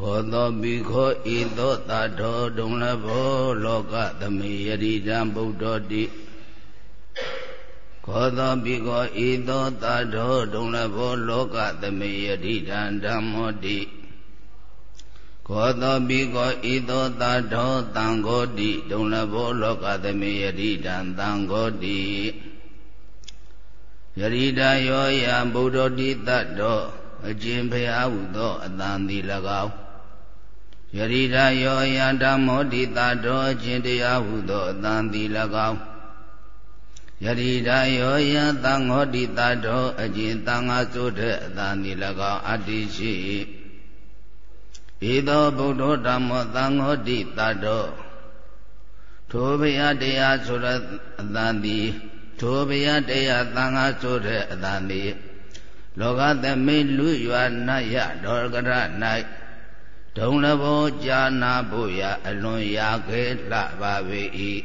ခောသောပိခောဤသောတထောဒုံလဘောလောကသမေယရိတံဗုဒ္ဓတိခောသောပိခောဤသောတထောဒုံလဘောလောကသမေယရိတံဓမ္မောတိခောသောပိခောဤသောတထောတံဃောတိဒုံလဘောလောကသမေယရိတံတံဃောတိယရိတယောယဗုဒ္ဓတိတ္တောအကျင်ဖျားဟုသောအတန်သည်၎င်း ယရိဒယောယဓမ္မောတိတတောအကျင်တရားဟုသောအတန်သည်၎င်းယရိဒယောယသံဃောတိတတောအကျင်သံဃာဆိုတဲ့အတန်သည်၎င်းအတ္တိရှိဤသောဗုဒ္ဓဓမ္မောသံဃောတိတတောထိုဘုရားတရားဆိုတဲ့အတန်သည်ထိုဘုရားတရားသံဃာဆိုတဲ့အတန်သည်လောကသမိလူရွာနတ်ရဒေါကရ၌ ဒုံလဘောကြာနာဖို့ရအလွန်ရာခဲလှပါပေ၏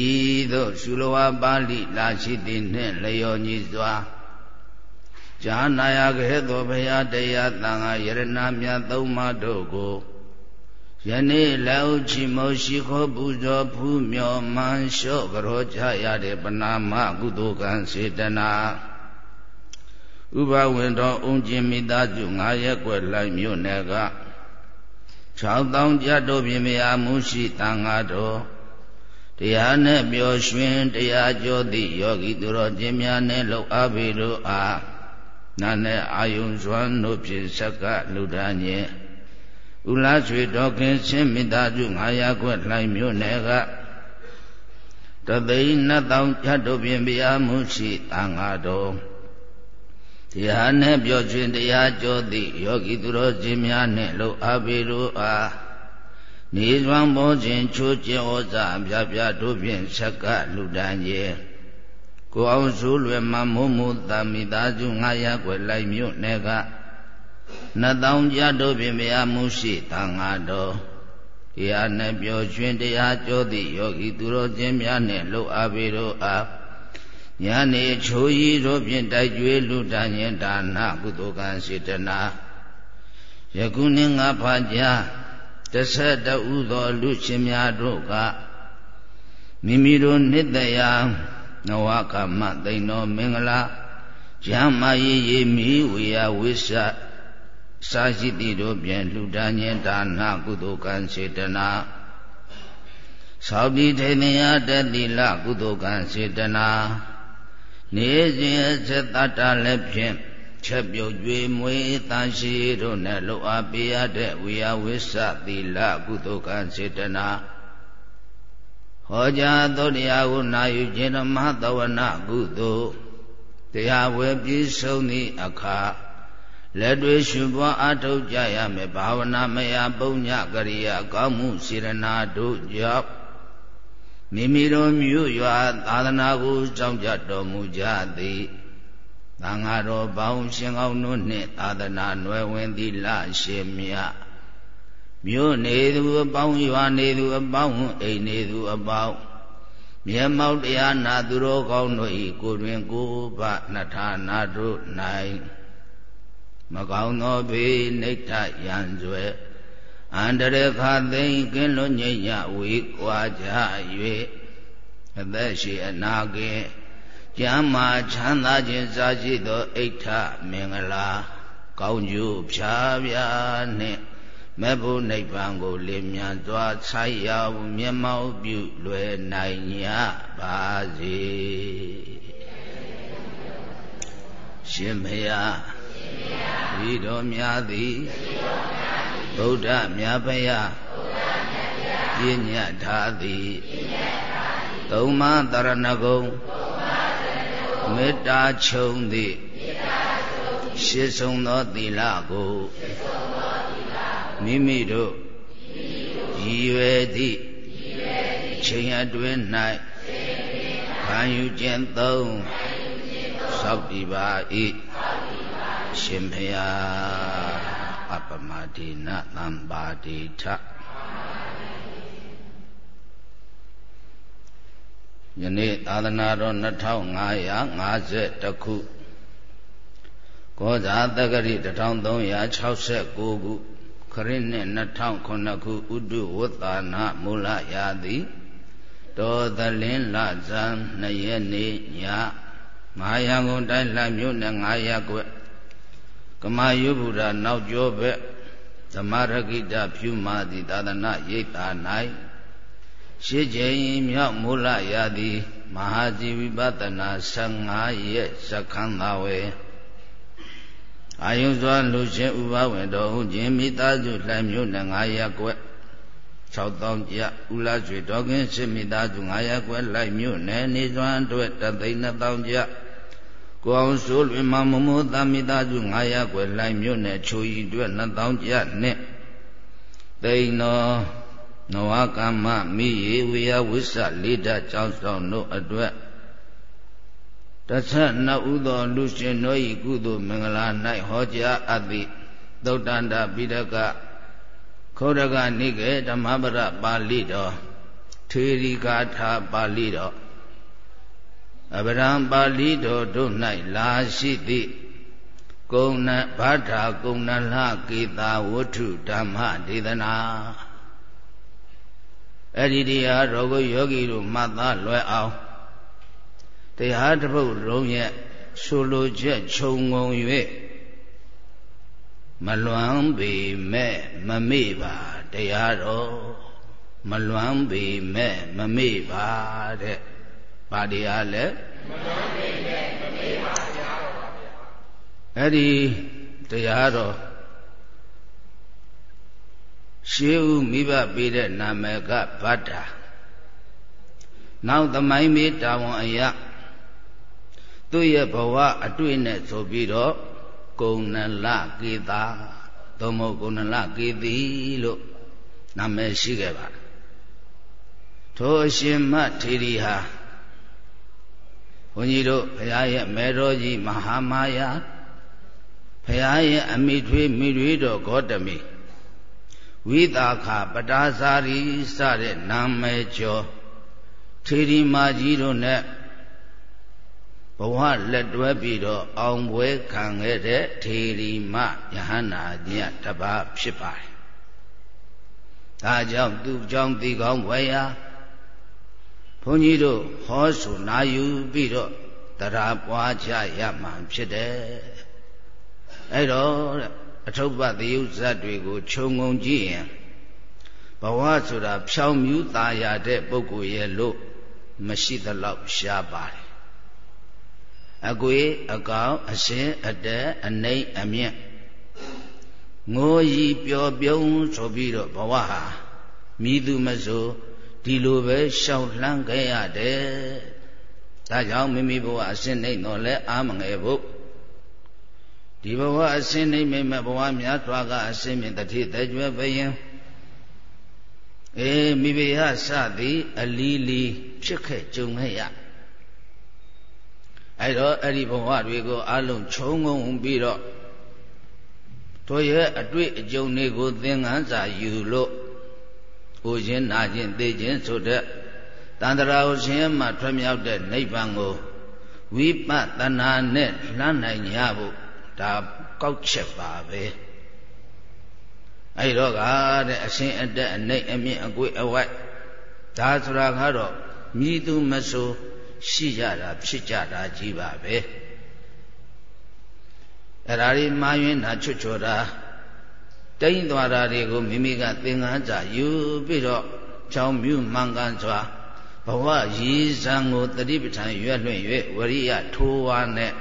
ဤသို့ရှုလဝပါဠိလာရှိသည်နှင့်လျော်ညီစွာဈာနာယခဲသောဘုရားတရားသံဃာယရဏမြတ်သုံးပါးတို့ကိုယနေ့လောက်ချီမောရှိခောပူဇော်ဖူးမြော်မှန်လျှော့ကြောကြရတဲ့ပနာမကုသိုလ်ကံစေတနာ ဥပဝင်တော်အုံကျင်မိသားစု9ရက်ွယ်လိုက်မြို့နယ်က6000ကျပ်တို့ပြင်မယာမှုရှိတန်ဃာတော်တရားနဲ့ပျော်ရွှင်တရားကြောသည့်ယောဂီသူတော်ချင်းများနဲ့လောက်အဘိတို့အားနာနဲ့အာယုံစွမ်းတို့ဖြင့်ဆက်ကလူဒါညင်ဥလားချွေတော်ခင်ချင်းမိသားစု900ခွက်လှိုင်မြို့နယ်ကတသိန်း2000ကျပ်တို့ပြင်မယာမှုရှိတန်ဃာတော် တရားနဲ့ပြောကျွင်တရားကြောသည့်ယောဂီသူတော်ချင်းများနှင့်လှုပ်အားပေတို့အားနေစွမ်းဘောခြင်းချိုးကျင်ဩဇာပြပြတို့ဖြင့်ဆက်ကလူတန်းရဲ့ကိုအောင်စုလွယ်မမိုးမိုးတာမိသားစုငါရကွယ်လိုက်မြို့နယ်ကနှစ်တောင်ကြတို့ဖြင့်မရမှုရှိတန်ဃာတော်တရားနဲ့ပြောကျွင်တရားကြောသည့်ယောဂီသူတော်ချင်းများနှင့်လှုပ်အားပေတို့အား ညနေချိုးရီတို့ဖြင့်တိုက်ကျွေးလူတန်ရင်ဒါနကုသိုလ်ကံစေတနာယခုနှစ်ငါဖာကြားတဆက်တဥသောလူရှင်များတို့ကမိမိတို့နှစ်တရာနဝကမသိန်တော်မင်္ဂလာရမယေယေမိဝေယဝိသစာရှိတိတို့ဖြင့်လူတန်ရင်ဒါနကုသိုလ်ကံစေတနာသောတိထေနယတတိလကုသိုလ်ကံစေတနာ နေစဉ်အဆက်တတလည်းဖြင့်ချက်ပြုတ်ကြွေမွေးတန်ရှိတို့နဲ့လှူအားပေးရတဲ့ဝိယဝိစ္စသီလကုသိုလ်ကံစေတနာဟောကြားသောတရားကိုနာယူခြင်းဓမ္မသဝနာကုသိုလ်တရားဝဲပြည့်စုံသည့်အခါလက်တွေရှင်ပွားအထုတ်ကြရမယ်ဘာဝနာမယပုံညကရိယာကောင်းမှုစေရနာတို့ကြောင့် မိမိတို့မြို့ရွာသာသနာကိုကြောင်းကြတော်မူကြသည်သံဃာတော်ဘောင်းရှင်ကောင်းတို့နှင့်သာသနာနွယ်ဝင်သီလရှင်မြတ်မြို့နေသူအပေါင်းရွာနေသူအပေါင်းအိမ်နေသူအပေါင်းမြတ်မောက်တရားနာသူတော်ကောင်းတို့ဤကိုတွင်ကိုပနှစ်ဌာနာတို့၌မကောင်းသောဘေးနှိဋ္ဌယံစွဲ အန္တရခသိင်ကင်းလွတ်ငြိမ့်ရဝေကွာကြ၍အသက်ရှိအနာကင်းကျမ်းမာချမ်းသာခြင်းစာရှိသောအိဋ္ဌမင်္ဂလာကောင်းကျိုးဖြားပြားနှင့်မေဖို့နိဗ္ဗာန်ကိုလင်းမြန်စွာဆိုင်ရောက်မျက်မှောက်ပြုလွယ်နိုင်ကြပါစေရှင်မယားဤတော်များသည် ဗုဒ္ဓမြတ်ဖယားပြည့်ညတ်ထားသည်သုံးမတရဏဂုံမေတ္တာချုံသည်ရှစ်ဆုံးသောသီလကိုမိမိတို့ရည်ရွယ်သည့်ချိန်အတွင်း၌ခံယူခြင်းသုံးသောက်တည်ပါ၏ရှင်ဖျား အပမဒေနသံပါတိထယနေ့သာသနာတော်2550ခုကောဇာတက္ကရီ1369ခုခရစ်နှစ်2009ခုဥတုဝတ္တာနာမူလရာတိတောသလင်းလဇန်2ရက်နေ့ညမဟာရန်ကုန်တိုင်းလှမြို့နယ်9ရပ်ကွက် ကမာယုဗုဒ္ဓနောက်ကျောဘက်သမရကိတဖြူမာတိသာသနာရိပ်သာ၌ရှစ်ကြိမ်မြောက်မူလရာတိမဟာဇီဝိပဿနာ15ရက်ဇခန္ဓာဝေအာယုစွာလူရှင်ဥပဝင်တော်ဟုခြင်းမိသားစုလှမျိုးနဲ့9ရပ်ကွက်6000ကျဥလာကျွေတော်ကင်းစစ်မိသားစု9ရပ်ကွက်လိုက်မျိုးနဲ့နေစွမ်းအတွက်တသိန်း2000ကျ ကိုအောင်ဆိုလွင်မမမိုးသားမိသားစု9ရပ်ကွက်လိုက်မျိုးနဲ့ချိုဤအတွက်2000ကျနဲ့သိန်းတော်နဝကမ္မမိယေဝေယဝိစ္စလေးဓာတ်ကြောင်းဆောင်တို့အတွက်တသနှစ်ဥသောလူရှင်တို့၏ကုသိုလ်မင်္ဂလာ၌ဟောကြားအပ်သည့်သုတ်တန္တပိဒကခောရကနိကေဓမ္မပရပါဠိတော်ထေရီကာထာပါဠိတော် အဗရံပါဠိတော်တို့၌လာရှိသည့်ကုဏဘာထာကုဏလကေတာဝတ္ထုဓမ္မဒေသနာအဲ့ဒီတရားတော်ကိုယောဂီတို့မှတ်သားလွယ်အောင်တရားတစ်ပုဒ်လုံးရဲ့ဆိုလိုချက်ခြုံငုံ၍မလွမ်းပေမဲ့မမေ့ပါတရားတော်မလွမ်းပေမဲ့မမေ့ပါတဲ့။ ဘာတရားလဲမလွမ်းပေမဲ့မမေ့ပါတရားတော်ပါဗျာ။အဲ့ဒီတရားတော်ရှေးဥမိဘပေးတဲ့နာမည်ကဗတ္တာနောက်သမိုင်းမေးတာဝန်အရာသူ့ရဲ့ဘဝအတွေ့နဲ့ဆိုပြီးတော့ကုဏလကေတာသို့မဟုတ်ကုဏလကေတိလို့နာမည်ရှိခဲ့ပါတယ်ထိုအရှင်မထေရီဟာ ဘုန်းကြီးတို့ဘုရားရဲ့မေတော်ကြီးမဟာမာယာဘုရားရဲ့အမိထွေးမိတွေတော်ဂေါတမီဝိတာခပတာစာရီစတဲ့နာမည်ကျော်ထေရီမာကြီးတို့နဲ့ဘဝလက်တွဲပြီးတော့အောင်ပွဲခံခဲ့တဲ့ထေရီမယဟန္တာမြတ်တပါးဖြစ်ပါတယ်။ဒါကြောင့်သူ့ကြောင့်ဒီကောင်းဝေယ ဘုန်းကြီးတို့ဟောဆိုနာယူပြီးတော့တရားပွားချရမှန်ဖြစ်တယ်။အဲ့တော့အထုပ်ပသယုဇတ်တွေကိုခြုံငုံကြည့်ရင်ဘဝဆိုတာဖြောင်းမြူးตาရတဲ့ပုဂ္ဂိုလ်ရဲ့လို့မရှိသလောက်ရှားပါတယ်အကွေအကောင်အရှင်အတဲအနှိမ့်အမြင့်ငိုရီပျော်ပြုံးဆိုပြီးတော့ဘဝဟာမိသူမဆို ဒီလိုပဲရှောက်လှမ်းခဲ့ရတယ်ဒါကြောင့်မိမိဘဝအရှင်နှိမ့်တော့လဲအာမငယ်ဖို့ဒီဘဝအရှင်နှိမ့်မိမဲ့ဘဝများထွားကအရှင်မြင့်တတိတကြွယ်ပရင်အေးမိဘဟစသည်အလီလီဖြစ်ခဲ့ကြုံခဲ့ရအဲ့တော့အဲ့ဒီဘဝတွေကိုအလုံးခြုံငုံပြီးတော့တို့ရဲ့အတွေ့အကြုံတွေကိုသင်္ကန်းစာယူလို့ ဟိုခြင်းနာခြင်းသိခြင်းဆိုတဲ့တန္တရာကိုရှင်မှထွမြောက်တဲ့နိဗ္ဗာန်ကိုဝိပဿနာနဲ့လမ်းနိုင်ကြဖို့ဒါကောက်ချက်ပါပဲအဲ့တော့ကတဲ့အရှင်အတက်အနှိမ့်အမြင့်အကွေ့အဝိုက်ဒါဆိုတာကတော့မြည်သူမဆိုရှိကြတာဖြစ်ကြတာကြီးပါပဲအဲ့ဒါဒီမှားယွင်းတာချွတ်ချော်တာ တိမ့်သွားတာတွေကိုမိမိကသင်္ကန်းစာယူပြီးတော့ချောင်းမြူမှန်ကန်စွာဘဝရည်စံကိုတတိပဋ္ဌာန်ရွက်လွင့်၍ဝရိယထိုးဝါနဲ့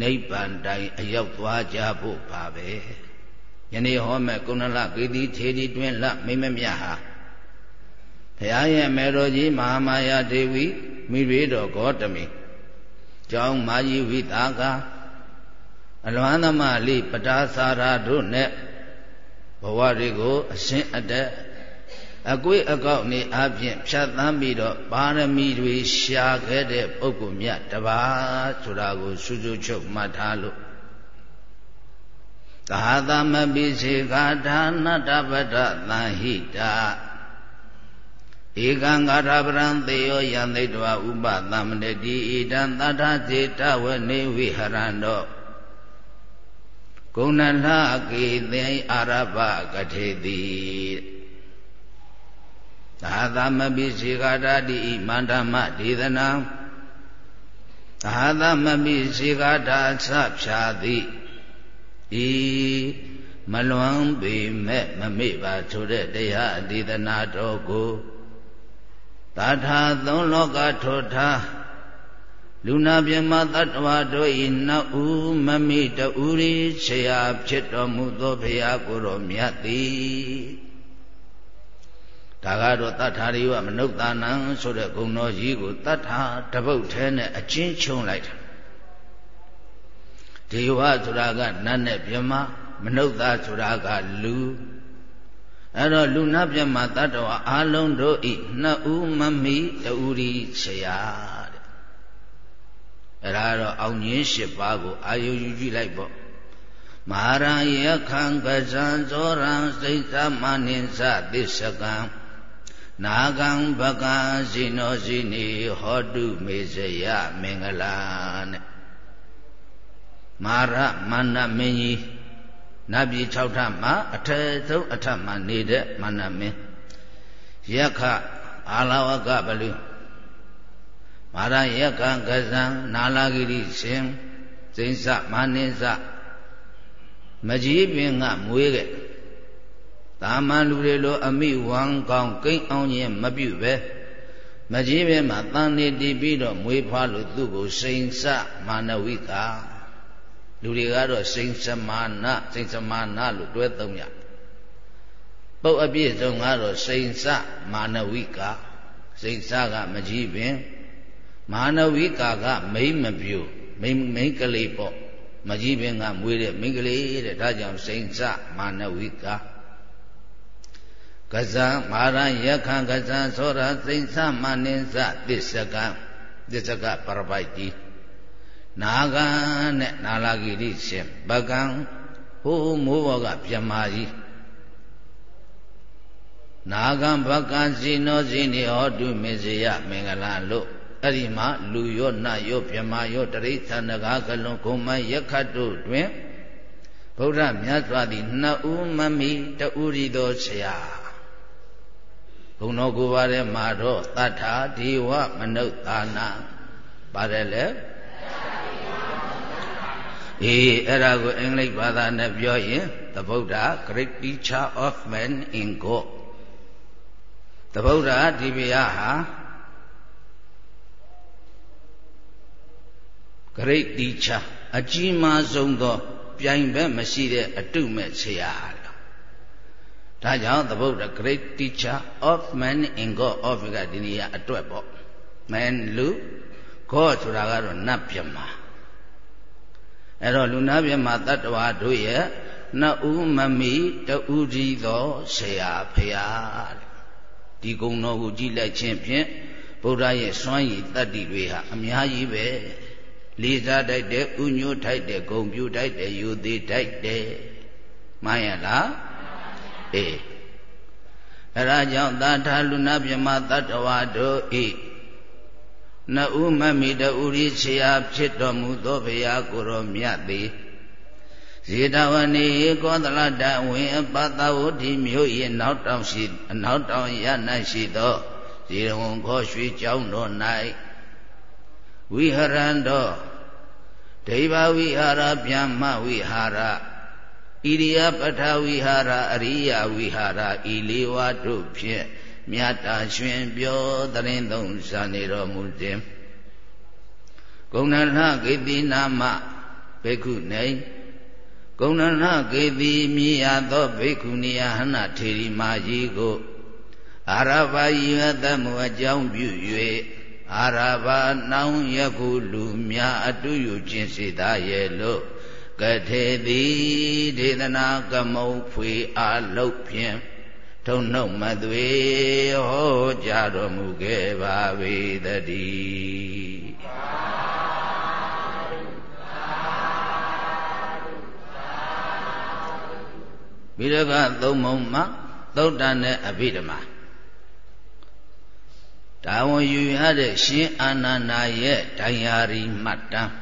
နိဗ္ဗာန်တိုင်အရောက်သွားကြဖို့ပါပဲယနေ့ဟောမဲ့ကုဏလကေတိထေဒီတွင်လမိမမြတ်ဟာဘုရားရဲ့မေတော်ကြီးမဟာမာယာဒေဝီမိရေတော်ဂေါတမီကျောင်းမာယီဝိတာကအလွမ်းသမလေးပတာစာရာတို့နဲ့ ဘဝတွေကိုအရှင်အတက်အကွေ့အကောက်နေအပြင်ဖြတ်သန်းပြီးတော့ပါရမီတွေရှာခဲ့တဲ့ပုဂ္ဂိုလ်မြတ်တပါးဆိုတာကိုစူးစူးချုပ်မှတ်ထားလို့သာသမပိစေကာဒါနတပတ္တသံဟိတာဧကံဂါထာပရံသေယောယံသိတဝဥပသမဏတိဣဒံတထာစေတဝနေဝိဟရန္တော ဂုဏလကေသေအာရဘကထေတိသာသမပိစေကာတတိမန္တမဒေသနာသာသမပိစေကာတာသဖြာတိဤမလွန်ပေမဲ့မမေ့ပါထိုတဲ့တရားဒေသနာတော်ကိုသာထာသုံးလောကထောထား လူနာပြမတတ္တဝါတို့ဤနှစ်ဦးမမိတူရီဆရာဖြစ်တော်မူသောဘုရားကိုယ်တော်မြတ်သည်ဒါကတော့တတ္ထာရိဝမနုဿာနံဆိုတဲ့ဂုဏ်တော်ကြီးကိုတတ္ထာတပုတ်ထဲနဲ့အချင်းချုံလိုက်တာဒေဝဆိုတာကနတ်နဲ့ပြမမနုဿာဆိုတာကလူအဲ့တော့လူနာပြမတတ္တဝါအလုံးတို့ဤနှစ်ဦးမမိတူရီဆရာ အဲ့ဒါတော့အောင်ငင်း၈ပါးကိုအာယုယူကြည့်လိုက်ပေါ့မဟာရယခံကဇံဇောရံစိတ်သမနိသသစ္စကံနာဂံဘဂံဇိနောဇိနိဟောတုမေဇယမင်္ဂလာနဲ့မာရမန္နမင်းကြီးနတ်ပြည်6ထပ်မှာအထက်ဆုံးအထက်မှာနေတဲ့မန္နမင်းယက္ခအာလဝကဘလူ မာရယက္ကံကဇံနာလာဂိရိရှင်စိမ့်စမာနိစမကြီးပင်ကမွေးခဲ့တာမန်လူတွေလိုအမိဝံကောင်းကိန်းအောင်ခြင်းမပြုပဲမကြီးပင်မှာတန်နေတည်ပြီးတော့မွေးဖွားလို့သူ့ကိုစိမ့်စမာနဝိကာလူတွေကတော့စိမ့်စမာနစိမ့်စမာနလို့တွဲသုံးရပုတ်အပြည့်စုံကတော့စိမ့်စမာနဝိကာစိမ့်စကမကြီးပင် မဟာနဝိကာကမိမ့်မပြူမိမ့်မိန်းကလေးပေါ့မကြီးပင်ကမွေးတဲ့မိန်းကလေးတဲ့ဒါကြောင့်စိန်စမာနဝိကာကဇံမာရယခံကဇံသောရစိန်စမနိစသစ္စကံသစ္စကပရပိုက်တိနာဂံနဲ့နာလာဂိရိရှင်ပကံဟိုးမိုးဘောကပြမာကြီးနာဂံဘကံဇိနောဇိနိဟောတုမေဇယမင်္ဂလာလို့ အဲ့ဒီမှာလူရောနတ်ရောမြမရောတရိစ္ဆာန်တကားကလွန်ဂုံမယက္ခတ်တို့တွင်ဗုဒ္ဓမြတ်စွာသည်နှစ်ဦးမမီတူရီသောဆရာဘုံတော်ကိုပါတဲ့မှာတော့တတ္ထာဒီဝမနုဿာနာပါတယ်လေအေးအဲ့ဒါကိုအင်္ဂလိပ်ဘာသာနဲ့ပြောရင် the buddha great teacher of men in god the buddha ဒီဘုရားဟာ ဂရိတ်တိချာအကြီးမားဆုံးသော ပြိုင်ဘက်မရှိတဲ့အတုမဲ့ဆရာဒါကြောင့်သဘုဒ္ဓ great teacher of man in god of ကဒီနေရာအတွက်ပေါ့ man လူ god ဆိုတာကတော့နတ်ပြမအဲ့တော့လူနာပြမတတ္တဝါတို့ရဲ့နှစ်ဦးမမီတူဒီသောဆရာဖရာဒီကုံတော်ကိုကြည်လက်ခြင်းဖြင့်ဗုဒ္ဓရဲ့စွမ်းရည်တတ္တိတွေဟာအများကြီးပဲ လေးစားတိုက်တယ်ဥညိုးထိုက်တယ်ဂုံပြူထိုက်တယ်ယူသေးထိုက်တယ်မှန်ရလားအေးအဲဒါကြောင့်သာထာလူနာမြမတတ္တဝါတို့ဤနဥမမိတူရိဆရာဖြစ်တော်မူသောဘုရားကိုယ်တော်မြတ်သည်ဇေတဝနေကောသလတဝင်းအပတဝတိမြို့၏နောက်တောင်ရှိအနောက်တောင်ရ၌ရှိသောဇေရဝံခောရွှေကျောင်းတော်၌ ဝိဟရံတော့ဒိဗဝိဟာရဗျမ္မဝိဟာရဣရိယပထဝိဟာရအရိယဝိဟာရဤလေးဝါတို့ဖြင့်မြတ်တာရွှင်ပြောတရင်သုံးစာနေတော်မူခြင်းဂုဏလကေတိနာမဘေကုနေဂုဏလကေတိမြည်ရသောဘေကုနိယဟနထေရီမာကြီးကိုအာရဘာယိသမှုအကြောင်းပြု၍ အာရဘာနောင်ယခုလူများအတုယူခြင်းစေသာရဲ့လို့ကထေတိဒေသနာကမုံဖွေအာလုတ်ဖြင့်ထုံနှုတ်မသွေဟောကြားတော်မူခဲ့ပါပေတည်းပြီးတော့ကသုံးမုံမှာသုတ်တန်နဲ့အဘိဓမ္မာ တာဝန်ယူရတဲ့ရှင်အာနန္ဒာရဲ့ဒိုင်ယာရီမှတ်တမ်း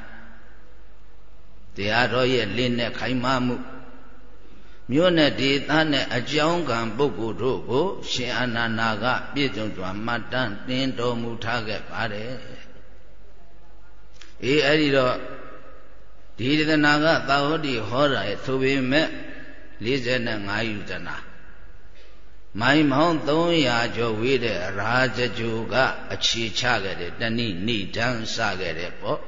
တရားတော်ရဲ့လင်းနဲ့ခိုင်မာမှုမြို့နဲ့ဒေသနဲ့အကြောင်းကံပုဂ္ဂိုလ်တို့ကို ရှင်အနန္ဒာကပြည့်စုံစွာမှတ်တမ်းတင်တော်မူထားခဲ့ပါတယ်အေးအဲ့ဒီတော့ဒီဒေသနာကသာဝတိဟောတာရဲ့ဆိုပေမဲ့45ယူဇနာ မိုင်မောင်း300ကျော်ဝေးတဲ့ရာဇဂျူကအခြေချခဲ့တဲ့တဏိနိဒံစခဲ့တဲ့ပေါ့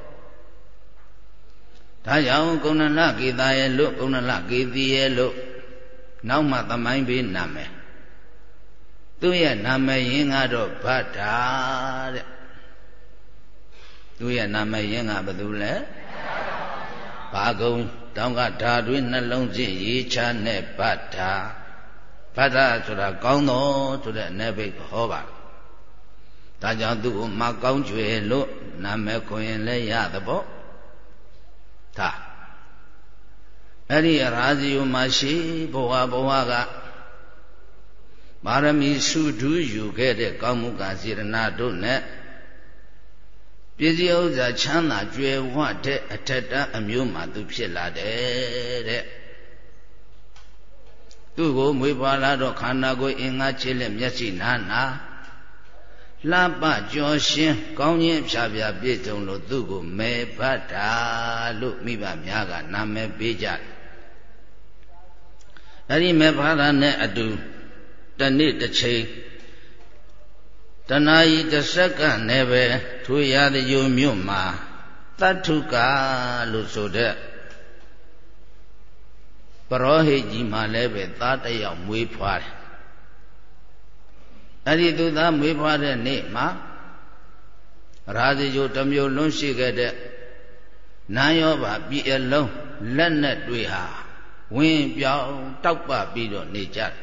ဒါကြောင့်ကုဏလကေတာရဲ့လို့ကုဏလကေတိရဲ့လို့နောက်မှသမိုင်းပေးနာမယ်သူ့ရဲ့နာမည်ရင်းကတော့ဗတ္တာတဲ့သူ့ရဲ့နာမည်ရင်းကဘယ်သူလဲဘာကုံတောင်းကဓာတွင်နှလုံးချင်းရေးချနဲ့ဗတ္တာ ဗတ္တာဆိုတာကောင်းတော်ဆိုတဲ့အ내ဘိတ်ဟောပါဒါကြောင့်သူ့ကိုမကောင်းကျွေလို့နာမည်ခွင်လည်းရသဘောဒါအဲ့ဒီရာဇီယမှာရှိဘဝဘဝကပါရမီစုထူးယူခဲ့တဲ့ကောင်းမှုကစေရနာတို့နဲ့ပစ္စည်းဥစ္စာချမ်းသာကြွယ်ဝတဲ့အထက်တန်းအမျိုးမှသူဖြစ်လာတယ်တဲ့ သူ့ကိုမွေးဖွားလာတော့ခန္ဓာကိုယ်အင်္ဂါခြေလက်မျက်စိနာနာလှပကြောရှင်ကောင်းခြင်းဖြာဖြာပြည့်စုံလို့သူ့ကိုမေဘတ်တာလို့မိဘများကနာမည်ပေးကြတယ်အဲ့ဒီမေဘာရနဲ့အတူတနေ့တစ်ချိန်တဏှာဤတစ်စက္ကန့်နဲ့ပဲထိုရသည်ယုံမြို့မှာတတ္ထုကလို့ဆိုတဲ့ ပရောဟိတ်ကြီးမှလည်းပဲသားတယောက်မွေးဖွားတယ်အဲ့ဒီသူသားမွေးဖွားတဲ့နေ့မှာရာဇဂျိုတစ်မျိုးလွန်းရှိခဲ့တဲ့နန်းရောပါပြည်အလုံးလက်နဲ့တွေ့ဟာဝင်းပြောင်းတောက်ပပြီးတော့နေကြတယ်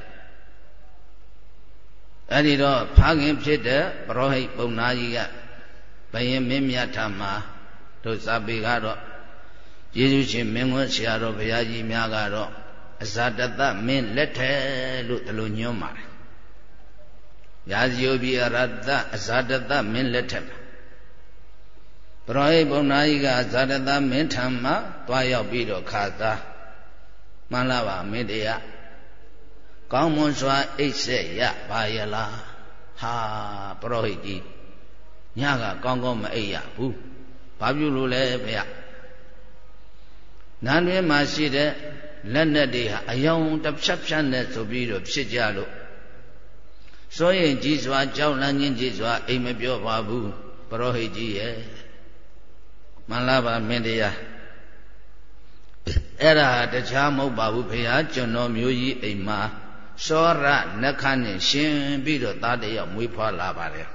အဲ့ဒီတော့ဖခင်ဖြစ်တဲ့ပရောဟိတ်ပုံနာကြီးကဘယင်မင်းမြတ်ထမှာတို့စာပေကတော့ ယေရှုရှင်မင်းဝတ်ဆရာတော်ဘုရားကြီးများကတော့အဇာတတမင်းလက်ထဲလို့ဒီလိုညွှန်းပါတယ်။ရာဇယိုဘီအရတအဇာတတမင်းလက်ထက်မှာပရောဟိတ်ဘုံနာကြီးကအဇာတတမင်းထံမှာတွားရောက်ပြီးတော့ခါသားမှန်လားပါမင်းတရားကောင်းမွန်စွာအိတ်ဆက်ရပါရလားဟာပရောဟိတ်ကြီးညကကောင်းကောင်းမအိပ်ရဘူးဘာပြုလို့လဲဖေ။ နာတွင်မှာရှိတဲ့လက်နဲ့တွေဟာအယောင်တစ်ဖြတ်ဖြတ်နဲ့ဆိုပြီးတော့ဖြစ်ကြလို့စိုးရင်ကြီးစွာကြောက်လန့်ခြင်းကြီးစွာအိမ်မပြောပါဘူးပရောဟိတ်ကြီးရဲ့မှန်လားပါမင်းတရားအဲ့ဒါတခြားမဟုတ်ပါဘူးဖေဟာကျွန်တော်မျိုးကြီးအိမ်မှာစောရနခနဲ့ရှင်ပြီးတော့သားတယောက်မွေးဖွားလာပါတယ်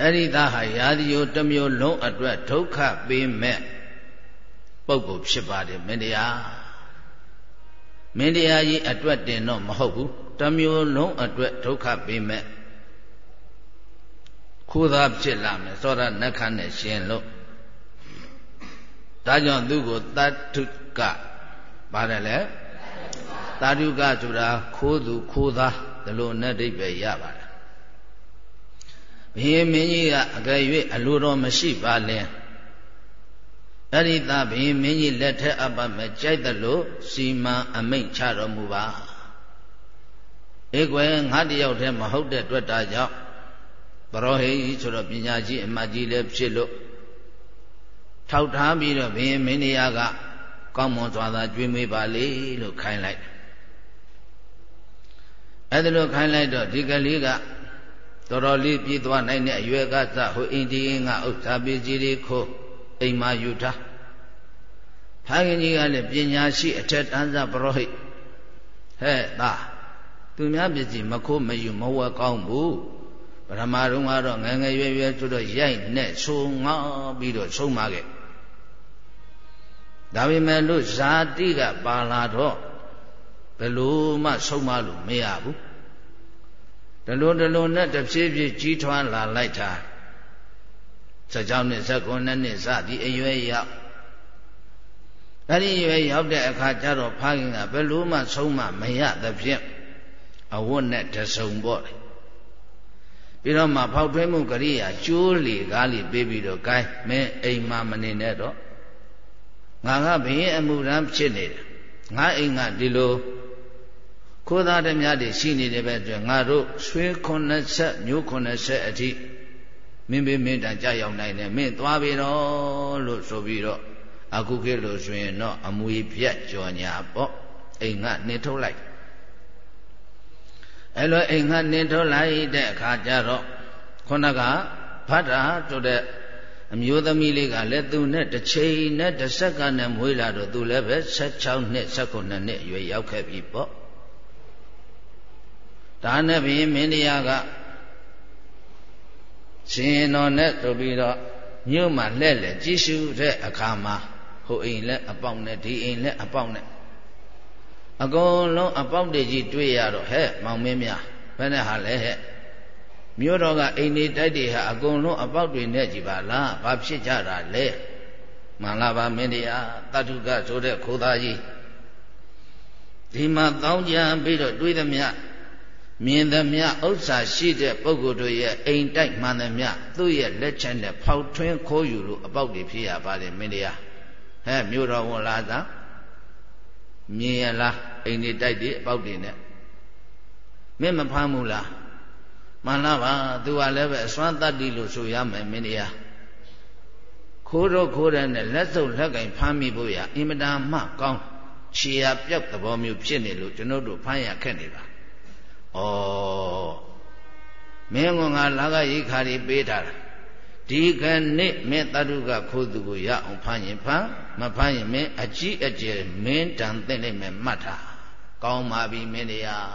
အဲ့ဒီသားဟာရာဇီယိုတစ်မျိုးလုံးအတွက်ဒုက္ခပေးမဲ့ ပုဂ္ဂိုလ်ဖြစ်ပါတယ်မင်းတရားမင်းတရားကြီးအတွက်တင်တော့မဟုတ်ဘူးတစ်မျိုးလုံးအတွက်ဒုက္ခပေးမဲ့ခိုးသားဖြစ်လာမယ်စောရနခနဲ့ရှင်လို့ဒါကြောင့်သူ့ကိုတတ္ထုကပါတယ်လေတာဓုကဆိုတာခိုးသူခိုးသားဒီလိုနဲ့အိဗယ်ရပါတယ်ဘုရင်မင်းကြီးကအကြွေအလိုတော်မရှိပါလင် အဲ့ဒီသားဘုရင်မင်းကြီးလက်ထက်အပ်ပါမယ်ကြိုက်တယ်လို့စီမံအမိန့်ချတော်မူပါဧကွယ်ငါတယောက်တည်းမဟုတ်တဲ့အတွက်ဒါကြောင့်ပရောဟိတ်ဆိုတော့ပညာရှိအမတ်ကြီးလည်းဖြစ်လို့ထောက်ထားပြီးတော့ဘုရင်မင်းနေရာကကောင်းမွန်စွာသာကြွေးမေးပါလေလို့ခိုင်းလိုက်အဲ့ဒါလို့ခိုင်းလိုက်တော့ဒီကလေးကတော်တော်လေးပြေးသွားနိုင်တဲ့အရွယ်ကစဟိုအိန္ဒိယငါဥစ္စာပစ္စည်းတွေခိုး အိမ်မှာယူထားဖခင်ကြီးကလည်းပညာရှိအထက်တန်းစားပရောဟိတ်ဟဲ့သားသူများပစ္စည်းမခိုးမယူမဝဲကောင်းဘူးပရမတုံးကတော့ငငယ်ရွယ်ရွယ်ဆိုတော့ရိုက်နဲ့ဆိုငေါပြီးတော့ဆုံးမခဲ့ဒါပေမဲ့လို့ဇာတိကပါလာတော့ဘယ်လို့မှဆုံးမလို့မရဘူးဒလိုဒလိုနဲ့တဖြည်းဖြည်းကြီးထွားလာလိုက်တာ 16နှစ်19နှစ်စသည်အရွယ်ရောက်အဲ့ဒီရွယ်ရောက်တဲ့အခါကျတော့ဖခင်ကဘယ်လို့မှဆုံးမမရသဖြင့်အဝတ်နဲ့တဆုံပေါ့ပြီးတော့မှဖောက်ထွင်းမှုကရိယာကျိုးလေကားလေးပေးပြီးတော့ gain မင်းအိမ်မှာမနေနဲ့တော့ငါကဘယင်းအမှုရန်ဖြစ်နေတယ်ငါအိမ်ကဒီလိုခိုးသားဓမြတွေရှိနေတဲ့ဘက်အတွက်ငါတို့ရွှေ90မျိုး90အထိ မင်းမင်းမင်းတန်ကြရောက်နိုင်တယ်မင်းသွားပြီတော့လို့ဆိုပြီးတော့အခုခေတ်လို့ဆိုရင်တော့အမွေပြတ်ကြော်ညာပေါ့အိမ်ကနေထုတ်လိုက်အဲ့လိုအိမ်ကနေထုတ်လိုက်တဲ့အခါကျတော့ခုနကဖတ်တာတို့တဲ့အမျိုးသမီးလေးကလည်းသူနဲ့တစ်ချိန်နဲ့တစ်စက္ကန့်နဲ့မွေးလာတော့သူလည်းပဲ16နှစ်19နှစ်အရွယ်ရောက်ခဲ့ပြီပေါ့ဒါနဲ့ဘုရင်မင်းတရားက ရှင်တော်နဲ့ဆိုပြီးတော့မြို့မှာလှဲ့လေကြည်ရှုတဲ့အခါမှာဟိုအိမ်လက်အပေါက်နဲ့ဒီအိမ်လက်အပေါက်နဲ့အကုန်လုံးအပေါက်တွေကြီးတွေ့ရတော့ဟဲ့မောင်မင်းများဘယ်နဲ့ဟာလဲဟဲ့မြို့တော်ကအိမ်နေတိုက်တွေဟာအကုန်လုံးအပေါက်တွေနဲ့ကြည်ပါလားဘာဖြစ်ကြတာလဲမှန်လားပါမင်းတရားတတုကဆိုတဲ့ခိုးသားကြီးဒီမှာတောင်းကြံပြီးတော့တွေးသမျှ မြင်သမျှဥစ္စာရှိတဲ့ပုဂ္ဂိုလ်တို့ရဲ့အိမ်တိုက်မှန်သမျှသူ့ရဲ့လက်ချက်နဲ့ဖောက်ထွင်းခိုးယူလို့အပေါက်တွေဖြစ်ရပါတယ်မင်းတရားဟဲ့မြို့တော်ဝန်လားသာမြင်ရလားအိမ်တွေတိုက်တွေအပေါက်တွေနဲ့မင်းမဖမ်းဘူးလားမှန်လားပါသူကလည်းပဲအစွမ်းတတ္တိလို့ဆိုရမယ်မင်းတရားခိုးတော့ခိုးတဲ့နဲ့လက်စုပ်လက်ကင်ဖမ်းမိဖို့ရအင်မတန်မှကောင်းခြေရပြောက်သဘောမျိုးဖြစ်နေလို့ကျွန်တော်တို့ဖမ်းရခက်နေပါ ဩမင်းကငါလာကရိခါတွေပေးထားတာဒီကနေ့မင်းတတုကခိုးသူကိုရအောင်ဖမ်းရင်ဖမ်းမဖမ်းရင်မင်းအကြီးအကျယ်မင်းတန်သိမ့်လိုက်မယ်မှတ်ထားကောင်းပါပြီမင်းတရား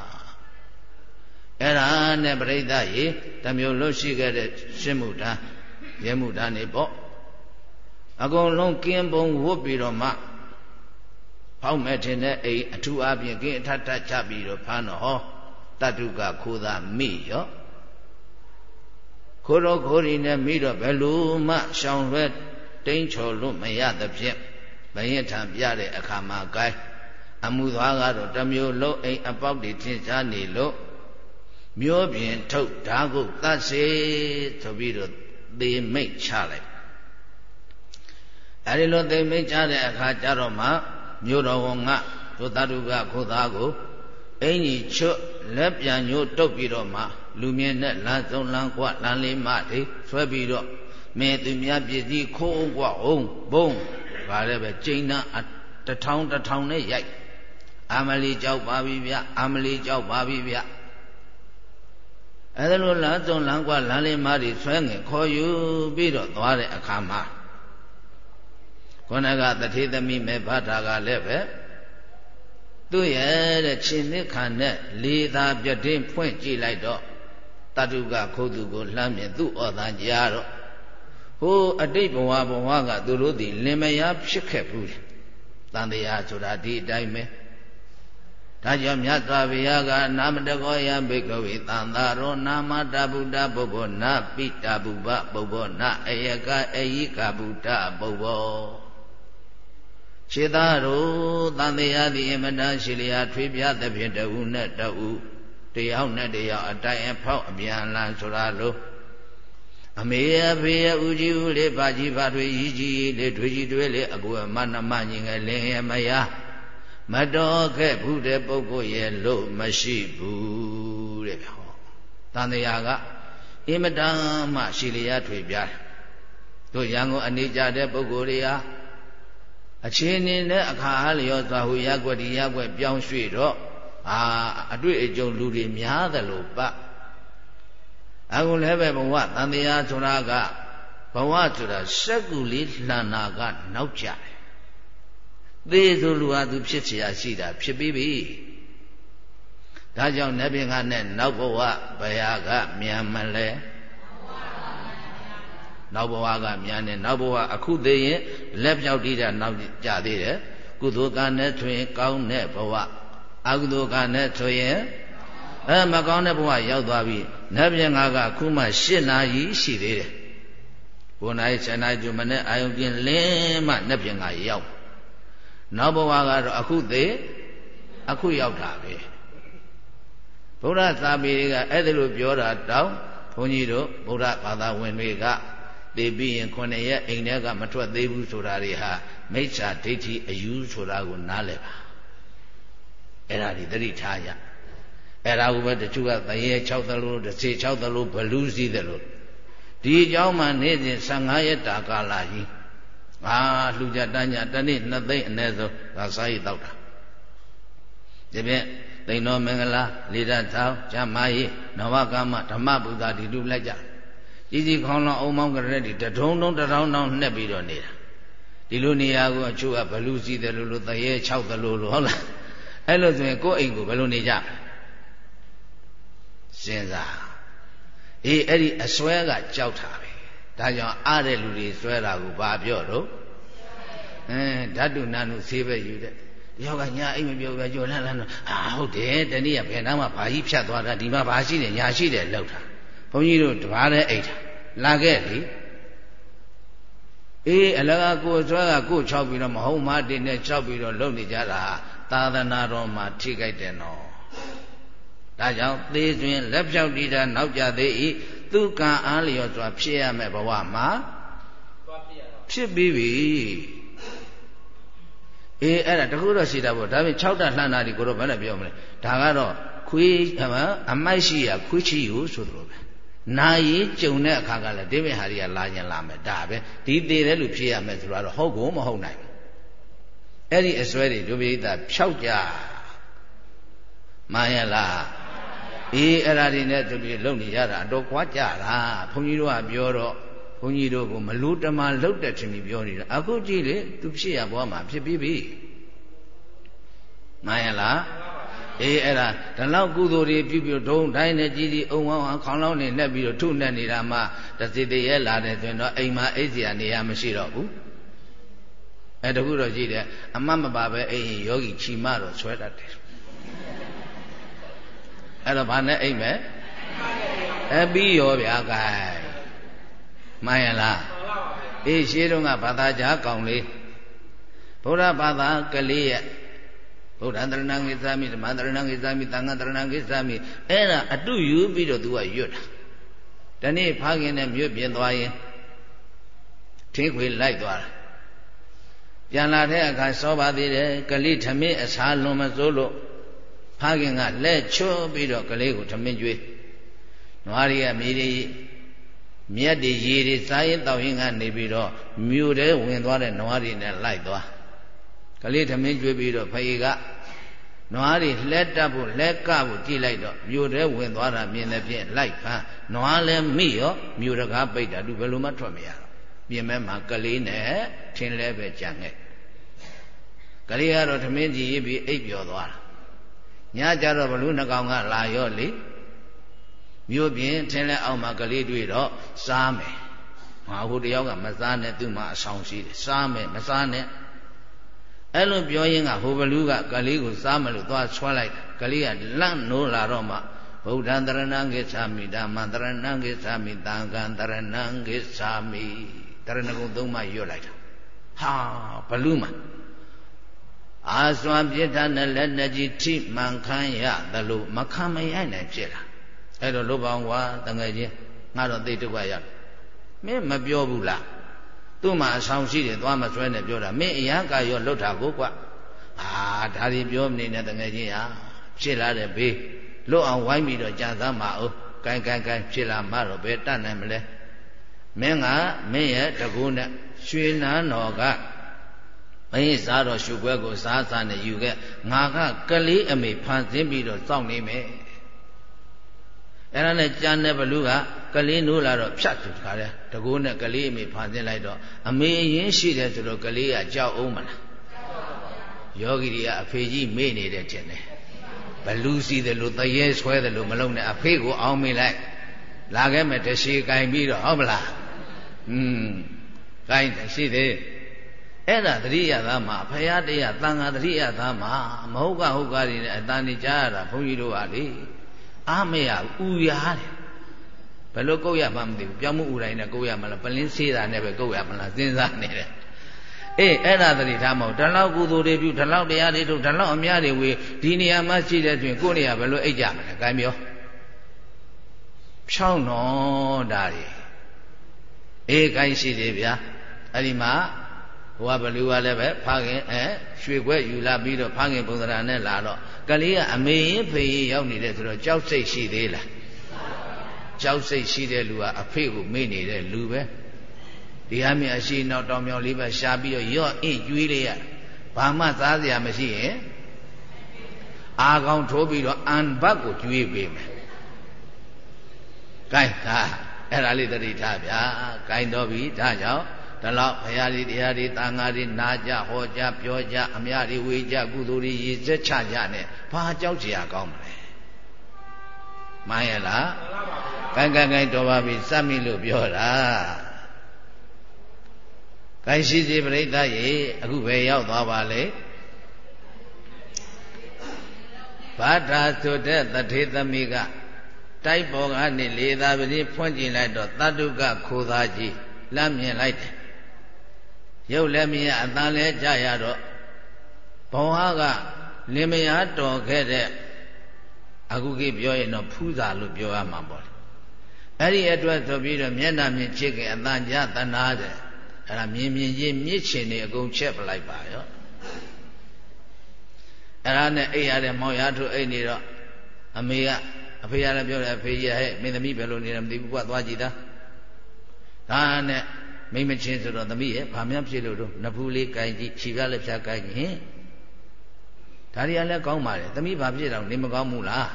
အဲ့ဒါနဲ့ပြိဿရေတမျိုးလွတ်ရှိခဲ့တဲ့ရှင်းမှုတာရဲမှုတာနေပေါ့အကုန်လုံးကင်းပုံဝတ်ပြီးတော့မှဖောက်မဲ့တင်တဲ့အိမ်အထူးအပြင်ကင်းအထထချပြီးတော့ဖမ်းတော့ဟော တတုကခိုးသားမိရောခိုးတော့ခိုးရီနဲ့မိတော့ဘယ်လိုမှရှောင်လွဲတိမ့်ချော်လို့မရသဖြင့်ဘယင်ထံပြတဲ့အခါမှာကိုင်းအမှုသွားကတော့တမျိုးလုံးအိမ်အပေါက်တွေထင်ရှားနေလို့မျိုးပြင်ထုတ်ဓာကုတ်သတ်စေဆိုပြီးတော့သေမိတ်ချလိုက်အဲဒီလိုသေမိတ်ချတဲ့အခါကျတော့မှမျိုးတော်ဝန်ကတို့တတုကခိုးသားကို အင်ကြီးချွတ်လက်ပြန်ညို့တုတ်ပြီးတော့မှလူမြင်နဲ့လမ်းစုံလမ်းကွလမ်းလေးမတွေဆွဲပြီးတော့မင်းသူများပြည်စည်းခိုးကွအောင်ဘုံဗါလည်းပဲကျိန်းနာတထောင်တထောင်နဲ့ရိုက်အာမလီကြောက်ပါပြီဗျအာမလီကြောက်ပါပြီဗျအဲဒါလိုလမ်းစုံလမ်းကွလမ်းလေးမတွေဆွဲငင်ခေါ်ယူပြီးတော့သွားတဲ့အခါမှာခொနကတထေသမီးမေဖတ်တာကလည်းပဲ သူ့ရဲ့တဲ့ခြေနစ်ခံနဲ့လေသာပြတင်းဖွင့်ကြည့်လိုက်တော့တတုကခိုးသူကိုလှမ်းမြင်သူ့ဩသာကြားတော့ဟိုအတိတ်ဘဝဘဝကသူတို့သည်လင်မယားဖြစ်ခဲ့ဘူးတန်တရားဆိုတာဒီအတိုင်းပဲဒါကြောင့်မြတ်စွာဘုရားကနာမတကောယဘိကဝေသံသာရောနာမတဗုဒ္ဓပုဗ္ဗောနပိတဗုပပုဗ္ဗောနအယကအယိကဗုဒ္ဓပုဗ္ဗော ခြေသားတို့တန်တရားသည်အမတရှိလျာထွေးပြသဖြင့်တဦးနဲ့တဦးတယောက်နဲ့တယောက်အတိုင်အဖောက်အပြန်လန်းဆိုတာလို့အမေအဖေရဦးကြီးဦးလေးပါကြီးပါတွေကြီးကြီးလေးတွေကြီးတွေလေးအကူအမနမညင်ငယ်လင်းရဲ့မယားမတော်ခဲ့ဘူးတဲ့ပုဂ္ဂိုလ်ရဲ့လို့မရှိဘူးတဲ့ဟောတန်တရားကအင်မတန်မှရှိလျာထွေပြတယ်တို့ရန်ကုန်အနေကြတဲ့ပုဂ္ဂိုလ်တွေဟာ အခြေအနေနဲ့အခါအားလျော်စွာဟူရက်ွက်ဒီရက်ွက်ပြောင်းရွှေ့တော့အာအတွေ့အကြုံလူတွေများသလိုပတ်အခုလည်းပဲဘဝတန်တရားဆိုတာကဘဝဆိုတာစက်ကူလေးလှန်နာကနောက်ကျတယ်သေဆိုလူဟာသူဖြစ်เสียရှိတာဖြစ်ပြီးပြီဒါကြောင့်နတ်ပြည်ကနဲ့နောက်ဘဝဘယ်ဟာကမြန်မလဲ နောက်ဘဝကမြန်တယ်နောက်ဘဝအခုသေးရင်လက်ပြောက်တိတာနောက်ကြသေးတယ်ကုသိုလ်ကနဲ့ဆိုရင်ကောင်းတဲ့ဘဝအကုသိုလ်ကနဲ့ဆိုရင်အဲမကောင်းတဲ့ဘဝရောက်သွားပြီနတ်ပြည်ငါကအခုမှ၈နာရီရှိသေးတယ်ဘုန်းနိုင်ဆယ်နာရီကျမနဲ့အာယုံပြင်းလင်းမှနတ်ပြည်ငါရောက်နောက်ဘဝကတော့အခုသေးအခုရောက်တာပဲဗုဒ္ဓသာပေတွေကအဲ့ဒါလိုပြောတာတောင်းဘုန်းကြီးတို့ဗုဒ္ဓဘာသာဝင်တွေက သေပြီးရင်ခုနှစ်ရက်အိမ်ထဲကမထွက်သေးဘူးဆိုတာတွေဟာမိစ္ဆာဒိဋ္ဌိအယူဆိုတာကိုနားလည်ပါအဲ့ဒါဒီသတိထားရအဲ့ဒါကိုပဲတချို့ကသရေ6သလိုတစ်စေ6သလိုဘလူးစည်းသလိုဒီအကြောင်းမှနေ့စဉ်15ရက်တာကာလကြီးအာလှူကြတန်းကြတနေ့နှစ်သိန်းအနည်းဆုံးဒါစားရည်တော့တာဒီဖြင့်သိန်တော်မင်္ဂလာလေဒထောင်ဇမယေနဝကမဓမ္မဗုဒ္ဓဒီလူလိုက်ကြ ကြီးကြီးခေါင်းလောင်းအုံမောင်းကြတဲ့ဒီတထုံထုံတထောင်ထောင်နှက်ပြီးတော့နေတာဒီလိုနေရာကိုအချို့ကဘလူစီတယ်လို့လို့တရေ6တယ်လို့လို့ဟုတ်လားအဲ့လိုဆိုရင်ကိုယ့်အိမ်ကိုဘယ်လိုနေကြစဉ်းစားအေးအဲ့ဒီအစွဲကကြောက်တာပဲဒါကြောင့်အားတဲ့လူတွေစွဲတာကိုဘာပြောတော့အဲဓာတုနာနုဆေးပဲယူတဲ့ယောက်ကညာအိမ်မပြောပဲကြော်လန့်လန့်အာဟုတ်တယ်တနည်းကဘယ်နားမှာဘာကြီးဖြတ်သွားတာဒီမှာဘာရှိတယ်ညာရှိတယ်လောက်တာဘု န်းကြီးတို့တပါးတဲ့အိတ်တာလာခဲ့လေအေးအလကားကိုစွဲကကိုချောက်ပြီးတော့မဟုတ်မတင်နဲ့ချောက်ပြီးတော့လုံနေကြတာသာသနာတော်မှာထိခိုက်တယ်နော်ဒါကြောင့်သေတွင်လက်ဖြောက်တည်တာနောက်ကြသေး၏သူကံအားလျော်စွာဖြစ်ရမယ်ဘဝမှာဖြစ်ပြီးပြီအေးအဲ့ဒါတခုတော့ရှိတာပေါ့ဒါပေမဲ့6တာလှမ်းတာဒီကိုတော့ဘယ်နဲ့ပြောမလဲဒါကတော့ခွေးအမိုက်ရှိရခွေးချီကိုဆိုသလိုပဲ နာရီကြုံတဲ့အခါကလည်းဒီမေဟာရီကလာခြင်းလာမယ်ဒါပဲဒီသေးတဲ့လူဖြစ်ရမယ်ဆိုတော့ဟုတ်ကိုမဟုတ်နိုင်ဘူးအဲ့ဒီအစွဲတွေဒုပိဋကဖြောက်ကြမှန်ရလားအေးအဲ့ဒါတွေနဲ့သူပြီးလုံနေရတာတော့ခွာကြတာဘုန်းကြီးတို့ကပြောတော့ဘုန်းကြီးတို့ကမလို့တမလှုပ်တဲ့ထင်ပြီးပြောနေတာအခုကြည့်လေသူဖြစ်ရဘွားမှာဖြစ်ပြီးပြီမှန်ရလား အေးအဲ့ဒါဒီလောက်ကုသိုလ်တွေပြုပြီးဒုံတိုင်းနဲ့ကြီးကြီးအုံအောင်ခေါင်းလောင်းနေလက်ပြီးတော့ထုနဲ့နေတာမှတစီတရေလာတယ်ဆိုရင်တော့အိမ်မှာအိတ်စရာနေရာမရှိတော့ဘူးအဲတခုတော့ကြည့်တယ်အမတ်မပါပဲအိမ်ယောဂီချီမတော့ဆွဲတတ်တယ်အဲ့တော့ဘာနဲ့အိမ်မဲ့အပြီးရောဗျာကဲမှန်ရလားအေးရှင်းတော့ကဘာသာကြားကောင်းလေးဘုရားဘာသာကလေးရဲ့ ဗုဒ္ဓံတရဏံကိသာမိဓမ္မတရဏံကိသာမိသံဃံတရဏံကိသာမိအဲ့ဒါအတုယူပြီးတော့ तू ကရွတ်တာဒီနေ့ဖခင်နဲ့မြို့ပြင်သွားရင်ထင်းခွေလိုက်သွားတာပြန်လာတဲ့အခါစောပါသေးတယ်ကလေးထမင်းအစာလွန်မစိုးလို့ဖခင်ကလက်ချွတ်ပြီးတော့ကလေးကိုထမင်းကျွေးနွားရီကမြေရီမြက်တွေရေတွေစားရင်တောက်ရင်ကနေပြီးတော့မြို့ထဲဝင်သွားတဲ့နွားတွေနဲ့လိုက်သွား ကလေးထမင်းကျွေးပြီးတော့ဖခင်ကနွားတွေလက်တက်ဖို့လက်ကဖို့ကြည့်လိုက်တော့မြို့ထဲဝင်သွားတာမြင်တဲ့ဖြင့်လိုက်ဖမ်းနွားလည်းမိရောမြို့တကားပိတ်တာသူဘယ်လိုမှထွက်မရတော့ပြင်မဲ့မှာကလေးနဲ့ထင်းလဲပဲကြံခဲ့ကလေးကတော့ထမင်းကြီးရေးပြီးအိပ်ပျော်သွားတာညကြတော့ဘလူးနှကောင်ကလာရော့လေမြို့ပြင်ထင်းလဲအောက်မှာကလေးတွေ့တော့စားမယ်ငါဟိုတယောက်ကမစားနဲ့သူ့မှာအဆောင်ရှိတယ်စားမယ်မစားနဲ့ အဲ့လိုပြောရင်းကဟိုဘလူးကကလေးကိုစားမလို့သွားဆွဲလိုက်ကလေးကလန့်နိုးလာတော့မှဗုဒ္ဓံတရဏံကိသာမိဓမ္မံတရဏံကိသာမိသံဃံတရဏံကိသာမိတရဏဂုံသုံးပါးရွတ်လိုက်တာဟာဘလူးမှာအာစွမ်းပြစ်တာနဲ့လက်နဲ့ကြီးထိမှန်ခံရသလိုမခံမရနိုင်ဖြစ်လာအဲ့တော့လောဘောင်ကွာတငယ်ချင်းငါတော့သိတုကရမင်းမပြောဘူးလား သူ့မှာအဆောင်ရှိတယ်သွားမဆွဲနဲ့ပြောတာမင်းအရန်ကာရောလွတ်တာကိုကွာအာဒါဒီပြောမနေနဲ့တငယ်ချင်းဟာဖြစ်လာတဲ့ဘေးလွတ်အောင်ဝိုင်းပြီးတော့ကြာသမ်းပါဦးကိုင်းကိုင်းကိုင်းဖြစ်လာမှတော့ဘယ်တတ်နိုင်မလဲမင်းကမင်းရဲ့တကူနဲ့ရွှေနန်းတော်ကမင်းစားတော်ရှုပွဲကိုစားစားနဲ့ယူခဲ့ငါကကလေးအမေဖန်ဆင်းပြီးတော့စောင့်နေမယ် အဲ့ဒါနဲ့ကြမ်းတဲ့ဘလူကကလေးနိုးလာတော့ဖြတ်သူတခါလဲတကူနဲ့ကလေးအမေဖန်ဆင်းလိုက်တော့အမေအရင်ရှိတယ်ဆိုတော့ကလေးကကြောက်အောင်မလားယောဂီတွေကအဖေကြီးမေ့နေတယ်ထင်တယ်ဘလူစီတယ်လို့တရေဆွဲတယ်လို့မလုံးနဲ့အဖေကိုအောင်းမိလိုက်လာခဲ့မယ်တရှိကင်ပြီးတော့ဟုတ်မလားอืมကင်တရှိသေးအဲ့ဒါတတိယသားမှာဖရာတရားတန်ခါတတိယသားမှာမဟုတ်ကဟုတ်ကားတွေနဲ့အတန်နေကြားရတာဘုန်းကြီးတို့ကလေ အာမရဥရတယ်ဘယ်လိုကုတ်ရမှမသိဘူးပြောင်းမှုဥတိုင်းနဲ့ကုတ်ရမလားပလင်းဆေးတာနဲ့ပဲကုတ်ရမလားစဉ်းစားနေတယ်အေးအဲ့ဒါတတိထားမဟုတ်ဒီလောက်ကုသိုလ်တွေပြုဒီလောက်တရားတွေထုတ်ဒီလောက်အများတွေဝေဒီနေရာမှာရှိတဲ့တွင်ကိုယ်နေရာဘယ်လိုအိတ်ကြမလဲကံပြောဖြောင်းတော့ဒါတွေအေးကိုင်းရှိသေးဗျာအဲ့ဒီမှာ ဟိုကဘလူကလည်းပဲဖခင်အဲရွှေခွက်ယူလာပြီးတော့ဖခင်ဘုံသရနဲ့လာတော့ကလေးကအမေရင်ဖေရင်ရောက်နေတယ်ဆိုတော့ကြောက်စိတ်ရှိသေးလားကြောက်စိတ်ရှိတဲ့လူကအဖေကိုမေ့နေတဲ့လူပဲဒီဟာမြအရှိနောက်တောင်မြောင်လေးပဲရှားပြီးတော့ရော့အင့်ကျွေးလိုက်ရဘာမှစားစရာမရှိရင်အာကောင်ထိုးပြီးတော့အန်ဘတ်ကိုကျွေးပေးမယ်။ကဲဒါအဲ့ဒါလေးတတိထားဗျာ။ကဲတော့ပြီဒါကြောင့် ဒါလောက်ဘုရားကြီးတရားကြီးတာငါကြီးနာကြဟောကြပြောကြအမြတွေဝေကြကုသိုလ်တွေရည်စက်ချကြနဲ့ဘာကြောက်ကြရကောင်းမလဲ။မှန်ရဲ့လား။ကဲကဲကဲတော်ပါပြီစက်မိလို့ပြောတာ။ကဲရှိစီပြိဋ္ဌာရေအခုပဲရောက်သွားပါလေ။ဘာထာဆိုတဲ့တထေသမီးကတိုက်ပေါ်ကနေလေသာပတိဖွင့်ကြည့်လိုက်တော့တတုကခိုသားကြီးလမ်းမြင်လိုက်တယ် ရုပ်လည်းမြင်အတန်လည်းကြရတော့ဘဝကလင်မယားတော်ခဲ့တဲ့အခုကိပြောရင်တော့ဖူးစာလို့ပြောရမှာပေါ့အဲ့ဒီအတွက်ဆိုပြီးတော့မျက်နှာမြင်ချစ်ခင်အတန်ကြတနာတယ်အဲ့ဒါမြင်မြင်ချင်းမြစ်ချင်နေအကုန်ချက်ပလိုက်ပါရောအဲ့ဒါနဲ့အိပ်ရတယ်မောင်ရထုအိပ်နေတော့အမေကအဖေရလည်းပြောတယ်အဖေကြီးဟဲ့မင်းသမီးဘယ်လိုနေလဲမသိဘူးကွာသွားကြည့်တာဒါနဲ့ မိမချင်းဆိုတော့သမီးရဲ့ဗာများဖြစ်လို့တော့နဖူးလေးကိုင်ကြည့်ခြေပြလည်းဖြာကိုင်ကြည့်ဟင်ဒါတွေကလည်းကောင်းပါလေသမီးဘာဖြစ်တော့နေမကောင်းဘူးလား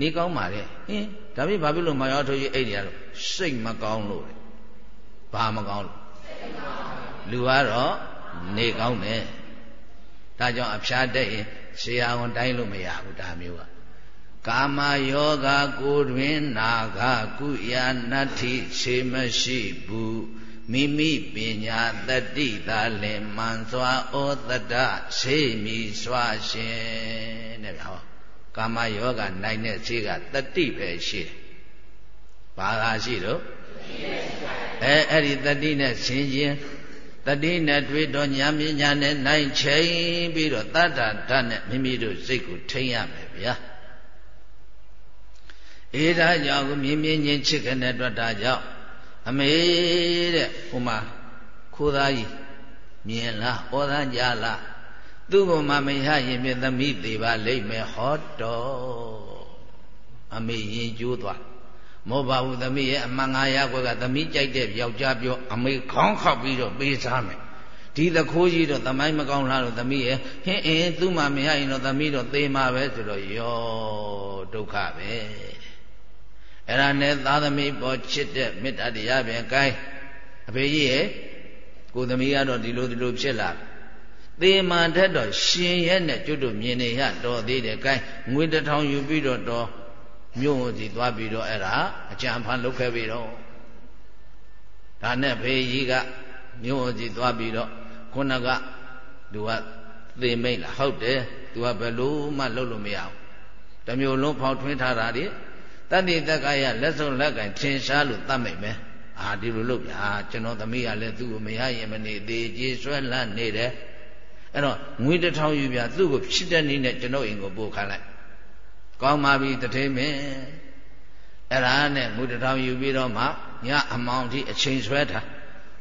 နေကောင်းပါလေဟင်ဒါဖြစ်ဘာဖြစ်လို့မောင်ရထုကြီးအိပ်နေရလို့စိတ်မကောင်းလို့ဘာမကောင်းလို့လူကတော့နေကောင်းတယ်ဒါကြောင့်အဖျားတက်ရင်ဆရာဝန်တိုင်းလို့မရဘူးဒါမျိုးကကာမယောဂကိုတွင်နာဂကုယာနတ္ထိခြေမရှိဘူး မိမိပညာတတိသာလင်မှန်စွာဩတတဆေးမိစွာရှင်တဲ့ဗျာဟောကာမယောဂနိုင်တဲ့ဈေးကတတိပဲရှိတယ်ဘာသာရှိတော့အဲအဲ့ဒီတတိနဲ့ဆင်ခြင်းတတိနဲ့တွေ့တော့ဉာဏ်ပညာနဲ့နိုင်ချိန်ပြီးတော့တတ္တဓာတ်နဲ့မိမိတို့စိတ်ကိုထိမ့်ရမယ်ဗျာအေးဒါကြောင့်မြင်းမြင်းချင်းချစ်ခဲ့တဲ့အတွက်ဒါကြောင့် အမေတဲ့ဟိုမှာခိုးသားကြီးမြင်လားဩသားကြလားသူ့ဘုံမှာမရရင်ပြသမီးသေးပါလိမ့်မယ်ဟောတော်အမေရင်ကျိုးသွားမောပါဘူးသမီးရဲ့အမှန်ငါရကွက်ကသမီးကြိုက်တဲ့ယောက်ျားပြောအမေခေါင်းခောက်ပြီးတော့ပေးစားမယ်ဒီသခိုးကြီးတော့သမိုင်းမကောင်းလားလို့သမီးရဲ့ဟင်းအင်းသူ့မှာမရရင်တော့သမီးတော့သေမှာပဲဆိုတော့ယောဒုက္ခပဲ အဲ့ဒါနဲ့သာသမီပေါ်ချစ်တဲ့မေတ္တာတရားပြန်ကိုင်းအဖေကြီးရဲ့ကိုသမီးကတော့ဒီလိုဒီလိုဖြစ်လာသေမာထက်တော့ရှင်ရဲ့နဲ့ကျွတ်တို့မြင်နေရတော်သေးတယ်ကိုင်းငွေတစ်ထောင်ယူပြီးတော့တော်မြို့စီသွားပြီးတော့အဲ့ဒါအကြံဖန်လုပ်ခဲ့ပြီးတော့ဒါနဲ့ဖေကြီးကမြို့စီသွားပြီးတော့ခုနကသူကသေမိတ်လားဟုတ်တယ်သူကဘယ်လို့မှလုပ်လို့မရဘူးတမျိုးလုံးဖောက်ထွင်းထားတာဒီ တတ္တိတက္ကယလက်စုံလက်ကင်ထင်ရှားလို့တတ်မိတ်မယ်အာဒီလိုလုပ်ဗျာကျွန်တော်သမီးကလည်းသူ့ကိုမရရင်မနေသေးကြီးဆွဲလန့်နေတယ်အဲ့တော့ငွေတစ်ထောင်ယူပြသူ့ကိုဖြစ်တဲ့နည်းနဲ့ကျွန်တော်အိမ်ကိုပို့ခိုင်းလိုက်ကောင်းပါပြီတထိမင်းအဲ့ဒါနဲ့ငွေတစ်ထောင်ယူပြီးတော့မှညအမောင်ထိအချိန်ဆွဲထား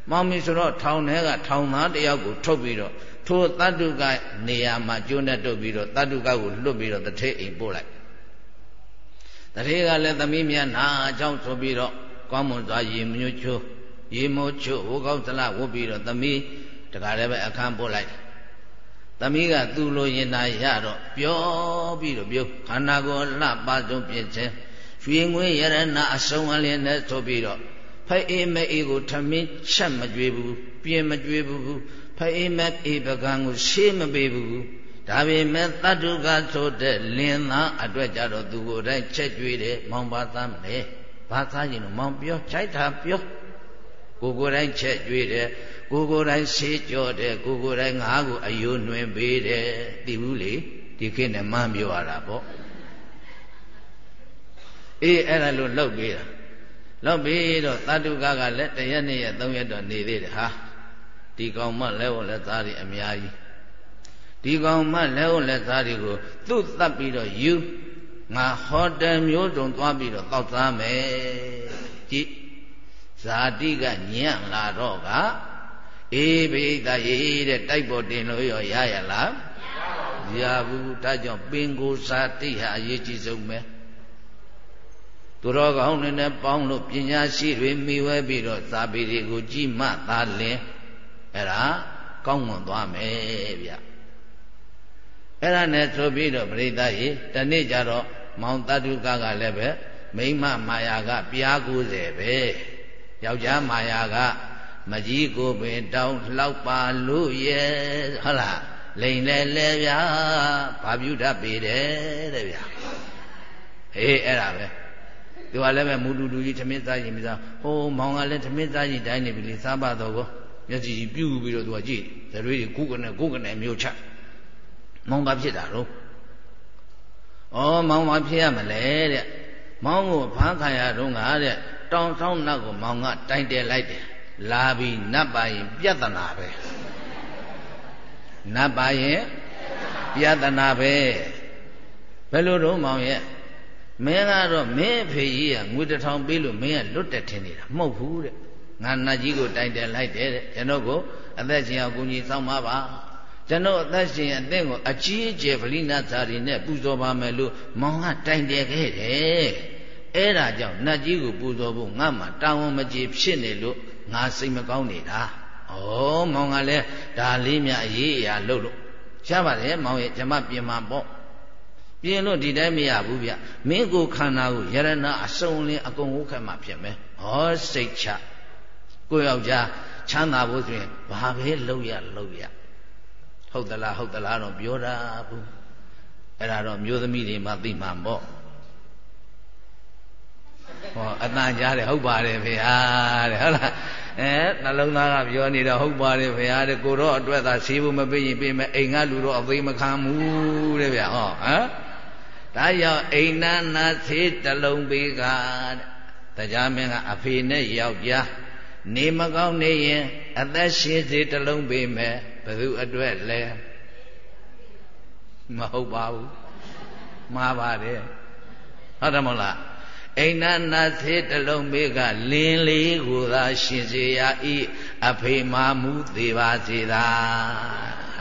မောင်မီဆိုတော့ထောင်ထဲကထောင်သားတယောက်ကိုထုတ်ပြီးတော့ထိုတတ္တုကနေရာမှာကျိုးနဲ့တုပ်ပြီးတော့တတ္တုကကိုလွတ်ပြီးတော့တထိအိမ်ပို့လိုက် တထေကလည်းသမီးမြတ်နာအကြောင်းဆိုပြီးတော့ကောင်းမွန်စွာရေမျိုးချိုးရေမိုးချိုးဝကောက်သလဝတ်ပြီးတော့သမီးတခါလည်းပဲအခန်းပို့လိုက်သမီးကသူ့လိုရင်နာရတော့ပြောပြီးတော့ပြုခန္ဓာကိုယ်လှပဆုံးပြည့်ခြင်းရွှေငွေရတနာအစုံအလင်းနဲ့ဆိုပြီးတော့ဖိုက်အေးမအေးကိုထမင်းချက်မကြွေဘူးပြင်းမကြွေဘူးဖိုက်အေးမအေးပကံကိုရှေးမပေးဘူး ဒါပေမဲ့တတ္တုကဆိုတဲ့လင်းသားအတွက်ကြတော့သူကိုယ်တိုင်ချက်ကြွေးတယ်မောင်ပါသားမလဲဘာသားရင်လို့မောင်ပြောခြိုက်တာပြောကိုကိုယ်တိုင်ချက်ကြွေးတယ်ကိုကိုယ်တိုင်ဆေးကြောတယ်ကိုကိုယ်တိုင်ငါးကိုအယိုးနှွင်ပေးတယ်သိဘူးလေဒီခေတ်နဲ့မှန်းပြောရတာပေါ့အေးအဲ့ဒါလို့လှုပ်ပေးတာလှုပ်ပြီးတော့တတုကကလည်းတရက်နှစ်ရက်သုံးရက်တော့နေသေးတယ်ဟာဒီကောင်မလဲဝလက်သားတွေအများကြီး ဒီကောင်မလဲဝလက်သားတွေကိုသူ့တတ်ပြီးတော့ယူငါဟောတယ်မျိုးတုံသွားပြီးတော့တောက်သားမယ်ကြည့်ဇာတိကညံ့လာတော့ကအေးပိဋကရေတဲ့တိုက်ပေါ်တင်လို့ရောရရလားမရဘူးဒါကြောင့်ပင်ကိုဇာတိဟာအရေးကြီးဆုံးပဲသူတော်ကောင်းတွေနဲ့ပေါင်းလို့ပညာရှိတွေမိဝဲပြီးတော့သာပေတွေကိုကြည်မှသာလင်အဲ့ဒါကောင်းမွန်သွားမယ်ဗျ အဲ့ဒါနဲ့ဆိုပြီးတော့ပရိသတ်ရေတနေ့ကျတော့မောင်တတုကကလည်းပဲမိမမာယာကပြား90ပဲယောက်ျားမာယာကမကြီးကိုပင်တောင်းလောက်ပါလို့ရဲ့ဟုတ်လားလိန်လဲလဲဗျာဘာပြုတတ်ပေတယ်တဲ့ဗျာဟေးအဲ့ဒါပဲသူကလည်းပဲမူတူတူကြီးသမင်းစားရင်မစားဟိုမောင်ကလည်းသမင်းစားရင်တိုင်းနေပြီလေစားပါတော့ကောမျက်စိကြီးပြူပြီးတော့သူကကြည့်ဇရွေးကြီးကုကနေကုကနေမျိုးချ မောင်ဘာဖြစ်တာတော့ဩမောင်ဘာဖြစ်ရမလဲတဲ့မောင်ကိုဖမ်းခံရတော့ငါတဲ့တောင်ဆောင်နတ်ကိုမောင်ကတိုင်တယ်လိုက်တယ်လာပြီးနတ်ပါရင်ပြဿနာပဲနတ်ပါရင်ပြဿနာပဲဘယ်လိုတော့မောင်ရဲ့မင်းကတော့မင်းအဖေကြီးကငွေတစ်ထောင်ပေးလို့မင်းကလွတ်တက်ထင်နေတာမဟုတ်ဘူးတဲ့ငါနတ်ကြီးကိုတိုင်တယ်လိုက်တယ်တဲ့ကျွန်တော်ကိုအသက်ရှင်အောင်ကိုကြီးစောင့်ပါပါ ကျွန်တော်အသက်ရှင်အသင့်ကိုအကြီးအကျယ်ဗလိနာသာရီနဲ့ပူဇော်ပါမယ်လို့မောင်ကတိုင်တယ်ခဲ့တယ်အဲ့ဒါကြောင့်နတ်ကြီးကိုပူဇော်ဖို့ငါမှတာဝန်မကြီးဖြစ်နေလို့ငါစိတ်မကောင်းနေတာဩမောင်ကလည်းဒါလေးမြအရေးအရာလုပ်လို့ရပါတယ်မောင်ရဲ့ဓမ္မပြင်မှာပေါ့ပြင်လို့ဒီတိုင်းမရဘူးဗျမင်းကိုခန္ဓာကိုယရဏအစုံလင်းအကုန်ဟုတ်ခဲ့မှဖြစ်မယ်ဟောစိတ်ချကိုယောက်ျားချမ်းသာဖို့ဆိုရင်ဘာပဲလုပ်ရလုပ်ရ ဟုတ်သလားဟုတ်သလားတော့ပြောတာဘူးအဲ့ဒါတော့မျိုးသမီးတွေမှသိမှာပေါ့ဟောအတန်ကြားတယ်ဟုတ်ပါတယ်ဖေဟာတဲ့ဟုတ်လားအဲနှလုံးသားကပြောနေတော့ဟုတ်ပါတယ်ဖေဟာတဲ့ကိုတော့အတွက်သာဆေးဖို့မပေးရင်ပေးမယ်အိမ်ကလူတော့အသေးမခံဘူးတဲ့ဗျဟောဟမ်ဒါကြောင့်အိမ်နာနာသေးတလုံးပေးကတဲ့တရားမင်းကအဖေနဲ့ယောက်ျားနေမကောင်းနေရင်အသက်ရှင်စေတလုံးပေးမယ် ဘယ်သူအတွက်လဲမဟုတ်ပါဘူးမှားပါတယ်ဟုတ်တယ်မဟုတ်လားအိန္ဒနာသေးတလုံးမေကလင်းလေးကိုသာရှင်စေရဤအဖေမာမှုသေးပါစေသာ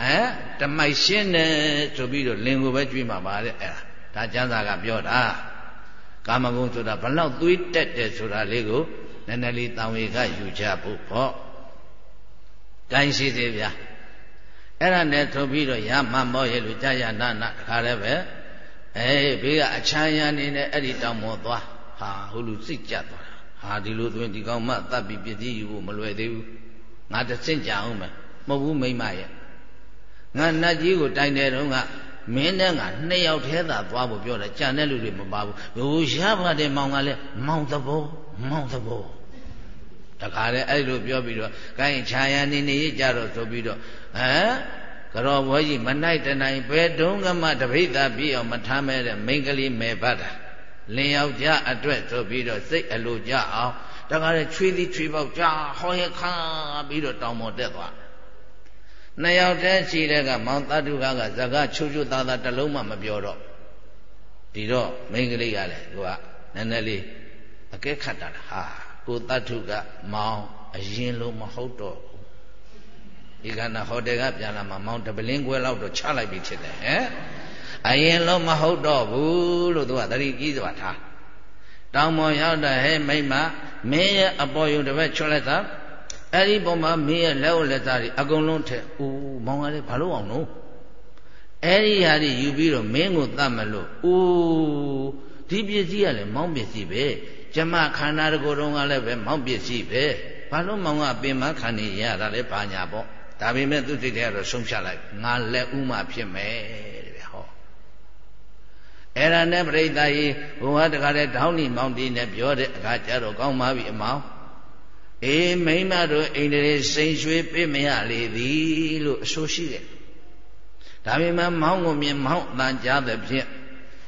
ဟမ်တမိုက်ရှင်းတယ်ဆိုပြီးတော့လင်းကိုပဲကြွေးမှာပါတဲ့အဲ့ဒါဒါကျမ်းစာကပြောတာကာမဂုဏ်ဆိုတာဘလောက်သွေးတက်တယ်ဆိုတာလေးကိုနည်းနည်းလေးတန်ဝေကယူကြဖို့ပေါ့တိုင်းရှိသေးဗျာ အဲ့ဒါနဲ့ထုတ်ပြီးတော့ရမမောရဲ့လူကြာရနာနာတခါလည်းပဲအေးဘေးကအချမ်းရနေနဲ့အဲ့ဒီတောင်မောသွားဟာဟိုလူစိတ်ကြသွားတာဟာဒီလိုဆိုရင်ဒီကောင်မတတ်ပြီးပြည့်စည်ယူဖို့မလွယ်သေးဘူးငါတဆင့်ကြအောင်မယ်မဟုတ်ဘူးမိမရဲ့ငါနတ်ကြီးကိုတိုင်တယ်တော့ကမင်းနဲ့ငါနှစ်ယောက်ထဲသာသွားဖို့ပြောတယ်ကြံတဲ့လူတွေမပါဘူးဟိုရပါတယ်မောင်ကလည်းမောင်သဘောမောင်သဘော တခါလေအဲ့လိုပြောပြီးတော့ကိုင်းခြာရနေနေကြတော့ဆိုပြီးတော့ဟမ်ကြောဘွားကြီးမနိုင်တနိုင်ဘယ်တုန်းကမှတပိဿပြီးအောင်မထမ်းမဲတဲ့မိန်းကလေးမယ်ပတ်တာလင်ယောက်ျားအတွက်ဆိုပြီးတော့စိတ်အလိုကြအောင်တခါလေချွေးသည်ချွေးပေါက်ကြာဟောရခါပြီးတော့တောင်ပေါ်တက်သွားနှစ်ယောက်တည်းရှိတဲ့ကမောင်တတုကကဇကချူချူသားသားတလုံးမှမပြောတော့ဒီတော့မိန်းကလေးကလည်းသူကနည်းနည်းလေးအကဲခတ်တာဟာ ကိုတတုကမောင်အရင်လုံးမဟုတ်တော့ဘူးဒီကနေ့ဟိုတယ်ကပြန်လာမှမောင်တပလင်းခွဲလောက်တော့ချလိုက်ပြီဖြစ်တယ်ဟဲ့အရင်လုံးမဟုတ်တော့ဘူးလို့သူကသတိကြီးစွာထားတောင်ပေါ်ရောက်တဲ့ဟဲ့မိမမင်းရဲ့အပေါ်ယုံတစ်ဘက်ချွတ်လိုက်တာအဲ့ဒီပုံမှာမင်းရဲ့လက်ဝလက်သားတွေအကုန်လုံးထက်ဦးမောင်ကလေးဘာလို့အောင်လို့အဲ့ဒီဟာတွေယူပြီးတော့မင်းကိုတတ်မလို့ဦးဒီပစ္စည်းကလည်းမောင်းပစ္စည်းပဲ ကျမခန္ဓာတကိုယ်တော်ကလည်းပဲမောင်းပစ္စည်းပဲဘာလို့မောင်ကပင်မခံနေရတာလဲဘာညာပေါ့ဒါပေမဲ့သူစိတ်ထဲကတော့ဆုံးဖြတ်လိုက်ငါလက်ဥမှဖြစ်မယ်အဲ့ဒါနဲ့ပြိဿကြီးဘုရားတကားတဲ့တောင်းနီမောင်တီနဲ့ပြောတဲ့အခါကျတော့ကောင်းပါပြီအမောင်အေးမိမတို့အိန္ဒြေစိန်ရွှေပြမရလေသည်လို့အဆိုရှိတယ်ဒါပေမဲ့မောင်းကိုမြင်မောင်းအတန်ကြားတဲ့ဖြင့်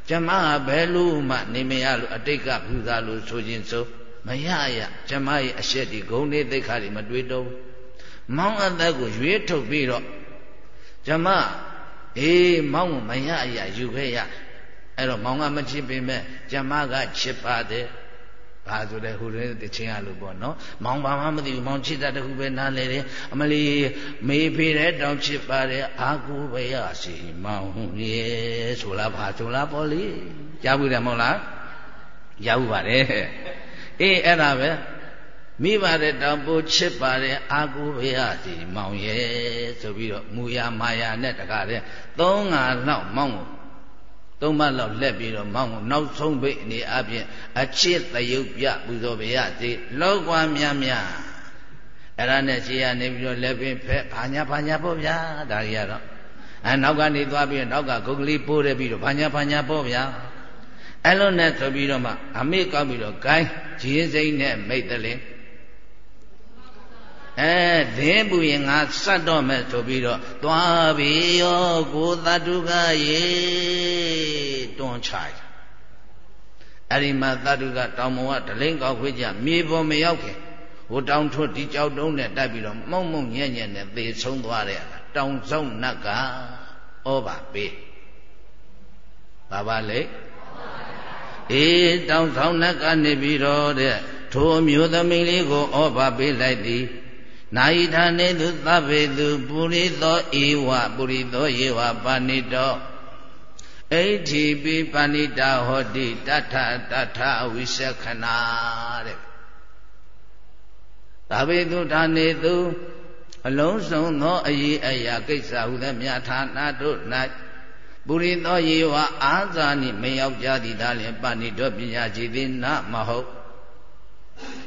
ကျမကဘယ်လို့မှနေမရလို့အတိတ်ကဘူသာလို့ဆိုခြင်းဆိုမရရကျမရဲ့အရှက်ဒီဂုံနေသိခါတွေမတွေးတော့မောင်းအသက်ကိုရွေးထုတ်ပြီးတော့ကျမအေးမောင်းကိုမရရယူခဲ့ရအဲ့တော့မောင်ကမချစ်ပေမဲ့ကျမကချစ်ပါတယ် ဘဘာဆိုတဲ့ဟိုတဲ့တချင်းရလို့ပေါ့နော်မောင်ဘာမှမသိဘူးမောင်ချစ်တာတခုပဲနားလေတယ်အမလီမေးဖေးတဲ့တောင်ချစ်ပါတယ်အာကိုပဲရစီမောင်ရေဆိုလားဘာဆိုလားပေါ့လေကြားဘူးတယ်မဟုတ်လားကြားဘူးပါတယ်အေးအဲ့ဒါပဲမိပါတယ်တောင်ပိုချစ်ပါတယ်အာကိုဘုရားစီမောင်ရဲ့ဆိုပြီးတော့မူရမာယာနဲ့တကားတဲ့သုံးငါလောက်မောင်းကို သုံးမလောက်လက်ပြီးတော့မောင်းကိုနောက်ဆုံးပိတ်အနေအပြင်အချစ်တယုတ်ပြပူဇော်ဘုရားစီလောက်ကွာများများအဲ့ဒါနဲ့ရှေ့ကနေပြီးတော့လက်ပင်ဖက်ဘာညာဘာညာပေါ့ဗျာဒါကြီးကတော့အဲနောက်ကနေသွားပြီးတော့နောက်ကဂုတ်ကလေးပိုးတယ်ပြီးတော့ဘာညာဘာညာပေါ့ဗျာအဲ့လိုနဲ့ဆိုပြီးတော့မှအမေကောက်ပြီးတော့ဂိုင်းဂျင်းစိမ့်နဲ့မိတ်တယ်လေ အဲဒင်းပူရင်ငါစတ်တော့မယ်ဆိုပြီးတော့သွားပြီရောကိုသတ္တုကရေတွန်းချလိုက်အဲ့ဒီမှာသတ္တုကတောင်မောကဒလိန်ကောက်ခွေးကြမြေပေါ်မရောက်ခင်ဟိုတောင်ထွတ်ဒီကြောက်တုံးနဲ့တိုက်ပြီးတော့မှုံမှုံညံ့ညံ့နဲ့သေဆုံးသွားတဲ့တောင်ဆောင်နတ်ကဩဘာပေးဘာပါလဲအေးတောင်ဆောင်နတ်ကနေပြီးတော့တဲ့ထိုမျိုးသမီးလေးကိုဩဘာပေးလိုက်သည် နာယိထာနေသူသဗ္ဗေသူပုရိသောဧဝပုရိသောဧဝပါဏိတောဣဋ္ဌိပိပါဏိတာဟောတိတထတထဝိရှခဏတဲ့သဗ္ဗေသူဌာနေသူအလုံးစုံသောအရေးအရာကိစ္စဟုသည်မြတ်ဌာနတို့၌ပုရိသောယေဝအာဇာနိမရောက်ကြသည်သာလျှင်ပါဏိတောပညာကြည်သည်နမဟုတ်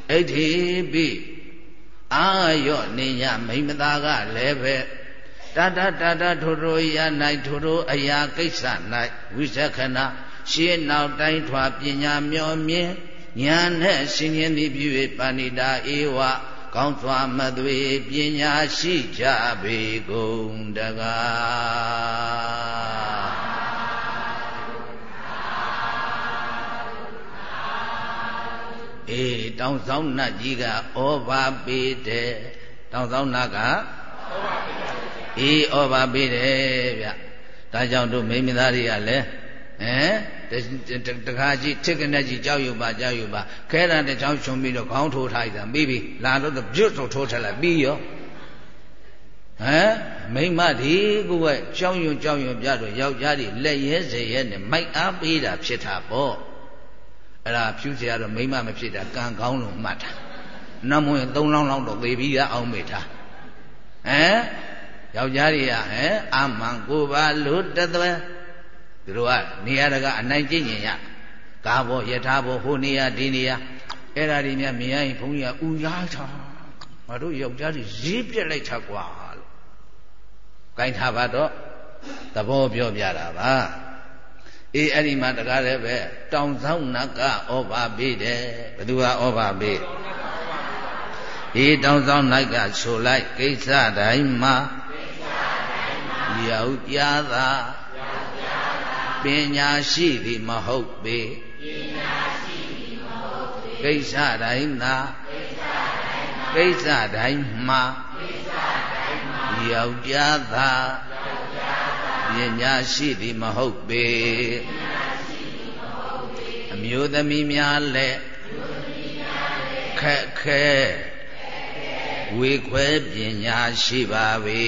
ဣဋ္ဌိပိ အာရော့နေညမိမသားကလည်းပဲတတတတထိုထိုရာ၌ထိုထိုအရာကိစ္စ၌ဝိသခဏရှင်းနောက်တိုင်းထွာပညာမျောမြင်ညာနဲ့ရှင်ရင်သည်ပြု၍ပါဏိတာဧဝကောင်းစွာမသွေပညာရှိကြပေကုန်တကား အေးတောင်ဆောင်နတ်ကြီးကဩဘာပေးတယ်တောင်ဆောင်နတ်ကဩဘာပေးတယ်အေးဩဘာပေးတယ်ဗျဒါကြောင့်တို့မိမိသားတွေကလည်းဟမ်တခါကြီးထစ်ကနေကြီးကြောက်ယူပါကြောက်ယူပါခဲတာတစ်ချောင်းချုံပြီးတော့ခေါင်းထိုးထားလိုက်တာပြီးပြီလာတော့ပြုတ်ဆိုထိုးထလိုက်ပြီးရောဟမ်မိမဒီကိုကကြောက်ရွံ့ကြောက်ရွံ့ပြတော့ယောက်ျားတွေလက်ရဲစေရဲနဲ့မိုက်အားပေးတာဖြစ်တာပေါ့ အဲ့ဒါဖြူစရာတော့မိမမဖြစ်တာကံကောင်းလို့မှတ်တာနမွေသုံးလောင်းလောက်တော့သေပြီးရအောင်မေတာဟမ်ယောက်ျားတွေကဟမ်အမှန်ကိုပါလို့တသွဲသူတို့ကနေရာတကအနိုင်ကျင့်ကျင်ရကာဘောယထာဘောဟိုနေရာဒီနေရာအဲ့ဒါတွေများမြင်ရရင်ဘုန်းကြီးကဥရားတာငါတို့ယောက်ျားတွေဈေးပြက်လိုက်တာကွာလို့ဂိုင်းထားပါတော့သဘောပြောပြတာပါ အေးအဲ့ဒီမှာတကားလည်းပဲတောင်ဆောင်နကဩဘာပေးတယ်ဘသူကဩဘာပေးအေးတောင်ဆောင်၌ကဆိုလိုက်ကိစ္စတိုင်းမှာယောက်ျားသာပညာရှိသည်မဟုတ်ပေကိစ္စတိုင်းသာကိစ္စတိုင်းမှာယောက်ျားသာ ပညာရှိသည်မဟုတ်ပေအမျိုးသမီးများလည်းခက်ခဲဝေခွဲပညာရှိပါပေ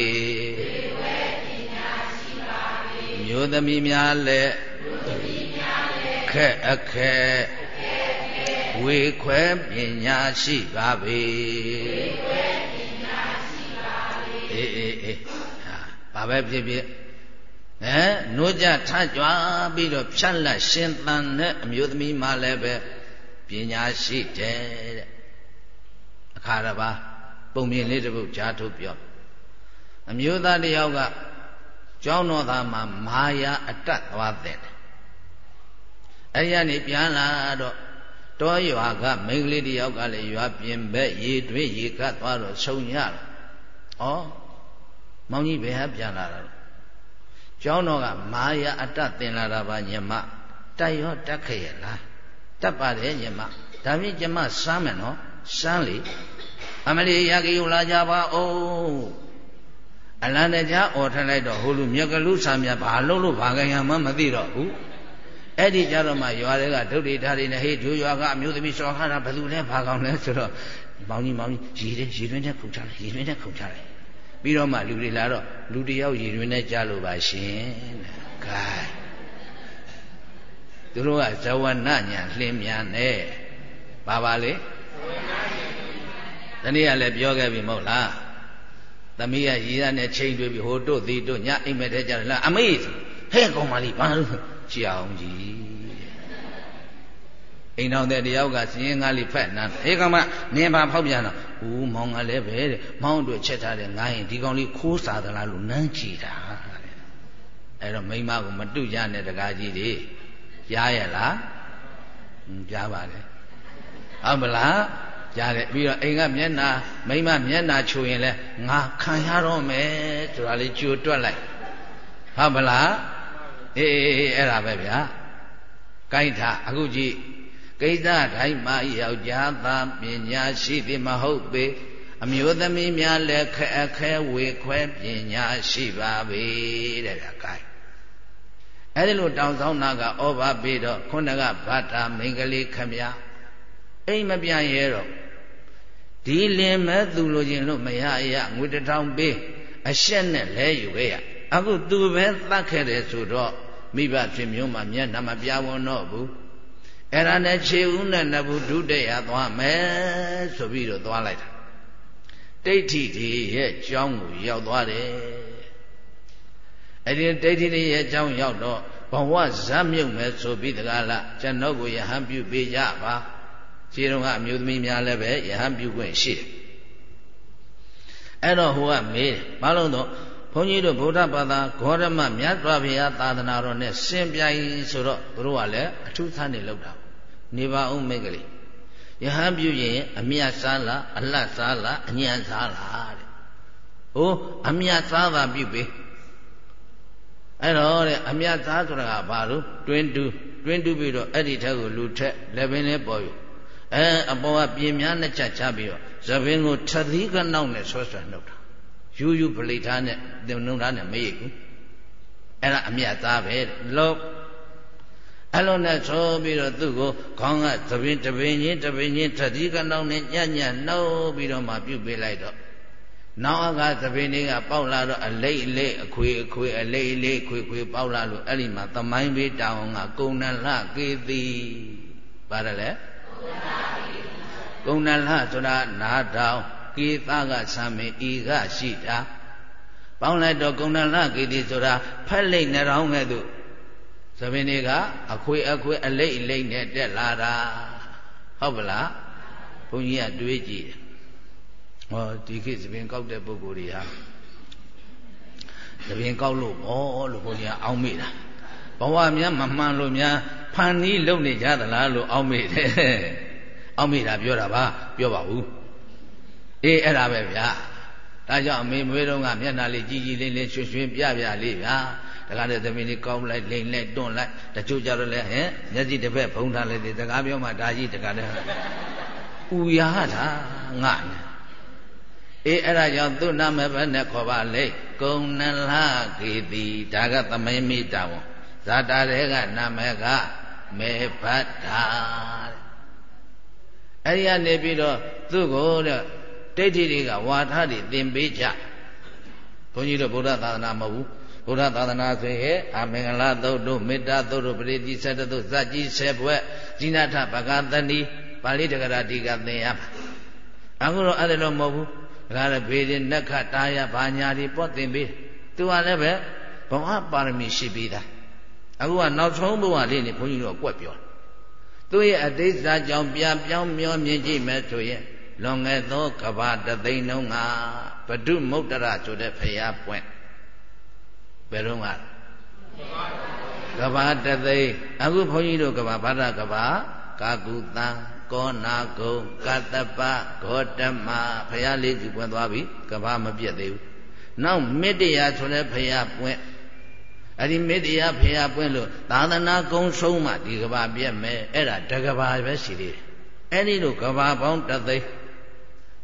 အမျိုးသမီးများလည်းခက်အခက်ဝေခွဲပညာရှိပါပေအေးအေးအေးဟာဘာပဲဖြစ်ဖြစ် ဟမ်နိုးကြထကြွားပြီးတော့ဖြတ်လက်ရှင်သန်တဲ့အမျိုးသမီးမှလည်းပဲပညာရှိတယ်တဲ့အခါတစ်ပါးပုံမြင်လေးတစ်ပုဒ်ကြားထုတ်ပြောအမျိုးသားတယောက်ကကျောင်းတော်သားမှာမာယာအတတ်သွားတဲ့အဲ့ရနေပြန်လာတော့တောရွာကမိန်းကလေးတယောက်ကလည်းရွာပြင်ဘက်ရေတွင်းရေကတ်သွားတော့ဆုံရတော့ဩမောင်ကြီးဘယ်ဟာပြန်လာတာ ကျောင်းတော်ကမာယာအတ္တသင်လာတာပါညမတက်ရောတက်ခရဲ့လားတက်ပါတယ်ညမဒါဖြင့်ကျမစမ်းမယ်နော်စမ်းလေအမလီရကေယူလာကြပါဦးအလန္တကြားអော်ထလိုက်တော့ဟိုလူမြက်ကလူဆာမြဘာလို့လို့ဘာကံရမှမသိတော့ဘူးအဲ့ဒီကြတော့မှရွာတွေကဒုတိဓာတ်တွေနဲ့ဟေးဒူရွာကအမျိုးသမီးစော်ခါတာဘယ်သူလဲဘာကောင်းလဲဆိုတော့မောင်ကြီးမောင်ကြီးရေတွေရေတွင်းနဲ့ခုန်ချလိုက်ရေတွင်းနဲ့ခုန်ချလိုက် ပြီးတော့မှလူတွေလာတော့လူတယောက်ရေတွင်းနဲ့ကြားလို့ပါရှင်တဲ့ gain သူတို့ကဇဝနညာလှင်းမြန်နဲ့ဘာပါလေတနေ့ကလည်းပြောခဲ့ပြီမဟုတ်လားသမီးကရည်ရနဲ့ချိန်တွေ့ပြီဟိုတို့သည်တို့ညအိမ်မက်တဲ့ကြတယ်လားအမေဟဲ့ကောင်မလေးဘာလို့ကြည်အောင်ကြီး အိမ်တော်တဲ့တယောက်ကစရင်ကားလေးဖက်နာဟေးကောင်မနင်ဘာဖောက်ပြန်တော့ဦးမောင်ကလည်းပဲတဲ့မောင်တို့ချက်ထားတဲ့ငားရင်ဒီကောင်လေးခိုးစားသလားလို့နမ်းကြည့်တာတဲ့အဲ့တော့မိမကိုမတုကြနဲ့တကားကြီးတွေကြားရလားကြားပါလေဟုတ်မလားကြားတယ်ပြီးတော့အိမ်ကမျက်နာမိမမျက်နာချိုရင်လဲငါခံရတော့မယ်ဆိုတာလေးကြိုတွက်လိုက်ဟုတ်မလားအေးအဲ့ဒါပဲဗျာကိုင်းထားအခုကြည့် ကိစ္စတိုင်းမှာယောက်ျားသားပညာရှိသည်မဟုတ်ပေအမျိုးသမီးများလည်းခက်အခဲဝေခွဲပညာရှိပါပေတဲ့ဗျာကိုင်းအဲ့ဒီလိုတောင်ဆောင်နာကဩဘာပေးတော့ခုနကဗတ္တာမင်္ဂလိခမညာအိမ်မပြန်ရဲတော့ဒီလင်မဲ့သူလိုချင်လို့မရရငွေတထောင်ပေးအရှက်နဲ့လဲယူခဲ့ရအခုသူပဲသတ်ခဲ့တယ်ဆိုတော့မိဘဖြစ်မျိုးမှမျက်နှာမပြဝန်းတော့ဘူး အဲ့ဒါနဲ့ခြေဦးနဲ့နဘူးဒုတိယသွားမယ်ဆိုပြီးတော့သွားလိုက်တာဒိဋ္ဌိတွေရဲ့ကြောင်းကိုရောက်သွားတယ်အဲ့ဒီဒိဋ္ဌိတွေရဲ့ကြောင်းရောက်တော့ဘဝဇတ်မြုပ်မယ်ဆိုပြီးတကားလားကျွန်တော်ကိုယဟန်ပြုပေးကြပါခြေတော်ကအမျိုးသမီးများလည်းပဲယဟန်ပြုခွင့်ရှိတယ်အဲ့တော့ဟိုကမေးတယ်ဘာလို့တော့ဘုန်းကြီးတို့ဗုဒ္ဓဘာသာဂေါရမမြတ်စွာဘုရားသာသနာတော်နဲ့ရှင်ပြိုင်ဆိုတော့သူတို့ကလည်းအထူးသနေလောက်တာ နေပါအောင်မိတ်ကလေးယဟန်ပြုရင်အမြတ်စားလားအလတ်စားလားအညံစားလားတဲ့ဟိုအမြတ်စားတာပြုပေးအဲ့တော့တဲ့အမြတ်စားဆိုတာကဘာလို့တွင်းတူးတွင်းတူးပြီးတော့အဲ့ဒီထက်ကိုလူထက်လက်ပင်လေးပေါ်ယူအဲအပေါ်ကပြင်များနဲ့ချက်ချပြီးတော့သပင်ကိုထသီးကနောက်နဲ့ဆွဲဆွဲနှုတ်တာယူယူပလိထားနဲ့တင်နှုတ်ထားနဲ့မရိပ်ဘူးအဲ့ဒါအမြတ်သားပဲလို့ အဲ့လိုနဲ့ဆိုပြီးတော့သူ့ကိုခေါင်းကသပင်တပင်ချင်းတပင်ချင်းထသီးကနောက်နဲ့ညံ့ညံ့နှုတ်ပြီးတော့မှပြုတ်ပေးလိုက်တော့နောက်အကသပင်လေးကပေါက်လာတော့အလိတ်အလိတ်အခွေအခွေအလိတ်အလိတ်ခွေခွေပေါက်လာလို့အဲ့ဒီမှာသမိုင်းပေးတောင်းကကုံနလကေတိပါတယ်လေကုံနလဆိုတာနာတောင်ကေသကသံမေဤကရှိတာပေါင်းလိုက်တော့ကုံနလကေတိဆိုတာဖက်လိတ်နှရောင်းခဲ့သူ သပင်တွေကအခွေအခွေအလိတ်အလိတ်နဲ့တက်လာတာဟုတ်ပလားဘုန်းကြီးကတွေးကြည့်ဟောဒီခေတ်သပင်ကောက်တဲ့ပုဂ္ဂိုလ်တွေဟာသပင်ကောက်လို့ဘောလို့ဘုန်းကြီးကအောင်းမိတာဘဝများမမှန်လို့များဖန်နီးလုံနေကြသလားလို့အောင်းမိတယ်အောင်းမိတာပြောတာပါပြောပါဘူးအေးအဲ့ဒါပဲဗျာ ဒါကြောင့်အမေမွေးတော့ကမျက်နှာလေးကြီးကြီးလေးလေးရွှင်ရွှင်ပြပြလေးဗျာတကားတဲ့သမီးလေးကောင်းလိုက်လိမ့်လိုက်တွန့်လိုက်တချို့ကြတော့လဲဟင်မျက်စိတစ်ဖက်ဖုံးထားလိုက်တယ်တကားပြောမှဒါကြီးတကားတဲ့ဥရတာငါအေးအဲ့ဒါကြောင့်သူ့နာမည်ပဲနဲ့ခေါ်ပါလေကုံနလကေတိဒါကသမိမိတာဝန်ဇာတာတွေကနာမည်ကမေဘတ်တာအဲ့ဒီကနေပြီးတော့သူ့ကိုတဲ့ ဒိဋ္ဌိတွေကဝါထတွေသင်ပေးကြဘုန်းကြီးတို့ဗုဒ္ဓသာသနာမဟုတ်ဘူးဗုဒ္ဓသာသနာဆိုရင်အမင်္ဂလာသုတ်တို့မေတ္တာသုတ်တို့ပရိတိဆက်တို့ဇာကြီးဆယ်ဘွဲ့ဇိနာထဘဂသဏီပါဠိတက္ကရာတိကသင်ရမှာအခုတော့အဲ့ဒါတော့မဟုတ်ဘူးဒါလည်းဘေးရင်နက္ခတာယဘာညာတွေပွတ်သင်ပေးသူကလည်းပဲဘဝပါရမီရှိပြီးသားအခုကနောက်ဆုံးဘဝလေးနေဘုန်းကြီးတို့ကွက်ပြောသူရဲ့အတိတ်စာကြောင့်ပြပြောင်းမျောမြင်ကြည့်မယ်ဆိုရင် လွန်ခဲ့သောကဘာတသိန်းလုံးကဘဒုမုတ်တရဆိုတဲ့ဖရာပွင့်ဘယ်တော့ကကဘာတသိန်းအခုဘုန်းကြီးတို့ကဘာဘာဒကဘာကာကုတံကောနာကုံကတ္တပဂေါတမဖရာလေးစုပွင့်သွားပြီကဘာမပြတ်သေးဘူးနောက်မေတ္တရာဆိုတဲ့ဖရာပွင့်အဲ့ဒီမေတ္တရာဖရာပွင့်လို့သာသနာကုံဆုံးမှဒီကဘာပြတ်မယ်အဲ့ဒါတကဘာပဲရှိသေးတယ်အဲ့ဒီလိုကဘာပေါင်းတသိန်း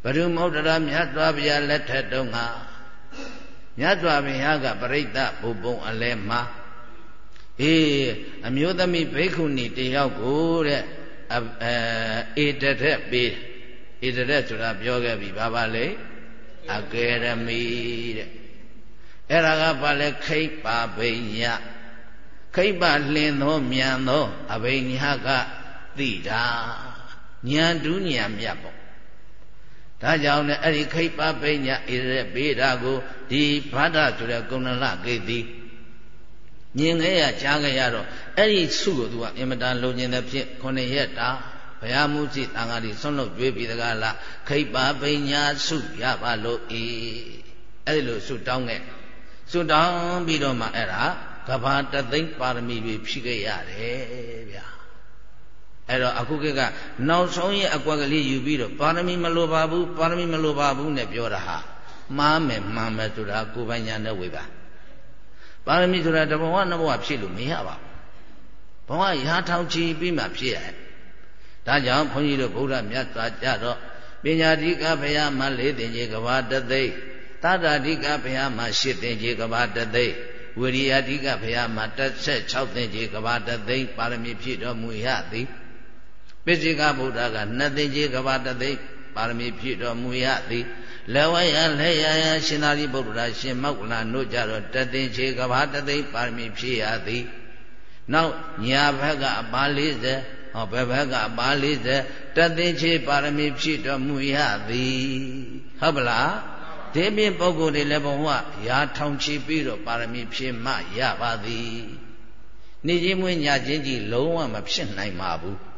ဘဒုမௌဒရာမြတ်စွာဘုရားလက်ထက်တုန်းကမြတ်စွာဘုရားကပရိသတ်ဘုံဘုံအလဲမှာအေးအမျိုးသမီးဘိက္ခုနီတယောက်ကိုတဲ့အဲဧတရက်ပေးဧတရက်ဆိုတာပြောခဲ့ပြီဘာပါလဲအကေရမီတဲ့အဲ့ဒါကဘာလဲခိတ်ပါဘိညာခိတ်ပါလင်းသောမြန်သောအဘိညာကသိတာဉာဏ်တူးဉာဏ်မြတ်ပေါ့ ဒါကြောင့်လည်းအဲ့ဒီခိတ်ပါဘိညာဣရဘေးတာကိုဒီဘာဒဆိုတဲ့ကုဏလကိတိမြင်ခဲ့ရကြားခဲ့ရတော့အဲ့ဒီစုကိုသူကအင်မတန်လုံကျင်တဲ့ဖြစ်ခုနှစ်ရက်တာဘုရားမူရှိတန်ဃာဒီဆွန့်လွတ်ကြွေးပြီးတကားလားခိတ်ပါပညာစုရပါလို့ဤအဲ့ဒီလိုစုတောင်းခဲ့စုတောင်းပြီးတော့မှအဲ့ဒါကဘာတသိမ့်ပါရမီတွေဖြည့်ခဲ့ရတယ်ဗျာ အဲ့တော့အခုကကနောက်ဆုံးရဲ့အကွက်ကလေးယူပြီးတော့ပါရမီမလိုပါဘူးပါရမီမလိုပါဘူးနဲ့ပြောတာဟာမှားမယ်မှန်မယ်ဆိုတာကိုယ်ပိုင်ညာနဲ့ဝေပါပါရမီဆိုတာတဘဝနှစ်ဘဝဖြစ်လို့မရပါဘူးဘဝရာထောင်ချီပြီးမှဖြစ်ရတယ်ဒါကြောင့်ဘုန်းကြီးတို့ဗုဒ္ဓမြတ်စွာကြတော့ပညာတိကဘုရားမှာ၄တင်ကြီးကဘာတသိသတ္တတိကဘုရားမှာ၈တင်ကြီးကဘာတသိဝိရိယတိကဘုရားမှာ16တင်ကြီးကဘာတသိပါရမီဖြည့်တော်မူရသည် ပိစိကဗုဒ္ဓက2တင်ကြီးကဘာတသိပါရမီဖြည့်တော်မူရသည်လေဝယလေယယရှင်သာရိပုတ္တရာရှင်မောက္ကလတို့ကြတော့တသိချေကဘာတသိပါရမီဖြည့်ရသည်နောက်ညာဘက်ကအပါ40ဟောဘယ်ဘက်ကပါ40တသိချေပါရမီဖြည့်တော်မူရသည်ဟုတ်ပလားဒီပြင်ပုဂ္ဂိုလ်တွေလည်းဘဝရာထောင်ချီပြီးတော့ပါရမီဖြည့်မှရပါသည်နေချင်းမွေးညချင်းကြီးလုံးဝမဖြစ်နိုင်ပါဘူး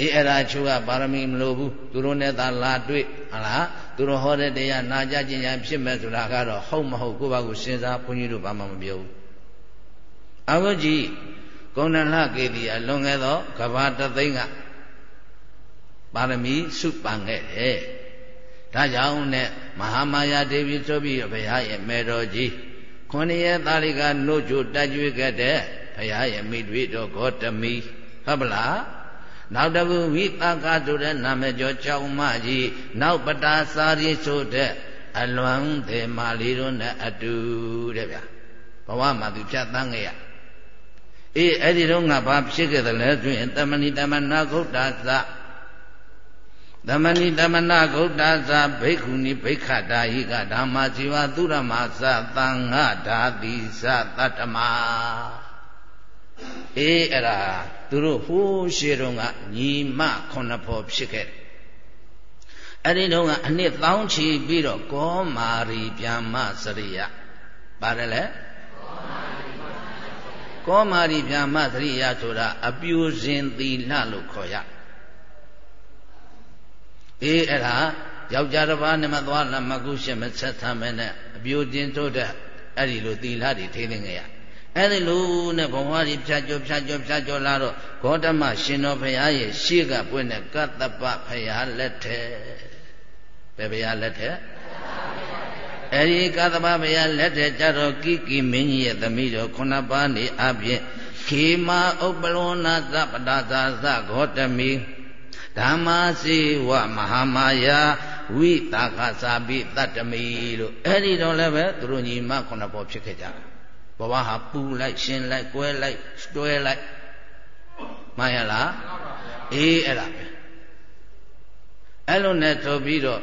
အေးအဲ့ဒါချိုးကပါရမီမလိုဘူးသူတို့နဲ့သာလာတွေ့ဟလားသူတို့ဟောတဲ့တရားနာကြခြင်းညာဖြစ်မဲ့ဆိုတာကတော့ဟုတ်မဟုတ်ကိုယ့်ဘာကိုစဉ်းစားဘုန်းကြီးတို့ဘာမှမပြောဘူးအခုကြည့်ကုဏလကေတိအလွန်ခဲ့သောကဘာတသိန်းကပါရမီစုပန်ခဲ့တယ်ဒါကြောင့်နဲ့မဟာမာယာဒေဝီဆိုပြီးဘုရားရဲ့မေတော်ကြီးခွန်ရဲ့သာရိကနှုတ်ကြတက်ကြွခဲ့တဲ့ဘုရားရဲ့မိတွေ့တော်ဂေါတမီဟုတ်ပလား နောက်တကူဝိသကဆိုတဲ့နာမည်ကျော်ကြောင်းမကြီးနောက်ပတာစာရီဆိုတဲ့အလွန်သေးမာလေးတို့နဲ့အတူတဲ့ဗျာဘဝမှာသူဖြတ်သန်းခဲ့ရအေးအဲ့ဒီတော့ငါဘာဖြစ်ခဲ့သလဲဆိုရင်တမဏိတမနာဂုတ်တာသသမဏိတမနာဂုတ်တာသဘိက္ခုနိဘိက္ခတာဟိကဓမ္မဇီဝသုရမသသံဃဓာတိသတတ္တမ အေးအဲ့ဒါသူတို့ဟိုးရှေတုန်းကညီမခုနှစ်ဖော်ဖြစ်ခဲ့တယ်အဲ့ဒီတော့ကအနှစ်သောင်းချီပြီးတော့ကောမာရီဗျာမစရိယပါတယ်လေကောမာရီဗျာမသရိယဆိုတာအပြူစင်သီလလို့ခေါ်ရအေးအဲ့ဒါယောက်ျားတစ်ပါးနဲ့မသွားလာမကုရှိမဆက်ဆံမဲနဲ့အပြူတင်တို့တဲ့အဲ့ဒီလိုသီလတွေထိနေကြရ အဲ့ဒီလိုနဲ့ဘဝကြီးဖြတ်ကျော်ဖြတ်ကျော်ဖြတ်ကျော်လာတော့ဂေါတမရှင်တော်ဘုရားရဲ့ရှေ့ကပွင့်တဲ့ကတ္တပဘုရားလက်ထက်ဘယ်ဘုရားလက်ထက်အဲဒီကသဗ္ဗမယလက်တဲ့ကြတော့ကိကိမင်းကြီးရဲ့သမီးတော်ခုနှစ်ပါးနေအပြင်ခေမာဥပလောနာသပတာသာသဂေါတမီဓမ္မာစီဝမဟာမာယာဝိတာခသာပိတတ္တမီလို့အဲ့ဒီတော့လည်းပဲသူတို့ညီမခုနှစ်ပေါ်ဖြစ်ခဲ့ကြတာ ဘဝဟာပူလိုက်ရှင်လိုက်ကွဲလိုက်တွဲလိုက်မှန်ရလားအေးအဲ့ဒါပဲအဲ့လိုနဲ့ဆိုပြီးတော့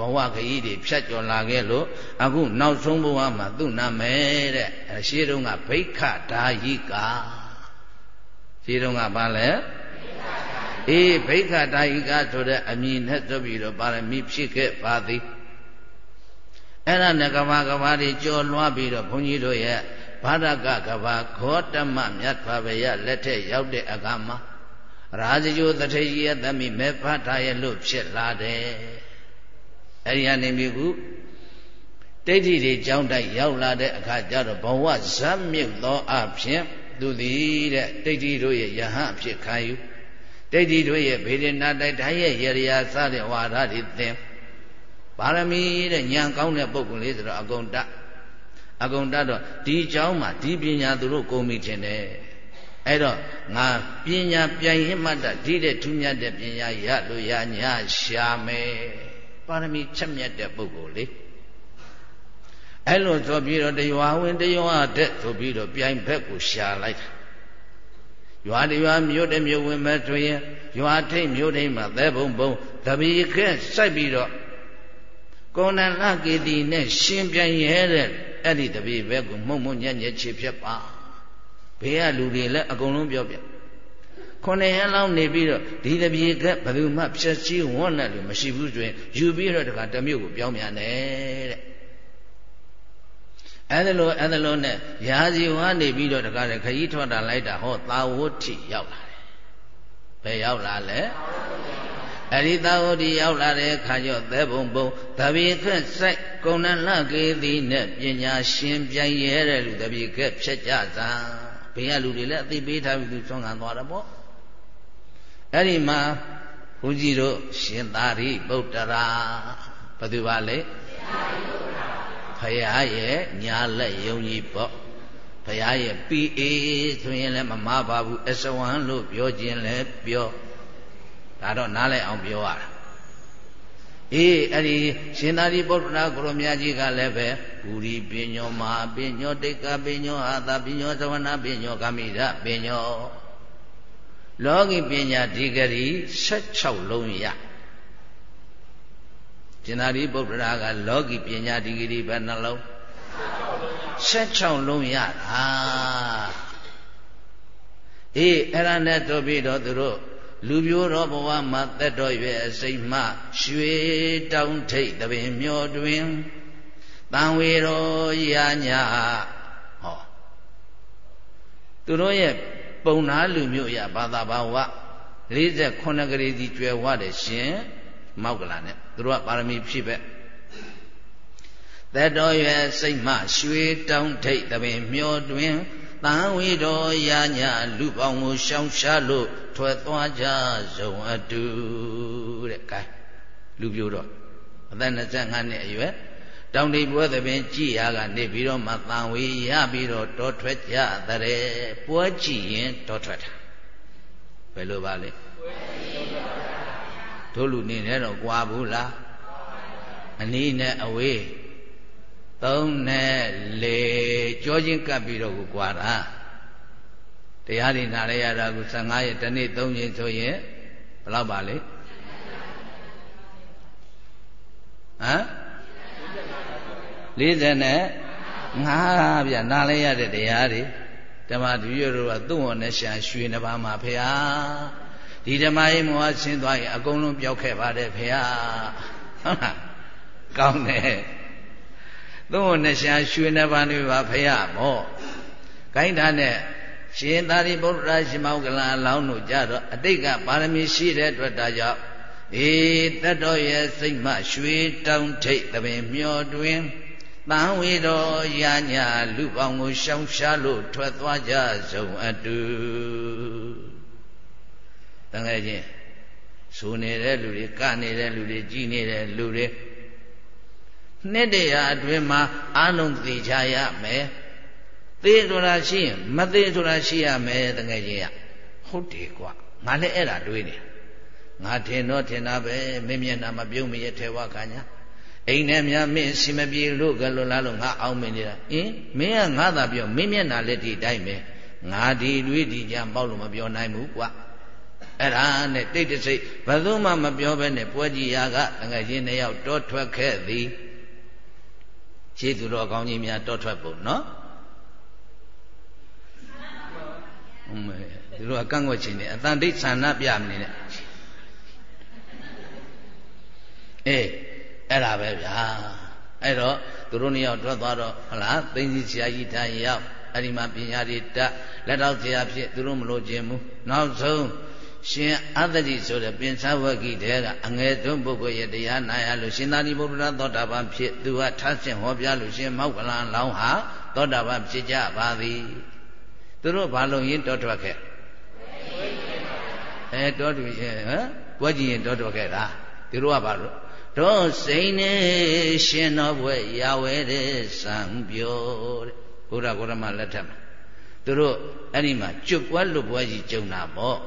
ဘဝခရီးတွေဖြတ်ကျော်လာခဲ့လို့အခုနောက်ဆုံးဘဝမှာသူ့နာမည်တဲ့ရှင်းတုန်းကဘိက္ခဒါယိကာရှင်းတုန်းကဘာလဲအေးဘိက္ခဒါယိကာဆိုတဲ့အမည်နဲ့ဆိုပြီးတော့ပါရမီဖြစ်ခဲ့ပါသည်အဲ့ဒါနဲ့ကဘာကဘာတွေကြော်လွှားပြီးတော့ဘုန်းကြီးတို့ရဲ့ ဘာဒကကဘာခောတမမြတ်စွာဘုရားလက်ထက်ရောက်တဲ့အခါမှာရာဇဂိုတထေကြီးရဲ့သမီးမေဖတ်ထားရဲ့လို့ဖြစ်လာတယ်အဲ့ဒီကနေပြီခုတိဋ္ဌိတွေကြောင်းတိုက်ရောက်လာတဲ့အခါကျတော့ဘဝဇတ်မြစ်သောအဖြစ်သူသည်တဲ့တိဋ္ဌိတို့ရဲ့ယဟန်အဖြစ်ခံယူတိဋ္ဌိတို့ရဲ့ဗေဒနာတိုက်တိုင်းရဲ့ရေရာစတဲ့ဝါဒတွေသင်ပါရမီတဲ့ဉာဏ်ကောင်းတဲ့ပုဂ္ဂိုလ်လေးဆိုတော့အကုန်တ အကုန်တတော့ဒီเจ้าမှာဒီပညာသူတို့ကုန်ပြီထင်တယ်အဲ့တော့ငါပညာပြိုင်ရင်မှတ်တာဒီတဲ့ထူးမြတ်တဲ့ပညာရလို့ရညာရှာမယ်ပါရမီချက်မြတ်တဲ့ပုဂ္ဂိုလ်လေ အဲ့လိုဆိုပြီးတော့တရွာဝင်တရွာတက်ဆိုပြီးတော့ပြိုင်ဘက်ကိုရှာလိုက်တာရွာတရွာမြို့တမြို့ဝင်မဲ့ဆိုရင်ရွာထိတ်မြို့ထိတ်မှာသဲဘုံဘုံတပီခက်စိုက်ပြီးတော့ကောဏလကေတိနဲ့ရှင်ပြိုင်ရဲတဲ့ အဲ့ဒီတပီဘက်ကိုမှုံမှုံညံ့ညက်ချေဖြစ်ပါဘေးကလူတွေလည်းအကုန်လုံးပြောပြခုနှစ်ရက်လောက်နေပြီးတော့ဒီတပြေကဘယ်သူမှဖြက်စီးဝန်းနဲ့လို့မရှိဘူးဆိုရင်ယူပြီးတော့တခါတမျိုးကိုပြောင်းပြန်တယ်တဲ့အဲ့ဒါလိုအဲ့ဒါလိုနဲ့ရာဇီဝါနေပြီးတော့တခါလေခကြီးထွက်တာလိုက်တာဟောသာဝတ္ထိရောက်လာတယ်ဘယ်ရောက်လာလဲ အဲ့ဒီသာဝတ္ထိရောက်လာတဲ့အခါကျတော့သဲဘုံဘုံတပြေခက်စိုက်ကုံဏလကေသည်နဲ့ပညာရှင်ပြိုင်ရဲတဲ့လူတပြေခက်ဖြက်ကြစာဘေးကလူတွေလည်းအသိပေးထားပြီးသူဆွမ်းခံသွားတယ်ပေါ့အဲ့ဒီမှာဘုန်းကြီးတို့ရှင်သာရိပုတ္တရာဘယ်သူပါလဲဖရာရဲ့ညာလက်ယုံကြီးပေါ့ဘုရားရဲ့ PA ဆိုရင်လည်းမမပါဘူး S1 လို့ပြောခြင်းလည်းပြော ဒါတော့နားလည်အောင်ပြောရတာအေးအဲ့ဒီရှင်သာရိပုတ္တရာကိုရမကြီးကလည်းပဲဘူရီပညောမဟာပညောတိတ်ကပညောအာသပညောသဝနာပညောကာမိရပညောလောကီပညာဒီဂရီ16လုံးရရှင်သာရိပုတ္တရာကလောကီပညာဒီဂရီဘယ်နှလုံး16လုံးရတာအေးအဲ့ဒါနဲ့တို့ပြီးတော့သူတို့ လူပြိုတော်ဘဝမှာသက်တော်ရွယ်အစိမ့်မှရွှေတောင်းထိတ်တပင်မျောတွင်တန်ဝေတော်ရာညာဟောသူတို့ရဲ့ပုံနာလူမျိုးရဘာသာဘာဝ48ဂရီစီကျွယ်ဝတယ်ရှင်မောက်ကလာနဲ့သူတို့ကပါရမီဖြည့်ပဲသက်တော်ရွယ်စိတ်မှရွှေတောင်းထိတ်တပင်မျောတွင်တန်ဝေတော်ရာညာလူပေါင်းကိုရှောင်ရှားလို့ ထွက်သွားကြစုံအတူတဲ့ကဲလူပြိုတော့အသက်25နှစ်အရွယ်တောင်တိပွဲသဘင်ကြည်ရကနေပြီးတော့မှတန်ဝေရပြီးတော့တောထွက်ကြတဲ့ပွဲကြည့်ရင်တောထွက်တာဘယ်လိုပါလဲတို့လူနေနဲ့တော့ကြွားဘူးလားအနည်းနဲ့အဝေးသုံးနဲ့လေကြောချင်းကပ်ပြီးတော့ကိုကြွားတာ တရားတွေနားလဲရတာကို15ရက်တနေ့3ချိန်ဆိုရင်ဘယ်လောက်ပါလဲဟမ်40နဲ့5ဗျနားလဲရတဲ့တရားတွေဓမ္မသူရတို့ကသူ့ဝန်နဲ့ရှာရွှေနှပါမှာဖေဟာဒီဓမ္မရေးမောဟဆင်းသွားရင်အကုန်လုံးပျောက်ခဲ့ပါတယ်ဖေဟာဟုတ်လားကောင်းတယ်သူ့ဝန်နဲ့ရှာရွှေနှပါနေပါဖေဟာမောခိုင်းတာနဲ့ ရှင်သာရိပုတ္တရာရှင်မောကလအလောင်းတို့ကြတော့အတိတ်ကပါရမီရှိတဲ့အတွက်ဒါကြောင့်အေတတ်တော်ရဲ့စိတ်မှရွှေတောင်းထိတ်တပင်မျောတွင်တန်ဝေတော်ရာညာလူပေါင်းကိုရှောင်ရှားလို့ထွက်သွားကြစုံအတူတန်ငယ်ချင်းဆိုနေတဲ့လူတွေကနေတဲ့လူတွေကြည်နေတဲ့လူတွေနှစ်တရာအတွင်းမှာအာလုံးသိချရမယ် သေးဆိုတာရှိရင်မသေးဆိုတာရှိရမယ်တကယ်ကြီးရဟုတ်တယ်ကွာငါလည်းအဲ့ဒါတွေးနေငါထင်တော့ထင်တာပဲမင်းမျက်နှာမပြုံးမရထဲဝခါညာအိမ်ထဲများမင်းစီမပြေလို့ကလွန်လာလို့ငါအောင်မင်းနေတာအင်းမင်းကငါသာပြောမင်းမျက်နှာလက်ဒီတိုင်းပဲငါဒီတွေးဒီကြပေါက်လို့မပြောနိုင်ဘူးကွာအဲ့ဒါနဲ့တိတ်တဆိတ်ဘယ်သူမှမပြောဘဲနဲ့ပွဲကြီးရာကတငယ်ချင်းနှစ်ယောက်တောထွက်ခဲ့သည်ခြေသူတော်ကောင်းကြီးများတောထွက်ပုံနော်မဲ သူတို့ကကန့်ကွက်ခြင်းနဲ့အတန်တိတ်ဆန္ဒပြမနေနဲ့အေးအဲ့ဒါပဲဗျာအဲ့တော့သူတို့နှစ်ယောက်ထွက်သွားတော့ဟလားသိသိဆရာကြီးတန်ရောက်အဲ့ဒီမှာပညာတွေတက်လက်တော့ဆရာဖြစ်သူတို့မလို့ခြင်းဘူးနောက်ဆုံးရှင်အတ္တိဆိုတဲ့ပင်သဝဂိတဲကအငယ်သွန်းပုဂ္ဂိုလ်ရဲ့တရားနာရလို့ရှင်သာရိပုတ္တရာသောတာပန်ဖြစ်သူကထဆင့်ဟောပြလို့ရှင်မောက္ကလန်လောင်းဟာသောတာပန်ဖြစ်ကြပါသည် သူတို့ဘာလို့ရင်တောထွက်ခဲ့အဲတောတူရဲ့ဟမ်ပွဲကြည့်ရင်တောထွက်ခဲ့တာသူတို့ကဘာလို့တော့စိန်နေရှင်တော်ဘွယ်ရဝဲတဲ့စံပြောတဲ့ဘုရားကိုရမလက်ထက်မှာသူတို့အဲ့ဒီမှာကျွတ်ပွဲလွတ်ပွဲကြီးကျုံတာပေါ့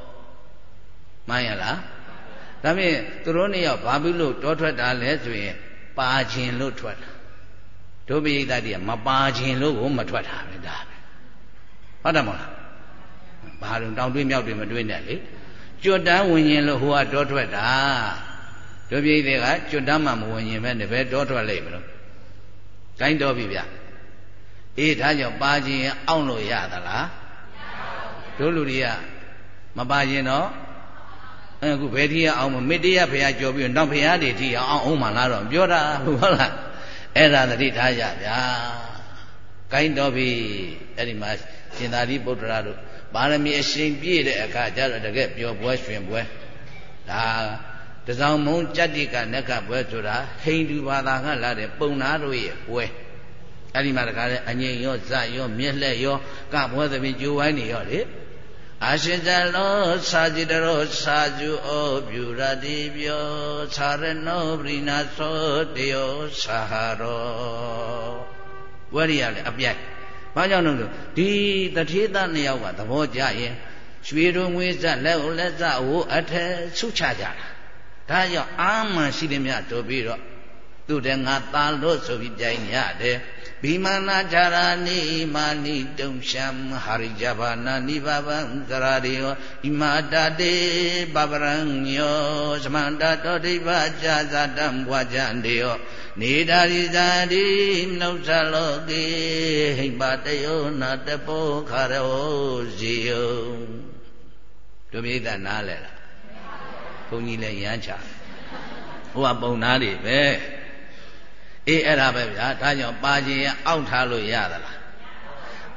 မှန်ရလားဒါဖြင့်သူတို့နှစ်ယောက်ဘာဖြစ်လို့တောထွက်တာလဲဆိုရင်ပါခြင်းလို့ထွက်တာဒုပိယိတတိကမပါခြင်းလို့ကိုမထွက်တာပဲဒါပဲ ဟုတ်တယ်မဟုတ်လားဘာလို့တောင်တွေးမြောက်တွေမတွေးနဲ့လေကျွတ်တန်းဝင်ရင်လို့ဟိုကတော့ထွက်တာဒုပိယိတေကကျွတ်တန်းမှမဝင်ရင်ပဲတပည့်တော့ထွက်လိုက်မလို့ကိုင်းတော့ပြီဗျအေးဒါကြောင့်ပါခြင်းအောင့်လို့ရသလားတို့လူတွေကမပါခြင်းတော့အခုဘယ်ထီအောင်မမေတ္တရဘုရားကြော်ပြီးနောက်ဘုရားတွေထီအောင်အောင်မှလားတော့ပြောတာဟုတ်လားအဲ့ဒါသတိထားရဗျာကိုင်းတော်ပြီအဲ့ဒီမှာ ရှင်သာရိပုတ္တရာတို့ပါရမီအရှင်ပြည့်တဲ့အခါကျတော့တကယ်ပျော်ပွဲရွှင်ပွဲဒါတစောင်းမုံကြတ္တိကနက္ခပွဲဆိုတာဟိန္ဒူဘာသာကလာတဲ့ပုံနာတို့ရဲ့ပွဲအဲ့ဒီမှာတခါလေအငြိမ်ရောဇရောမြက်လက်ရောကပွဲသဖြင့်ကြိုးဝိုင်းနေရောလေအာရှင်ဇလောစာจิตရောစာကျူဩပြုရတိပြောသာရနောပရိနာသောတယောသာရောဝရိယလည်းအပြိုက် ဘာကြောင့်လဲဆိုဒီတထေသနှစ်ယောက်ကသဘောကျရင်ရွှေတို့ငွေစလက်ဥလက်စဝအထက်ဆုချကြတာဒါကြောင့်အာမှန်ရှိသည်မြတ်တို့ပြီးတော့သူတည်းငါသားလို့ဆိုပြီးပြိုင်ရတယ် ဘိမာနာချာရာနိမာနိတုံရှံဟာရိကြဘာနာနိဗဗံသရာရိယောဣမာတတေပပရံညောသမန္တတောဒိဗဇာဇာတံဘွာကြံတေယောနေဒါရိဇာတိမနုဿလောကေဟိပါတယောနာတပောခါရောဇီယောတို့မိသနားလဲလားဘုန်းကြီးလည်းရမ်းချဟိုကပုံနာတွေပဲ အေးအဲ့ဒါပဲဗျာဒါကြောင့်ပါခြင်းရအောက်ထားလို့ရသလား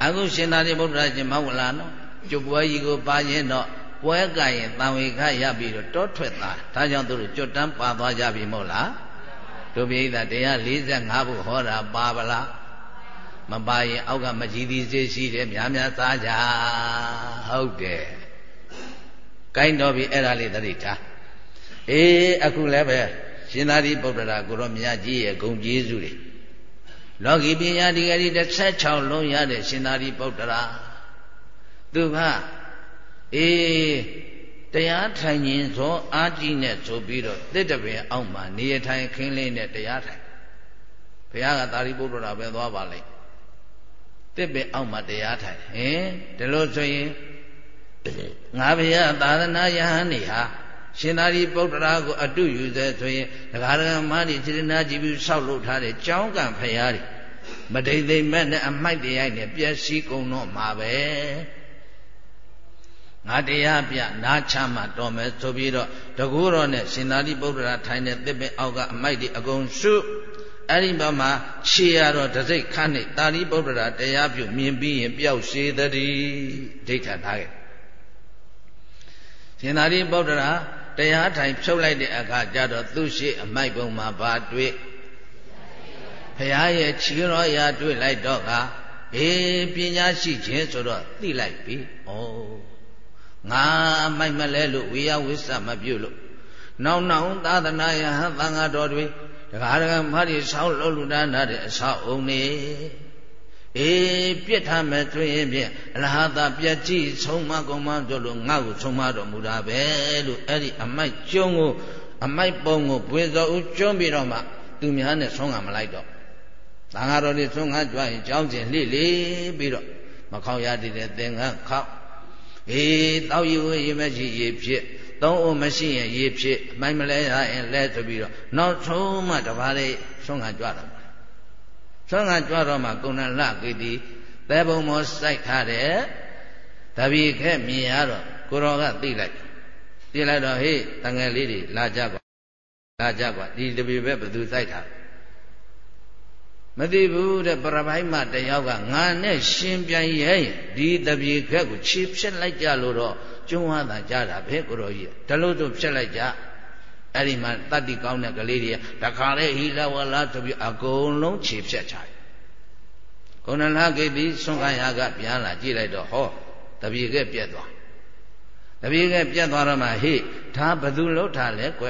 အခုရှင်သာရိပုတ္တရာရှင်မဟုတ်လားနော်ကျုပ်ပွဲကြီးကိုပါခြင်းတော့ပွဲကရင်တန်ဝေခရပြီးတော့တောထွက်တာဒါကြောင့်သူတို့ကြွတန်းပါသွားကြပြီမဟုတ်လားတို့ပိဋကတရား45ဘုဟောတာပါပလားမပါရင်အောက်ကမကြည်သည်စေရှိတယ်များများစားကြဟုတ်တယ်ကိုင်းတော်ပြီအဲ့ဒါလေးသတိထားအေးအခုလည်းပဲ ရှင်သာရိပုတ္တရာကိုရောမြတ်ကြီးရဲ့ဂုံကျေးဇူးတွေလောကီပညာဒီဂရီ16လုံးရတဲ့ရှင်သာရိပုတ္တရာသူကအေးတရားထိုင်ခြင်းသောအာကြီးနဲ့ဆိုပြီးတော့တစ်တပင်အောက်မှာနေရထိုင်ခင်းလေးနဲ့တရားထိုင်ဘုရားကသာရိပုတ္တရာပဲသွားပါလိမ့်တစ်ပင်အောက်မှာတရားထိုင်ဟင်ဒီလိုဆိုရင်ငါဘုရားသာသနာယဟန်နေဟာ ရှင်သာရိပုတ္တရာကိုအတုယူစေဆိုရင်ဒကာဒကာမကြီးစေတနာကြည့်ပြီးဆောက်လုပ်ထားတဲ့ကြောင်းကံဖရာတွေမဒိတ်သိမ့်မဲ့နဲ့အမိုက်တရားနဲ့ပြည့်စည်ကုန်တော့မှာပဲငါတရားပြနားချမှတော်မယ်ဆိုပြီးတော့တကူတော်နဲ့ရှင်သာရိပုတ္တရာထိုင်တဲ့တစ်ပင်အောက်ကအမိုက်တွေအကုန်စုအဲ့ဒီဘက်မှာခြေရတော့တစိတ်ခန့်နဲ့တာရိပုတ္တရာတရားပြုမြင်ပြီးရင်ပျောက်စေတည်းဒိဋ္ဌာထားခဲ့ရှင်သာရိပုတ္တရာ တရားထိုင်ဖြုတ်လိုက်တဲ့အခါကျတော့သူ့ရှိအမိုက်ပုံမှာဘာတွေ့ဘုရားရဲ့ခြေတော်ရာတွေ့လိုက်တော့ကအေးပညာရှိခြင်းဆိုတော့သိလိုက်ပြီဩငါအမိုက်မလဲလို့ဝေယဝိစ္စမပြုတ်လို့နောင်နောင်သာသနာယဟန်သံဃာတော်တွေဒကာဒကာမတွေဆောင်းလို့လူဒါနာတဲ့အဆောက်အုံနေ အေးပြစ်ထားမယ်ဆိုရင်ဖြင့်အလဟတာပြတ်ကြည့်ဆုံးမကုန်မှတို့လို့ငါ့ကိုဆုံးမတော်မူတာပဲလို့အဲ့ဒီအမိုက်ကျုံးကိုအမိုက်ပုံကိုဘွေစောဦးကျုံးပြီးတော့မှသူများနဲ့ဆုံးကမလိုက်တော့သံဃာတော်တွေဆုံးကကြွရင်ကြောင်းကျင်လှိလေပြီးတော့မခေါရတည်တဲ့သင်္ကန်းခောက်အေးတောက်ရည်ဝရေမရှိရေဖြစ်သုံးအိုမရှိရင်ရေဖြစ်မိုင်းမလဲရရင်လဲဆိုပြီးတော့နောက်ဆုံးမှတပါးလေးဆုံးကကြွတော့ ဆွမ်းကကြွတော့မှကုဏလကိတိသဲဘုံမောစိုက်ထားတဲ့တပည့်ခဲမြင်ရတော့ကိုရောကသိလိုက်သိလိုက်တော့ဟေးတငယ်လေးတွေလာကြပါလာကြပါဒီတပည့်ပဲဘသူစိုက်ထားမသိဘူးတဲ့ပရပိုက်မတယောက်ကငါနဲ့ရှင်ပြန်ရဲရင်ဒီတပည့်ခက်ကိုခြေဖြစ်လိုက်ကြလို့တော့ကျုံးဝါသာကြတာပဲကိုရောကြီးဒါလို့တော့ဖြစ်လိုက်ကြ အဲ့ဒီမှာတတ္တိကောင်းတဲ့ကလေးတွေတခါလေဟိလဝလာဆိုပြီးအကုန်လုံးခြေဖြတ်ချတယ်ကုဏလာကိတိဆွန်ခရာကပြန်လာကြည့်လိုက်တော့ဟောတပြေကပြက်သွားတပြေကပြက်သွားတော့မှဟေ့ဒါဘသူလှုပ်ထားလဲကွ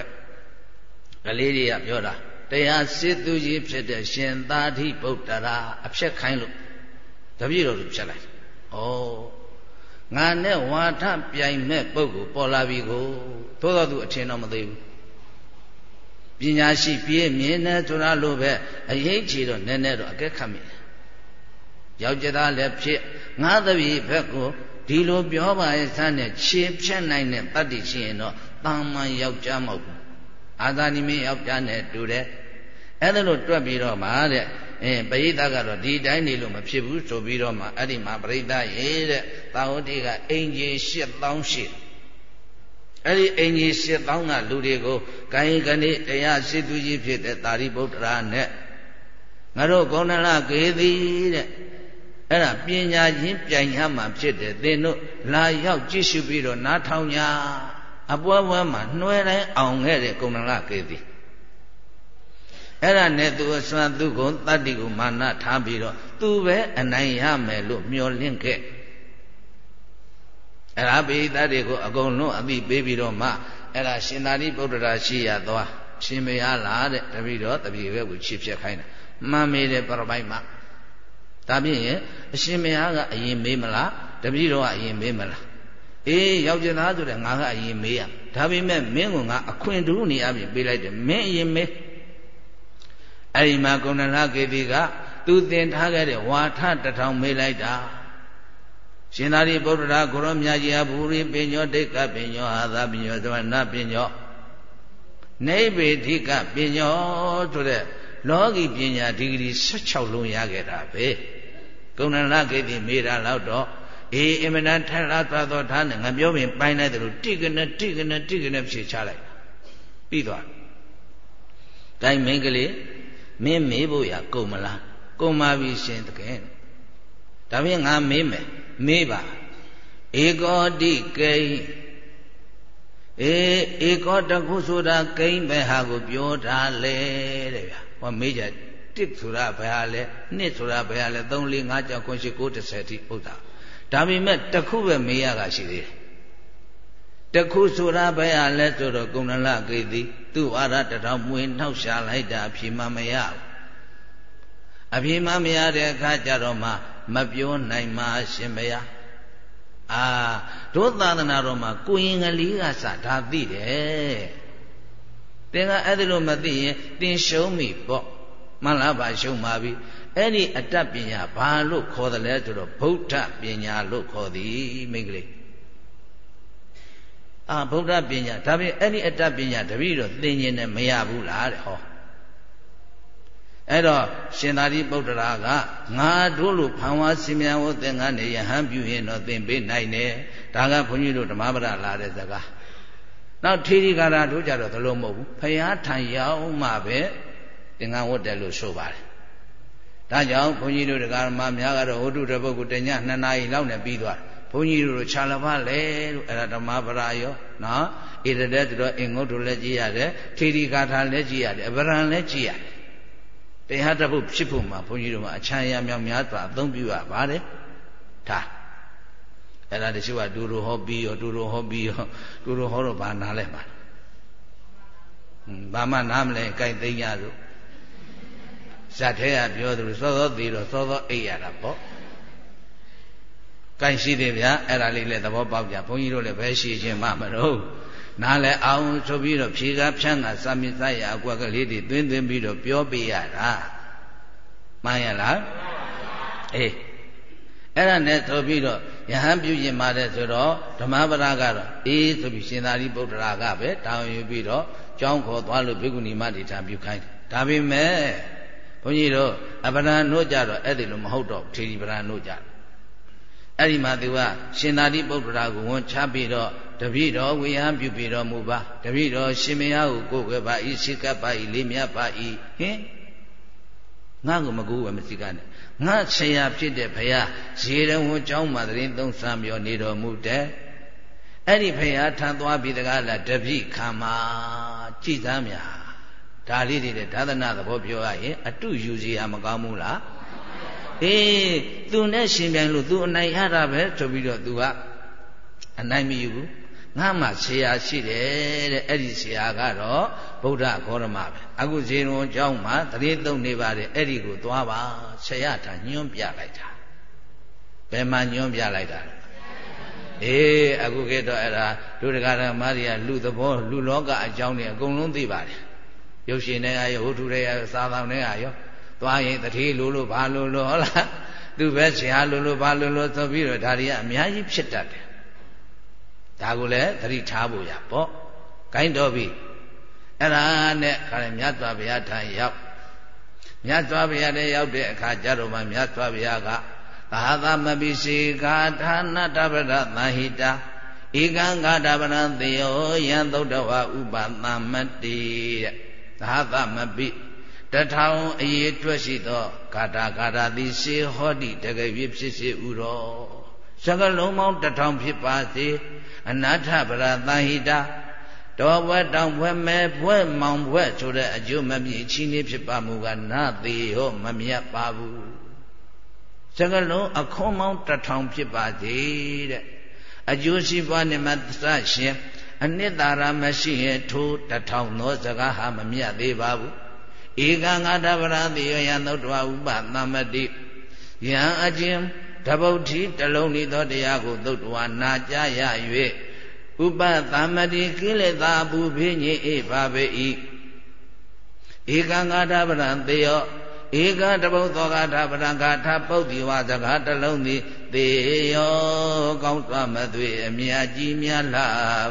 ကလေးတွေကပြောတာတရားစစ်သူကြီးဖြစ်တဲ့ရှင်သာဓိဗုဒ္ဓရာအဖြက်ခိုင်းလို့တပြေတော်သူဖြတ်လိုက်ဩငါနဲ့ဝါထပြိုင်မဲ့ပုဂ္ဂိုလ်ပေါ်လာပြီကိုသို့တော်သူအထင်တော့မသိဘူး ပညာရှိပြည့်မြင်တယ်ဆိုတာလို့ပဲအရေးကြီးတော့နည်းနည်းတော့အကဲခတ်မိတယ်ယောက်ျားသားလည်းဖြစ်ငါးတပည့်ဘက်ကိုဒီလိုပြောပါရဲ့ဆန်းနဲ့ခြေဖြတ်နိုင်တဲ့တတ္တိရှိရင်တော့တာမန်ယောက်ျားမဟုတ်ဘူးအာသာနိမင်းယောက်ျားနဲ့တူတယ်အဲ့ဒါလို့တွက်ပြီးတော့မှတဲ့အင်းပရိသတ်ကတော့ဒီတိုင်းနေလို့မဖြစ်ဘူးဆိုပြီးတော့မှအဲ့ဒီမှာပရိသတ်ရေတဲ့တာဝတိကအင်ကြီး8000ရှိ အဲ့ဒီအင်ကြီး8000ကလူတွေကိုကာယကနေတရားစိတုကြီးဖြစ်တဲ့သာရိပုတ္တရာနဲ့ငါတို့ဂုဏလကေသည်တဲ့အဲ့ဒါပညာချင်းပြိုင်ရမှာဖြစ်တယ်သင်တို့လာရောက်ကြည့်ရှုပြီးတော့နားထောင်ညာအပွဲပွဲမှာနှွဲတိုင်းအောင်ခဲ့တဲ့ဂုဏလကေသည်အဲ့ဒါနဲ့သူအစွမ်းသူကိုတတ္တိကိုမာနထားပြီးတော့သူပဲအနိုင်ရမယ်လို့မျှော်လင့်ခဲ့ အဲ့ဒါပိသတ်တွေကိုအကုန်လုံးအသိပေးပြီးတော့မှအဲ့ဒါရှင်သာရိပုတ္တရာရှိရသွားရှင်မရလားတဲ့တပည့်တော်တပည့်ဘက်ကိုချစ်ဖြတ်ခိုင်းတာမှန်မေတဲ့ပရပိုက်မှာဒါဖြင့်အရှင်မရကအရင်မေးမလားတပည့်တော်ကအရင်မေးမလားအေးယောက်ျားသားဆိုတဲ့ငါကအရင်မေးရဒါပေမဲ့မင်းကငါအခွင့်တူးနေအပြင်ပေးလိုက်တယ်မင်းအရင်မေးအဲ့ဒီမှာကုဏလကေတိကသူသင်ထားခဲ့တဲ့ဝါထတထောင်မေးလိုက်တာ ရှင်သာရိပုတ္တရာကိုရောမြတ်ကြီးအဘူရိပညောဒိဋ္ဌပညောအာသပညောသမဏပညောနိဗ္ဗေဓိကပညောဆိုတဲ့လောကီပညာဒီဂရီ16လုံးရခဲ့တာပဲကုဏလကေတိမေးတာတော့တော့အေးအင်မတန်ထလာသွားတော့ထားနဲ့ငါပြောရင်ပိုင်းလိုက်တယ်လို့တိကနတိကနတိကနဖြေချလိုက်ပြီးသွား။ဒါမင်းကလေးမင်းမေးဖို့ရကုန်မလားကုန်ပါပြီရှင်တကယ်ဒါဖြင့်ငါမေးမယ် မေးပါဧကောတိကိအေဧကောတခုဆိုတာကိန်းပဲဟာကိုပြောတာလေတဲ့ဗျာဟောမေးကြတစ်ဆိုတာဘယ်ဟာလဲနှစ်ဆိုတာဘယ်ဟာလဲ3 4 5 6 9 10 9 10တိဥစ္စာဒါပေမဲ့တခုပဲမေးရတာရှိသေးတယ်တခုဆိုတာဘယ်ဟာလဲဆိုတော့ကုဏလကိတိသူ့အာရတထောင်မွေနှောက်ရှာလိုက်တာအဖြေမှမရဘူးအဖြေမှမရတဲ့အခါကျတော့မှ မပြောနိုင်မှရှင်ဘုရားအာတို့သာသနာတော်မှာကိုရင်ကလေးကစဒါသိတယ်သင်ကအဲ့ဒါလို့မသိရင်သင်ရှုံးပြီပေါ့မှန်လားပါရှုံးပါပြီအဲ့ဒီအတ္တပညာဘာလို့ခေါ်တယ်လဲဆိုတော့ဗုဒ္ဓပညာလို့ခေါ်သည်မိန်းကလေးအာဗုဒ္ဓပညာဒါပြင်အဲ့ဒီအတ္တပညာတပည့်တော့သင်ရင်လည်းမရဘူးလားတဲ့ဟော အဲ့တော့ရှင်သာရိပုတ္တရာကငါတို့လိုဖန်ဝါစင်မြန်ဝသင်္ကန်းနေယဟန်ပြုရင်တော့သင်ပေးနိုင်တယ်ဒါကဘုန်းကြီးတို့ဓမ္မပဒလာတဲ့စကားနောက်ထေရီကာရတို့ကြတော့သလိုမဟုတ်ဘူးဖရာထံရောက်မှပဲသင်္ကန်းဝတ်တယ်လို့ဆိုပါတယ်ဒါကြောင့်ဘုန်းကြီးတို့တရားဓမ္မများကတော့ဝတ္ထုတစ်ပုဒ်ကိုတည2နာရီလောက်နဲ့ပြီးသွားဘုန်းကြီးတို့ခြာလဘလေလို့အဲ့ဒါဓမ္မပရာယောနော်ဣရတဲ့တို့အင်္ဂုတ်တို့လည်းကြည်ရတယ်ထေရီကာထာလည်းကြည်ရတယ်အပရံလည်းကြည်ရတယ် တရားတပုတ်ဖြစ်ဖို့မှာဘုန်းကြီးတို့မှာအချမ်းရမြောင်များစွာအသုံးပြုရပါတယ်ဒါအဲ့ဒါတချို့ကဒူရဟောပြီးရောဒူရဟောပြီးရောဒူရဟောတော့ဘာနားလဲမှာဘာမှနားမလဲကြိုက်သိမ်းရလို့ဇတ်ထဲကပြောသလိုစောစောသေးတော့စောစောအိပ်ရတာပေါ့ကြိုက်ရှိတယ်ဗျာအဲ့ဒါလေးလည်းသဘောပေါက်ကြဘုန်းကြီးတို့လည်းဘယ်ရှိခြင်းမှမတော့ နားလဲအောင်ဆိုပြီးတော့ဖြေကားဖြန်းကစာမစရအကွက်ကလေးတွေသွင်းသွင်းပြီးတော့ပြောပြရတာမှန်ရလားအေးအဲ့ဒါနဲ့ဆိုပြီးတော့ယဟန်ပြုရင်ပါတယ်ဆိုတော့ဓမ္မပဒကတော့အေးဆိုပြီးရှင်သာရိပုတ္တရာကပဲတောင်းယူပြီးတော့ကြောင်းခေါ်သွားလို့ဘိက္ခုနီမတိထာပြုခိုင်းတယ်ဒါပေမဲ့ဘုန်းကြီးတို့အပဒံတို့ကြတော့အဲ့ဒီလိုမဟုတ်တော့ထေရီပဒံတို့ကြအဲ့ဒီမှာသူကရှင်သာရိပုတ္တရာကိုဝန်ချပြီးတော့ တပိတော်ဝေယံပြုပြီးတော်မူပါတပိတော်ရှင်မယားကိုကိုယ်ွယ်ပါဤစိကပ်ပါဤလေးမြတ်ပါဤဟင်ငါ့ကိုမကူပဲမစိကနဲ့ငါဆရာဖြစ်တဲ့ဘုရားရေတဝန်ကျောင်းမှာတရင်သုံးဆံမျောနေတော်မူတဲ့အဲ့ဒီဘုရားထံသွားပြီးတကားလားတပိခံမှာကြည်သားများဒါလေးတွေဒါသနာသဘောပြောရရင်အတုယူစီရမကောင်းဘူးလားအေးသူနဲ့ရှင်ပြန်လို့သူအနိုင်ရတာပဲဆိုပြီးတော့သူကအနိုင်မယူဘူး ငါမှဆရာရှိတယ်တဲ့အဲ့ဒီဆရာကတော့ဗုဒ္ဓဂေါရမပဲအခုဇေရုံကျောင်းမှာတရေသုံးနေပါတယ်အဲ့ဒီကိုသွားပါဆရာထာညွှန်းပြလိုက်တာဘယ်မှာညွှန်းပြလိုက်တာအေးအခုခေတ်တော့အဲ့ဒါဒုဒကာရမရီယာလူသဘောလူလောကအကြောင်းတွေအကုန်လုံးသိပါတယ်ရုပ်ရှင်တွေကရောဝတ္ထုတွေကရောစာဆောင်တွေကရောသွားရင်တတိလိုလိုဘာလိုလိုဟုတ်လားသူပဲဆရာလိုလိုဘာလိုလိုဆိုပြီးတော့ဒါတွေကအများကြီးဖြစ်တတ်တယ် ဒါကိုလည်းသတိထားဖို့ရပေါ့ဂိုင်းတော်ပြီအဲ့ဒါနဲ့ခါရမြတ်စွာဘုရားထံရောက်မြတ်စွာဘုရားတဲ့ရောက်တဲ့အခါကျတော့မှမြတ်စွာဘုရားကသာသမပိစေကာဌာနတပရသဟိတာဧကံဂါတပရံသေယောယံသုတ္တဝဥပသမတိတဲ့သာသမပိတထောင်အရေးအတွက်ရှိသောဂါတာဂါတာသည်စေဟောတိတကယ်ဖြစ်စေဥရော စကလုံးပေါင်းတထောင်ဖြစ်ပါစေအနာထပရသဟိတာတော်ဘွဲတောင်ဘွဲမဲဘွဲမောင်ဘွဲဆိုတဲ့အကျိုးမပြည့်ချီးနှီးဖြစ်ပါမူကနာသေးရောမမြတ်ပါဘူးစကလုံးအခွန်မောင်းတထောင်ဖြစ်ပါသေးတဲ့အကျိုးရှိပွားနေမှသရှင်အနှစ်သာရမရှိရင်ထိုတထောင်သောစကားဟာမမြတ်သေးပါဘူးဧကံငါတဗရာတိယယံသုတ္တဝဥပသမတိယံအချင်း တဗုဒ္ဓိတလုံးဤသောတရားကိုသုတ္တဝနာကြားရ၍ဥပသမတိကိလေသာဘူဖိညိဧဘာဝေဤဧကံငါတဗရံသေယောဧကတပုတ်သောဂါထပရံဂါထပုတ်ဒီဝါစကားတလုံးသည်သေယောကောင်းသွားမသွေအမြတ်ကြီးမြတ်လာ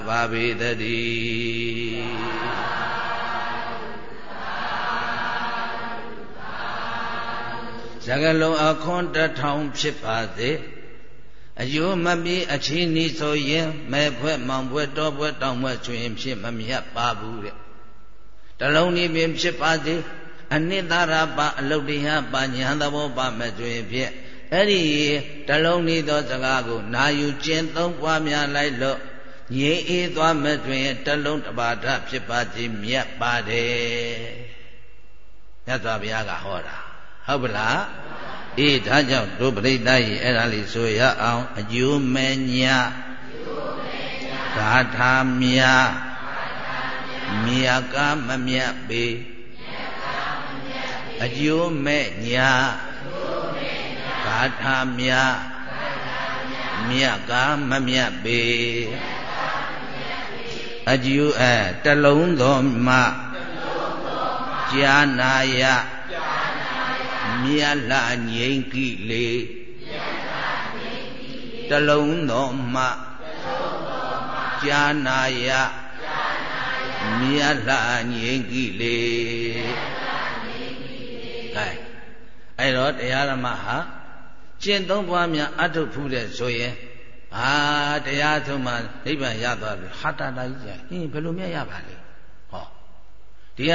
ပါပေတည်း စကလုံးအခွန်တထောင်ဖြစ်ပါစေအယိုးမပြေအချင်းဤဆိုရင်မဲဖွဲ့မောင်ဖွဲ့တော်ဖွဲ့တောင်ဖွဲ့ချွင်ဖြစ်မမြတ်ပါဘူးတဲ့တလုံးဤပင်ဖြစ်ပါစေအနိတ္တရပါအလုတ်တရားပါညာသဘောပါမကျွင်ဖြစ်အဲ့ဒီတလုံးဤသောစကားကိုနာယူကျင့်သုံးပွားများလိုက်လို့ငြိအေးသွားမတွင်တလုံးတပါဒဖြစ်ပါခြင်းမြတ်ပါတယ်မြတ်စွာဘုရားကဟောတာ ဟုတ်ပလားအေးဒါကြောင့်တို့ပြိဿကြီးအဲ့ဒါလေးဆိုရအောင်အကျိုးမဲ့ညာဂါထာမြမြာကမမြတ်ပေအကျိုးမဲ့ညာဂါထာမြမြတ်ကမမြတ်ပေအကျိုးအဲတလုံးသောမှဉာဏယ မြတ်လာငြိမ်ကိလေတလုံးတော်မှဉာနာယမြတ်လာငြိမ်ကိလေကဲအဲ့တော့တရားဓမ္မဟာကျင့်သုံးပွားများအထုတ်ဖူးတဲ့ဆိုရင်အာတရားဆုံးမှနိဗ္ဗာန်ရသွားပြီဟာတာတာကြီးဟင်းဘယ်လိုမြတ်ရပါလဲဟောဒီက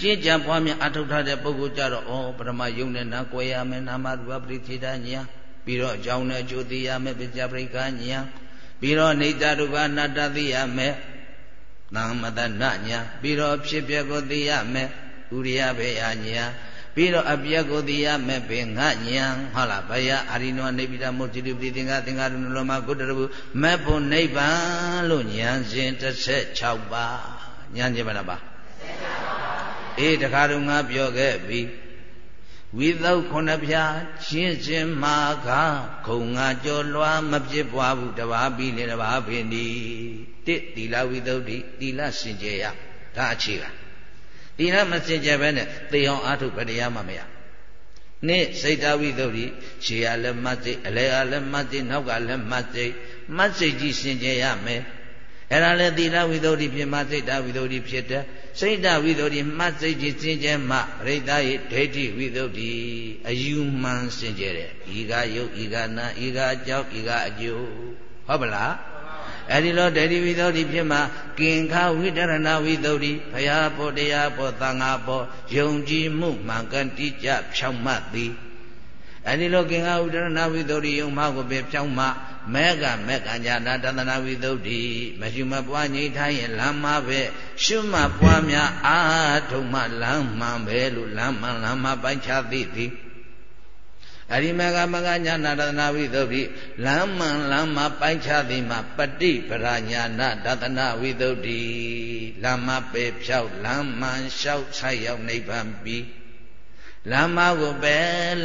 ကြည်ကြံပွားများအထုတ်ထားတဲ့ပုဂ္ဂိုလ်ကြတော့ဩပရမယုံနဲ့နာကွယ်ရမယ်နာမရူပပရိသေတညာပြီးတော့အကြောင်းနဲ့အကျိုးသိရမယ်ပိစ္ဆပရိက္ခညာပြီးတော့နေတရူပနာတသိရမယ်သံမတနာညာပြီးတော့ဖြစ်ပျက်ကိုသိရမယ်ဥရိယဘေယညာပြီးတော့အပြက်ကိုသိရမယ်ပင်ငါညာဟုတ်လားဘယအာရိနောနေပိတမုတ်တိတိပိသင်္ဃသင်္ဃရုဏလောမကုတ္တရဘူးမက်ဖို့နိဗ္ဗာန်လို့ညာစဉ်16ပါးညာခြင်းမလားပါ အေးတခါတော့ငါပြောခဲ့ပြီဝိသုခုနှစ်ဖြာချင်းချင်းမာခခုံငါကြောလွားမဖြစ်ပွားဘူးတဘာပြီးလေတဘာဖင်ဒီတစ်သီလဝိသုဒ္ဓိသီလစင်ကြယ်ရဒါအခြေကသီလမစင်ကြယ်ပဲနဲ့သေအောင်အာထုပတရားမှမရနေ့စိတ်တဝိသုဒ္ဓိခြေရလည်းမတ်စိတ်အလဲကလည်းမတ်စိတ်နောက်ကလည်းမတ်စိတ်မတ်စိတ်ကြီးစင်ကြယ်ရမယ် အဲ့ဒါလည်းသီလဝိသုဒ္ဓိဖြစ်မှစိတ်တဝိသုဒ္ဓိဖြစ်တယ်စိတ်တဝိသုဒ္ဓိမှတ်စိတ်ကြီးစင်ကြယ်မှပရိသတ်ရဲ့ဒိဋ္ဌိဝိသုဒ္ဓိအယူမှန်စင်ကြယ်တယ်ဤကယုတ်ဤကနာဤကအကြောင်းဤကအကျိုးဟုတ်ပလားအဲ့ဒီလိုဒိဋ္ဌိဝိသုဒ္ဓိဖြစ်မှကင်္ခဝိတရဏဝိသုဒ္ဓိဘုရားပေါ်တရားပေါ်သံဃာပေါ်ယုံကြည်မှုမှန်ကန်တိကျဖြောင့်မတ်သည် အဲ့ဒီလိုကင်္ခဝိတရဏဝိသုဒ္ဓိယုံမှကိုပဲဖြောင့်မတ်မေကမေကညာနာတန္တနာဝိသုဒ္ဓိမရှိမပွားငြိထိုင်းရင်လမ်းမပဲရှုမှပွားများအာထုံမှလမ်းမှန်ပဲလို့လမ်းမှန်လမ်းမှပိုင်းခြားသိသည်အရိမေကမကညာနာတန္တနာဝိသုဒ္ဓိလမ်းမှန်လမ်းမှပိုင်းခြားသည်မှာပฏิပရာညာနာတန္တနာဝိသုဒ္ဓိလမ်းမပဲဖြောက်လမ်းမှန်လျှောက်ဆိုင်ရောက်နိဗ္ဗာန်ပြီး လမ်းမကိုပဲ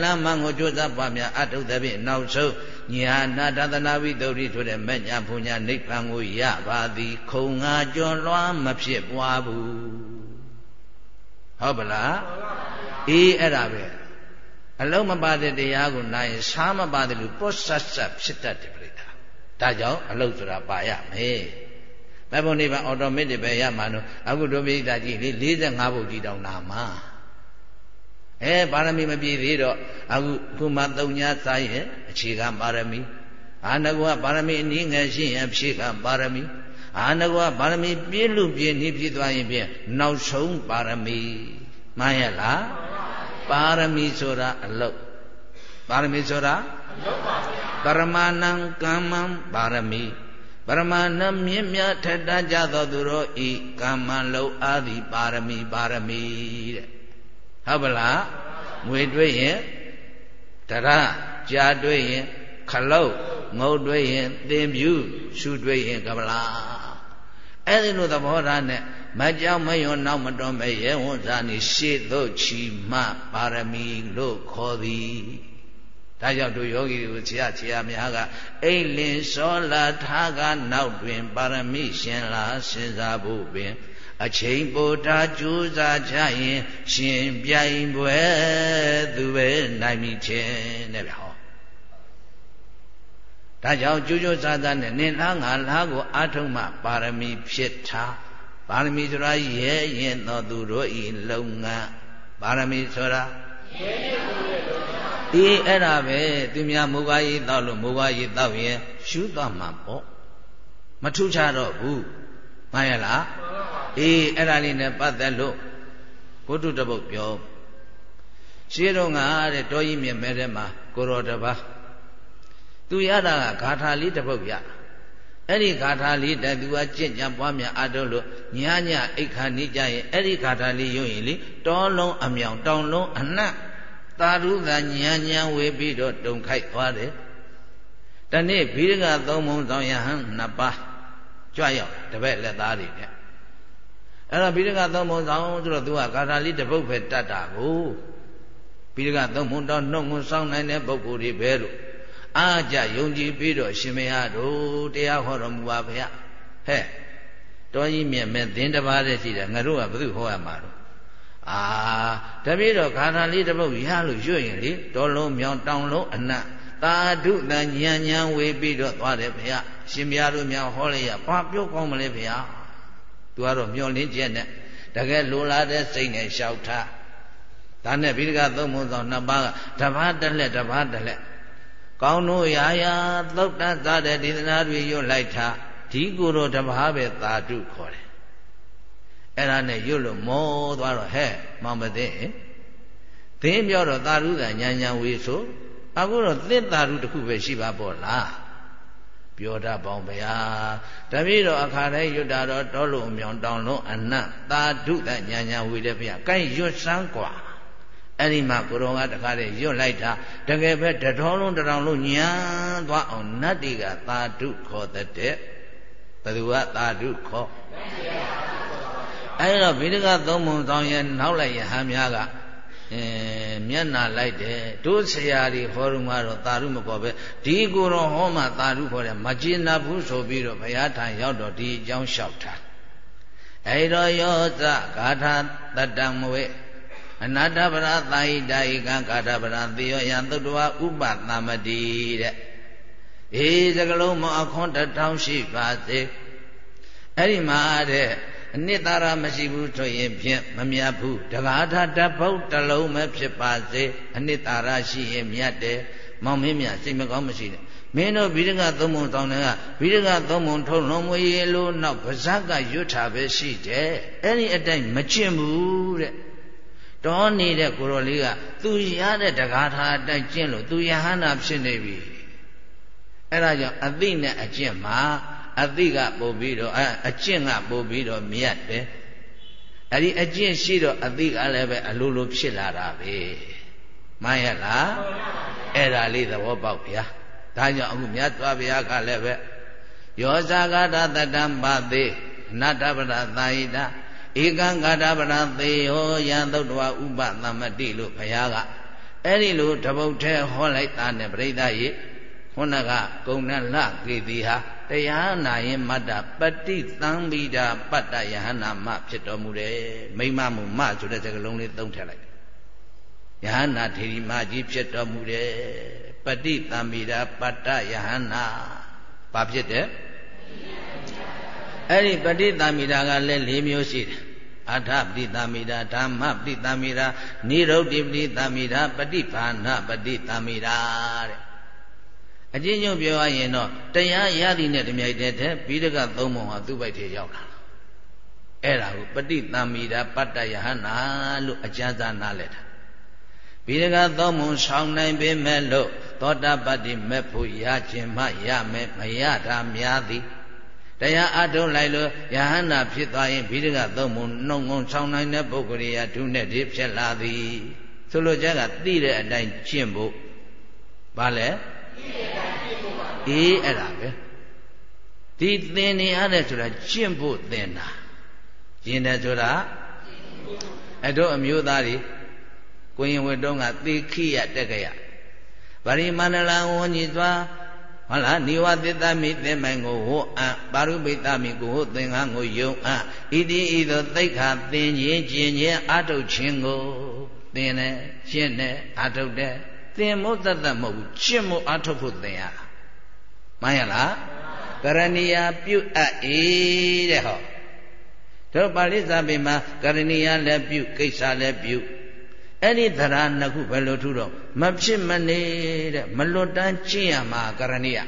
လမ်းမကိုကြိုးစားပွားများအထုသဖြင့်နောက်ဆုံးညာနာတသနာဝိတ္တုရိဆိုတဲ့မဲ့ညာဘုံညာနိဗ္ဗာန်ကိုရပါသည် ခုံငါကြော်လွှားမဖြစ်ပွားဘူးဟုတ်ပလားအေးအဲ့ဒါပဲအလုံးမပါတဲ့တရားကိုနားရင်ရှားမပါတယ်လို့ပုတ်ဆက်ဆက်ဖြစ်တတ်တယ်ပြိတ္တာဒါကြောင့်အလုံးဆိုတာပါရမယ်မဘုံနေပါအော်တိုမက်တစ်ပဲရမှာလို့အခုတို့ပြိတ္တာကြည့်လေ45ဘုတ်ကြီးတောင်နာမှာ အဲပါရမီမပြည့်သေးတော့အခုခုမှသုံးညာစာရဲ့အခြေခံပါရမီအာနကောပါရမီအနည်းငယ်ရှိရင်ဖြည့်ကပါရမီအာနကောပါရမီပြည့်လူပြည့်နှီးပြည့်သွားရင်ဖြင့်နောက်ဆုံးပါရမီမှန်ရဲ့လားပါရမီဆိုတာအလုတ်ပါရမီဆိုတာအလုတ်ပါဗျာပရမဏံကမ္မံပါရမီပရမဏမြင့်မြတ်ထက်တကြသောသူတို့ဤကမ္မလုံးအာသည်ပါရမီပါရမီတဲ့ ဟုတ်ပလားငွေတွေ့ရင်တရကြာတွေ့ရင်ခလုတ်ငုတ်တွေ့ရင်သင်ပြူရှုတွေ့ရင်ကပလာအဲ့ဒီလိုသဘောထားနဲ့မကြောက်မယွန်းနောက်မတော်မရဲဝန်စားနေရှေ့သို့ချီမှပါရမီလို့ခေါ်သည်ဒါကြောင့်တို့ယောဂီတွေကိုဆရာဆရာများကအိလင်စောလာထားကနောက်တွင် ပါရမီရှင်လာစဉ်းစားဖို့ပင် အချိန်ပိုတာကြိုးစားကြရင်ရှင်ပြိုင်ပွဲသူပဲနိုင်မိခြင်းတဲ့ဗျဟောဒါကြောင့်ကြိုးကြိုးစားစားနဲ့နင်လားငါလားကိုအာထုံမှပါရမီဖြစ်ထားပါရမီဆိုတာရဲရင်တော်သူတို့ဤလုံငန်းပါရမီဆိုတာရဲရင်သူတို့လုံငန်းဒီအဲ့ဒါပဲသူများမူကားကြီးတောက်လို့မူကားကြီးတောက်ရင်ရှုသွားမှာပေါ့မထူးခြားတော့ဘူး မှန်ရလားအေးအဲ့ဒါလေးနဲ့ပတ်သက်လို့ဘုဒ္ဓတပုတ်ပြောရှင်းတော့ငါတဲ့တောကြီးမြင်မဲ့တဲ့မှာကိုရောတပါသူရတာကဂါထာလေးတစ်ပုတ်ရအဲ့ဒီဂါထာလေးတသူကကြင့်ကြံပွားများအထုတ်လို့ညာညအိတ်ခါနေကြရင်အဲ့ဒီဂါထာလေးရုံရင်လေတောလုံးအမြောင်တောင်လုံးအနှံ့သာရုသာညာညာဝေပြီးတော့တုံခိုက်သွားတယ်တနေ့ဘိရကသုံးမုံဆောင်ယဟန်နှစ်ပါး ကြွရောက်တပည့်လက်သားတွေနဲ့အဲ့တော့ဘိရကသုံးမုံဆောင်ဆိုတော့သူကဂါထာလေးတစ်ပုတ်ပဲတတ်တာကိုဘိရကသုံးမုံတော့နှုတ်ငုံဆောင်နိုင်တဲ့ပုဂ္ဂိုလ်တွေပဲလို့အားကြယုံကြည်ပြီးတော့ရှင်မရတို့တရားဟောတော်မူပါဗျာဟဲ့တော်ကြီးမြတ်မဲ့သင်တပါးတည်းရှိတယ်ငါတို့ကဘု து ဟောရမှာတော့အာတပည့်တော်ခါထာလေးတစ်ပုတ်ရလို့ရွတ်ရင်လေတော်လုံးမြောင်တောင်လုံးအနတ် သာဓုတန်ညံညံဝေပြီးတော့သွားတယ်ဗျာရှင်မြတ်တို့များဟောလိုက်ရဘာပြောကောင်းမလဲဗျာသူကတော့မျောလင်းချက်နဲ့တကယ်လိုလားတဲ့စိတ်နဲ့လျှောက်ထားဒါနဲ့ဘိဒကသုံးမုံဆောင်နှစ်ပါးကတပါးတစ်လက်တပါးတစ်လက်ကောင်းတို့ရာရာသုတ်တတ်တဲ့ဒေသနာတွေရွတ်လိုက်တာဒီကိုယ်တော်တပါးပဲသာဓုခေါ်တယ်အဲ့ဒါနဲ့ရွတ်လို့မောသွားတော့ဟဲ့မောင်မသိသင်ပြောတော့သာဓုကညာညာဝေဆို အခုတော့သစ္သာဓုတစ်ခုပဲရှိပါပေါ့လားပြောတတ်ပေါင်းဗျာတပည့်တော်အခါတိုင်းရွတ်တာတော့တောလုံးအမြောင်တောင်လုံးအနတ်သာဓုတညာညာဝေတဲ့ဗျာကိုင်းရွတ်စမ်းกว่าအဲ့ဒီမှာကိုရောကတခါတည်းရွတ်လိုက်တာတကယ်ပဲတထောလုံးတထောင်လုံးညာသွားအောင်နတ်တွေကသာဓုခေါ်တဲ့ဘယ်သူကသာဓုခေါ်အဲ့တော့ဗိဒကသုံးပုံဆောင်ရဲ့နောက်လိုက်ရဟန်းများက အဲမျက်နာလိုက်တယ်တို့ဆရာတွေဟောရုံကတော့သာဓုမခေါ်ပဲဒီကိုရောဟောမှသာဓုခေါ်တယ်မကျေနပ်ဘူးဆိုပြီးတော့ဘုရားထံရောက်တော့ဒီအကြောင်းလျှောက်တာအဲ့တော့ယောဇဂါထာတတ္တမဝေအနာတပရသာဟိတာဧကံကာထပရသေယောယံသုတ္တဝဥပသမတိတဲ့အေးစကလုံးမအခွန်တထောင်ရှိပါစေအဲ့ဒီမှာတဲ့ အနှစ်သာရမရှိဘူးဆိုရင်ဖြင့်မမြတ်ဘူးတဂါထတပုတ်တလုံးမဖြစ်ပါစေအနှစ်သာရရှိရင်မြတ်တယ်မောင်မင်းမြတ်စိတ်မကောင်းမရှိနဲ့မင်းတို့ဗိဒကသုံးပုံတောင်းတဲ့ကဗိဒကသုံးပုံထုံလုံးမွေလို့နောက်ဗဇက်ကရွတ်တာပဲရှိတယ်အဲ့ဒီအတိုင်းမကျင့်ဘူးတဲ့တောနေတဲ့ကိုရောလေးကသူရတဲ့တကားထာအတိုင်းကျင့်လို့သူယဟန္တာဖြစ်နေပြီအဲ့ဒါကြောင့်အသိနဲ့အကျင့်မှာ အသိကပို့ပြီးတော့အကျင့်ကပို့ပြီးတော့မြတ်တယ်အဲ့ဒီအကျင့်ရှိတော့အသိကလည်းပဲအလိုလိုဖြစ်လာတာပဲမှန်ရလားအဲ့ဒါလေးသဘောပေါက်ဗျာဒါကြောင့်အခုမြတ်စွာဘုရားကလည်းပဲယောဇာဂတတတံပသေနတ္တပရသာဟိတဧကံကာတပရသေယောယံသုတ္တဝဥပသမတိလို့ဘုရားကအဲ့ဒီလိုတပုတ်ထဲဟောလိုက်တာနဲ့ပြိဿရေခုနကကုံနဲ့လကေတိဟာ တ တရားနာရင်မတ္တပฏิသံမိတာပတ္တယဟနာမဖြစ်တော်မူတယ်မိမမှုမဆိုတဲ့စကားလုံးလေးသုံးထည့်လိုက်ယဟနာထေရီမကြီးဖြစ်တော်မူတယ်ပฏิသံမိတာပတ္တယဟနာဘာဖြစ်တယ်အဲ့ဒီပฏิသံမိတာကလည်း၄မျိုးရှိတယ်အထပฏิသံမိတာဓမ္မပฏิသံမိတာနိရုဒ္ဓိပฏิသံမိတာပฏิဘာနာပฏิသံမိတာတဲ့ အချင်းချင်းပြောရရင်တော့တရားရသည်နဲ့တမြိုက်တည်းတဲ့ဘိဒကသုံးပုံဟာသူ့ဘိုက်ထဲရောက်လာအဲ့ဒါကိုပฏิသံမိတာပတ္တယဟနာလို့အကျဉ်းစားနားလည်တာဘိဒကသုံးပုံဆောင်နိုင်ပေမဲ့လို့သောတာပတ္တိမဲ့ဖို့ရခြင်းမှရမယ်မရတာများသည်တရားအထုတ်လိုက်လို့ယဟန္တာဖြစ်သွားရင်ဘိဒကသုံးပုံနှုံငုံဆောင်နိုင်တဲ့ပုဂ္ဂိုလ်ရာဒုနဲ့ဒီဖြစ်လာသည်ဆိုလိုချက်ကသိတဲ့အတိုင်းကျင့်ဖို့ဘာလဲ အေးအဲ့ဒါပဲဒီသင်နေရတဲ့ဆိုတာကျင့်ဖို့သင်တာကျင့်တယ်ဆိုတာအဲ့တို့အမျိုးသားတွေကိုရင်ဝတ်တုံးကသေခိယတက်ကရဗရိမန္တလဝဉ္ကြီးသွားဟုတ်လားနိဝသတ္တမိသင်္မိုင်ကိုဟောအပါရုပိတ္တမိကိုဟောသင်္ကန်းကိုယုံအဣတိဤသို့သိက္ခာသင်ခြင်းကျင့်ခြင်းအထုတ်ခြင်းကိုသင်တယ်ရှင်းတယ်အထုတ်တယ် သင်မို့တတ်တတ်မဟုတ်ဘူးရှင်းမို့အထုတ်ဖို့သင်ရတာမှန်ရလားကရဏီယာပြုတ်အပ်၏တဲ့ဟောတို့ပါဠိစာပေမှာကရဏီယာလည်းပြုတ်ကိစ္စလည်းပြုတ်အဲ့ဒီသရာနှစ်ခုဘယ်လိုထူတော့မဖြစ်မနေတဲ့မလွတ်တမ်းကျင့်ရမှာကရဏီယ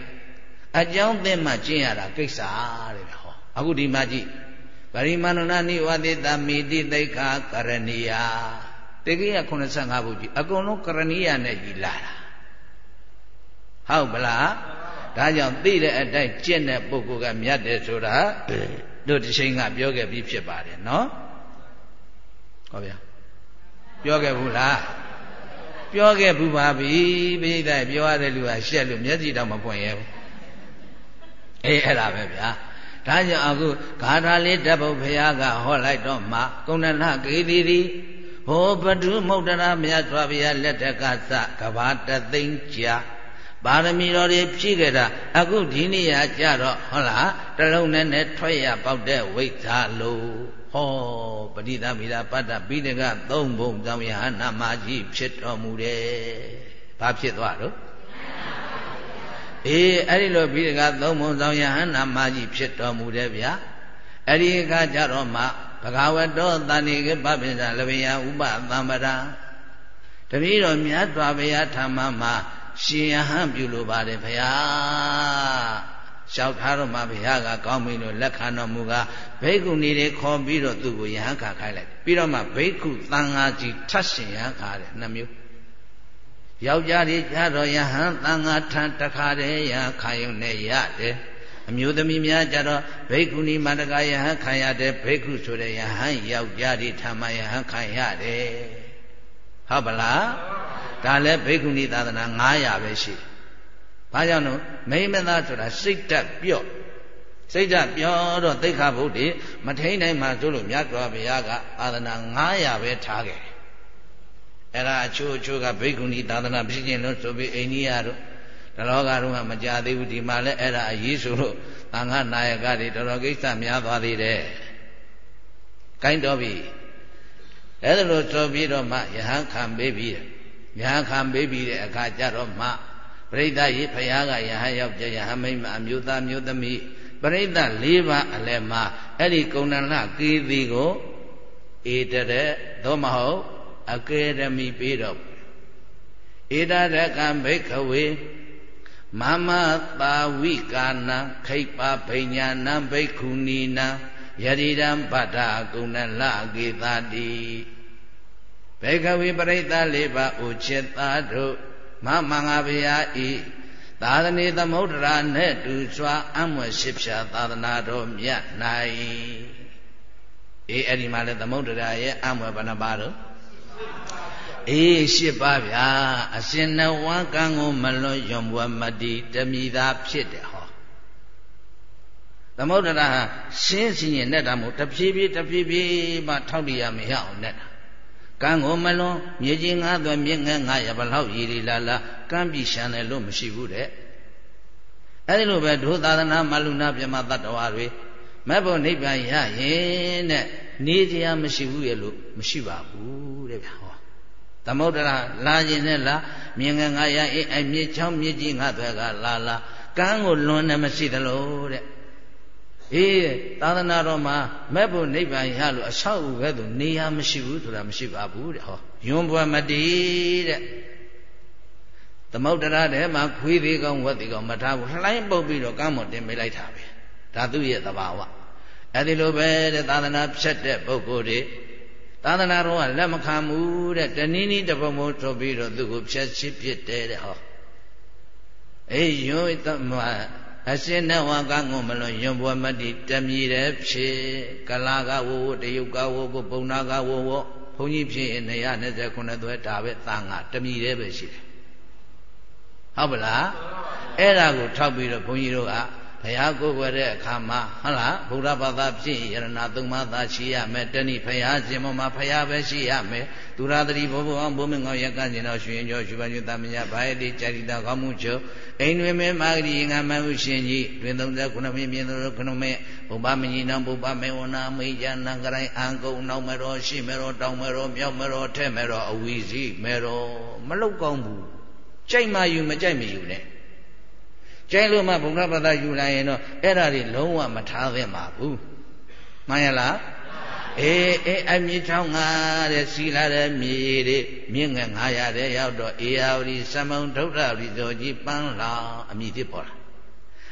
အကြောင်းသင်မှကျင့်ရတာကိစ္စတဲ့ဟောအခုဒီမှာကြည့်ပရိမာဏနာနိဝတိတမိတိသိက္ခာကရဏီယ တေကိယ85ဘုကြီးအကုန်လုံးကရဏီယနဲ့ကြီးလာတာဟုတ်ပလားဒါကြောင့်သိတဲ့အတိုင်းကျင့်တဲ့ပုဂ္ဂိုလ်ကမြတ်တယ်ဆိုတာတို့တစ်ချိန်ကပြောခဲ့ပြီးဖြစ်ပါတယ်နော်ဟောဗျာပြောခဲ့ဘူးလားပြောခဲ့ဘူးပါပြီပိဋကပြောရတဲ့လူကရှက်လို့မျက်စိတော့မပွင့်ရဲဘူးအေးအဲ့ဒါပဲဗျာဒါကြောင့်အခုဂါထာလေးတပ်ဖို့ဘုရားကဟောလိုက်တော့မှကုဏလကေတိတိ ဟောပတုမုတ်တရာမြတ်စွာဘုရားလက်ထက်ကစကဘာတသိန်းကြာပါရမီတော်တွေဖြည့်ခဲ့တာအခုဒီနေ့ရကြတော့ဟုတ်လားတလုံးနဲ့နဲ့ထွက်ရပေါက်တဲ့ဝိဇ္ဇာလို့ဟောပဋိသမိတာပတ္တပိဒကသုံးဘုံကြောင့်ယဟနာမကြီးဖြစ်တော်မူတယ်။ဘာဖြစ်သွားတော့အေးအဲ့ဒီလိုပိဒကသုံးဘုံကြောင့်ယဟနာမကြီးဖြစ်တော်မူတယ်ဗျာ။အဲ့ဒီအခါကျတော့မှ ဘဂဝတောတဏိကပပိစ္ဆလဗယဥပသမ္ပရာတပည့်တော်မြတ်စွာဘုရားဓမ္မမှာရှင်ယဟန်ပြုလိုပါတယ်ဗျာလျှောက်ထားတော့မှဘုရားကကောင်းပြီလို့လက်ခံတော်မူကားဘိက္ခုနီတွေခေါ်ပြီးတော့သူ့ကိုယဟန်ခါခိုင်းလိုက်ပြီးတော့မှဘိက္ခုသံဃာကြီးထတ်ရှင်ယဟန်ခါတယ်နှစ်မျိုးယောက်ျားတွေကြတော့ယဟန်သံဃာထံတခါတည်းယဟန်ခါယုံနဲ့ရတယ် အမျိုးသမီးများကြတော့ဘိက္ခုနီမန္တကယဟန်ခံရတယ်ဘိက္ခုဆိုတဲ့ယဟန်ယောက်ျားတွေထံမှာယဟန်ခံရတယ်ဟုတ်ပလားဒါလည်းဘိက္ခုနီသာသနာ900ပဲရှိတယ်ဘာကြောင့်လို့မိမသားဆိုတာစိတ်တက်ပြော့စိတ်ဓာတ်ပြောတော့သိက္ခာပုဒ်တွေမထိန်နိုင်မှဆိုလို့မြတ်စွာဘုရားကသာသနာ900ပဲထားခဲ့တယ်အဲ့ဒါအချို့အချို့ကဘိက္ခုနီသာသနာဖြစ်ခြင်းလို့ဆိုပြီးအိန္ဒိယတို့ တလောကတို့ကမကြသေးဘူးဒီမှာလည်းအဲ့ဒါအရေးဆိုလို့သံဃာနာယကတွေတော်တော်ကိစ္စများသွားသေးတယ်။ကိုင်းတော်ပြီအဲ့ဒါလို့ဆိုပြီးတော့မှယဟန်ခံပေးပြီးယဟန်ခံပေးပြီးတဲ့အခါကျတော့မှပရိသတ်ရေဖရာကယဟန်ယောက်ျားယဟန်မိန်းမအမျိုးသားမျိုးသမီးပရိသတ်၄ပါးအလယ်မှာအဲ့ဒီကုဏ္ဏလကေသီကိုဧတရသောမဟုတ်အကေရမီပြီးတော့ဧတရကံဘိခဝေ မမတာဝိကာနံခိပ္ပဗိညာဏံဘိက္ခုနီနံယရိရံပတ္ထကုဏလကေသတိဘေကဝေပရိသတ်လေးပါဥจิตသာတို့မမင်္ဂဗျာဤသာသနေသမုဒ္ဒရာနဲ့တူစွာအမွယ်ရှိဖြာသာသနာတော်မြတ်၌အေးအဲ့ဒီမှာလဲသမုဒ္ဒရာရဲ့အမွယ်ဘယ်နှပါတော့ အေးရှစ်ပါးဗျာအရှင်နဝကံကိုမလွန်ယွန်ဘွယ်မတိတမိသာဖြစ်တယ်ဟောသမုဒ္ဒရာရှင်းစီရင်နဲ့တာမို့တဖြည်းဖြည်းတဖြည်းဖြည်းမှထောက်တည်ရမရအောင်နဲ့တာကံကိုမလွန်မြေကြီးငါးသွဲမြင့်ငဲငါရဘလောက်ရည်ရီလာလာကမ်းပြီရှမ်းတယ်လို့မရှိဘူးတဲ့အဲဒီလိုပဲဒုသာသနာမလူနာပြမတတ္တဝါတွေမက်ဖို့နိဗ္ဗာန်ရရင်တဲ့နေကြရမရှိဘူးရဲ့လို့မရှိပါဘူးတဲ့ဗျာဟော သမုဒ္ဒရာလာခြင်းနဲ့လာမြင်ငငါရအေးအမြစ်ချောင်းမြစ်ကြီးငါသွဲကလာလာကန်းကိုလွန်နေမရှိသလိုတဲ့အေးသာသနာတော်မှာမက်ဖို့နိဗ္ဗာန်ရလို့အဆောက်အဦပဲသူနေရမရှိဘူးဆိုတာမရှိပါဘူးတဲ့ဟောယွန်းဘွယ်မတည်တဲ့သမုဒ္ဒရာထဲမှာခွေးသေးကောင်းဝက်သေးကောင်းမထားဘူးလှိုင်းပုတ်ပြီးတော့ကမ်းမော်တင်ပေးလိုက်တာပဲဒါသူ့ရဲ့သဘာဝအဲ့ဒီလိုပဲတဲ့သာသနာဖြတ်တဲ့ပုဂ္ဂိုလ်တွေ သာသနာတော်ကလက်မခံဘူးတဲ့တနည်းနည်းတပုံပုံထုတ်ပြီးတော့သူ့ကိုဖြတ်ချစ်ပြစ်တယ်တဲ့ဟောအေးယွန်းသမအရှင်နဝကငုံမလွန်ယွန်ဘွယ်မတိတမြည်တဲ့ဖြစ်ကလာကဝဝတယုတ်ကဝဝပုံနာကဝဝဘုန်းကြီးဖြစ်129သွဲဒါပဲသာငါတမြည်တဲ့ပဲရှိတယ်ဟုတ်ပလားအဲ့ဒါကိုထောက်ပြီးတော့ဘုန်းကြီးတို့က ဘုရားကိုယ်ွယ်တဲ့အခါမှာဟုတ်လားဗုဒ္ဓဘာသာဖြစ်ယရဏသုံးပါးသာရှိရမယ်တဏိဘုရားရှင်မမှာဘုရားပဲရှိရမယ်သူရသတိဘုဘအောင်ဘုမငောရကကျင်တော်ရွှင်ကျော်ရှုပါညတမညာဘာယတိကြာတိတာကောင်းမှုချုပ်အိမ်တွင်မဲမာဂရီငါမဟုရှင်ကြီးတွင်39မင်းမြင်သူတို့ခဏမဲဘုရားမကြီးနောင်ဘုရားမေဝနာမိကြနံကရိုင်းအံကုံနောက်မတော်ရှိမတော်တောင်းမတော်မြောက်မတော်ထဲမတော်အဝီစီမတော်မလောက်ကောင်းဘူးကြိုက်မှယူမကြိုက်မယူနဲ့ ကျဲလို့မှဘုရားဘာသာယူလိုက်ရင်တော့အဲ့ဒါတွေလုံးဝမထားသင့်ပါဘူးမှန်ရလားအေးအေးအမြင့်ချောင်းငါတဲ့စီလာတဲ့မြေတွေမြင့်ငယ်900တဲ့ရောက်တော့အေယာဝတီစမုံဒုဒ္ဓဝီဇောကြီးပန်းလာအမြင့်ဖြစ်ပေါ်လာ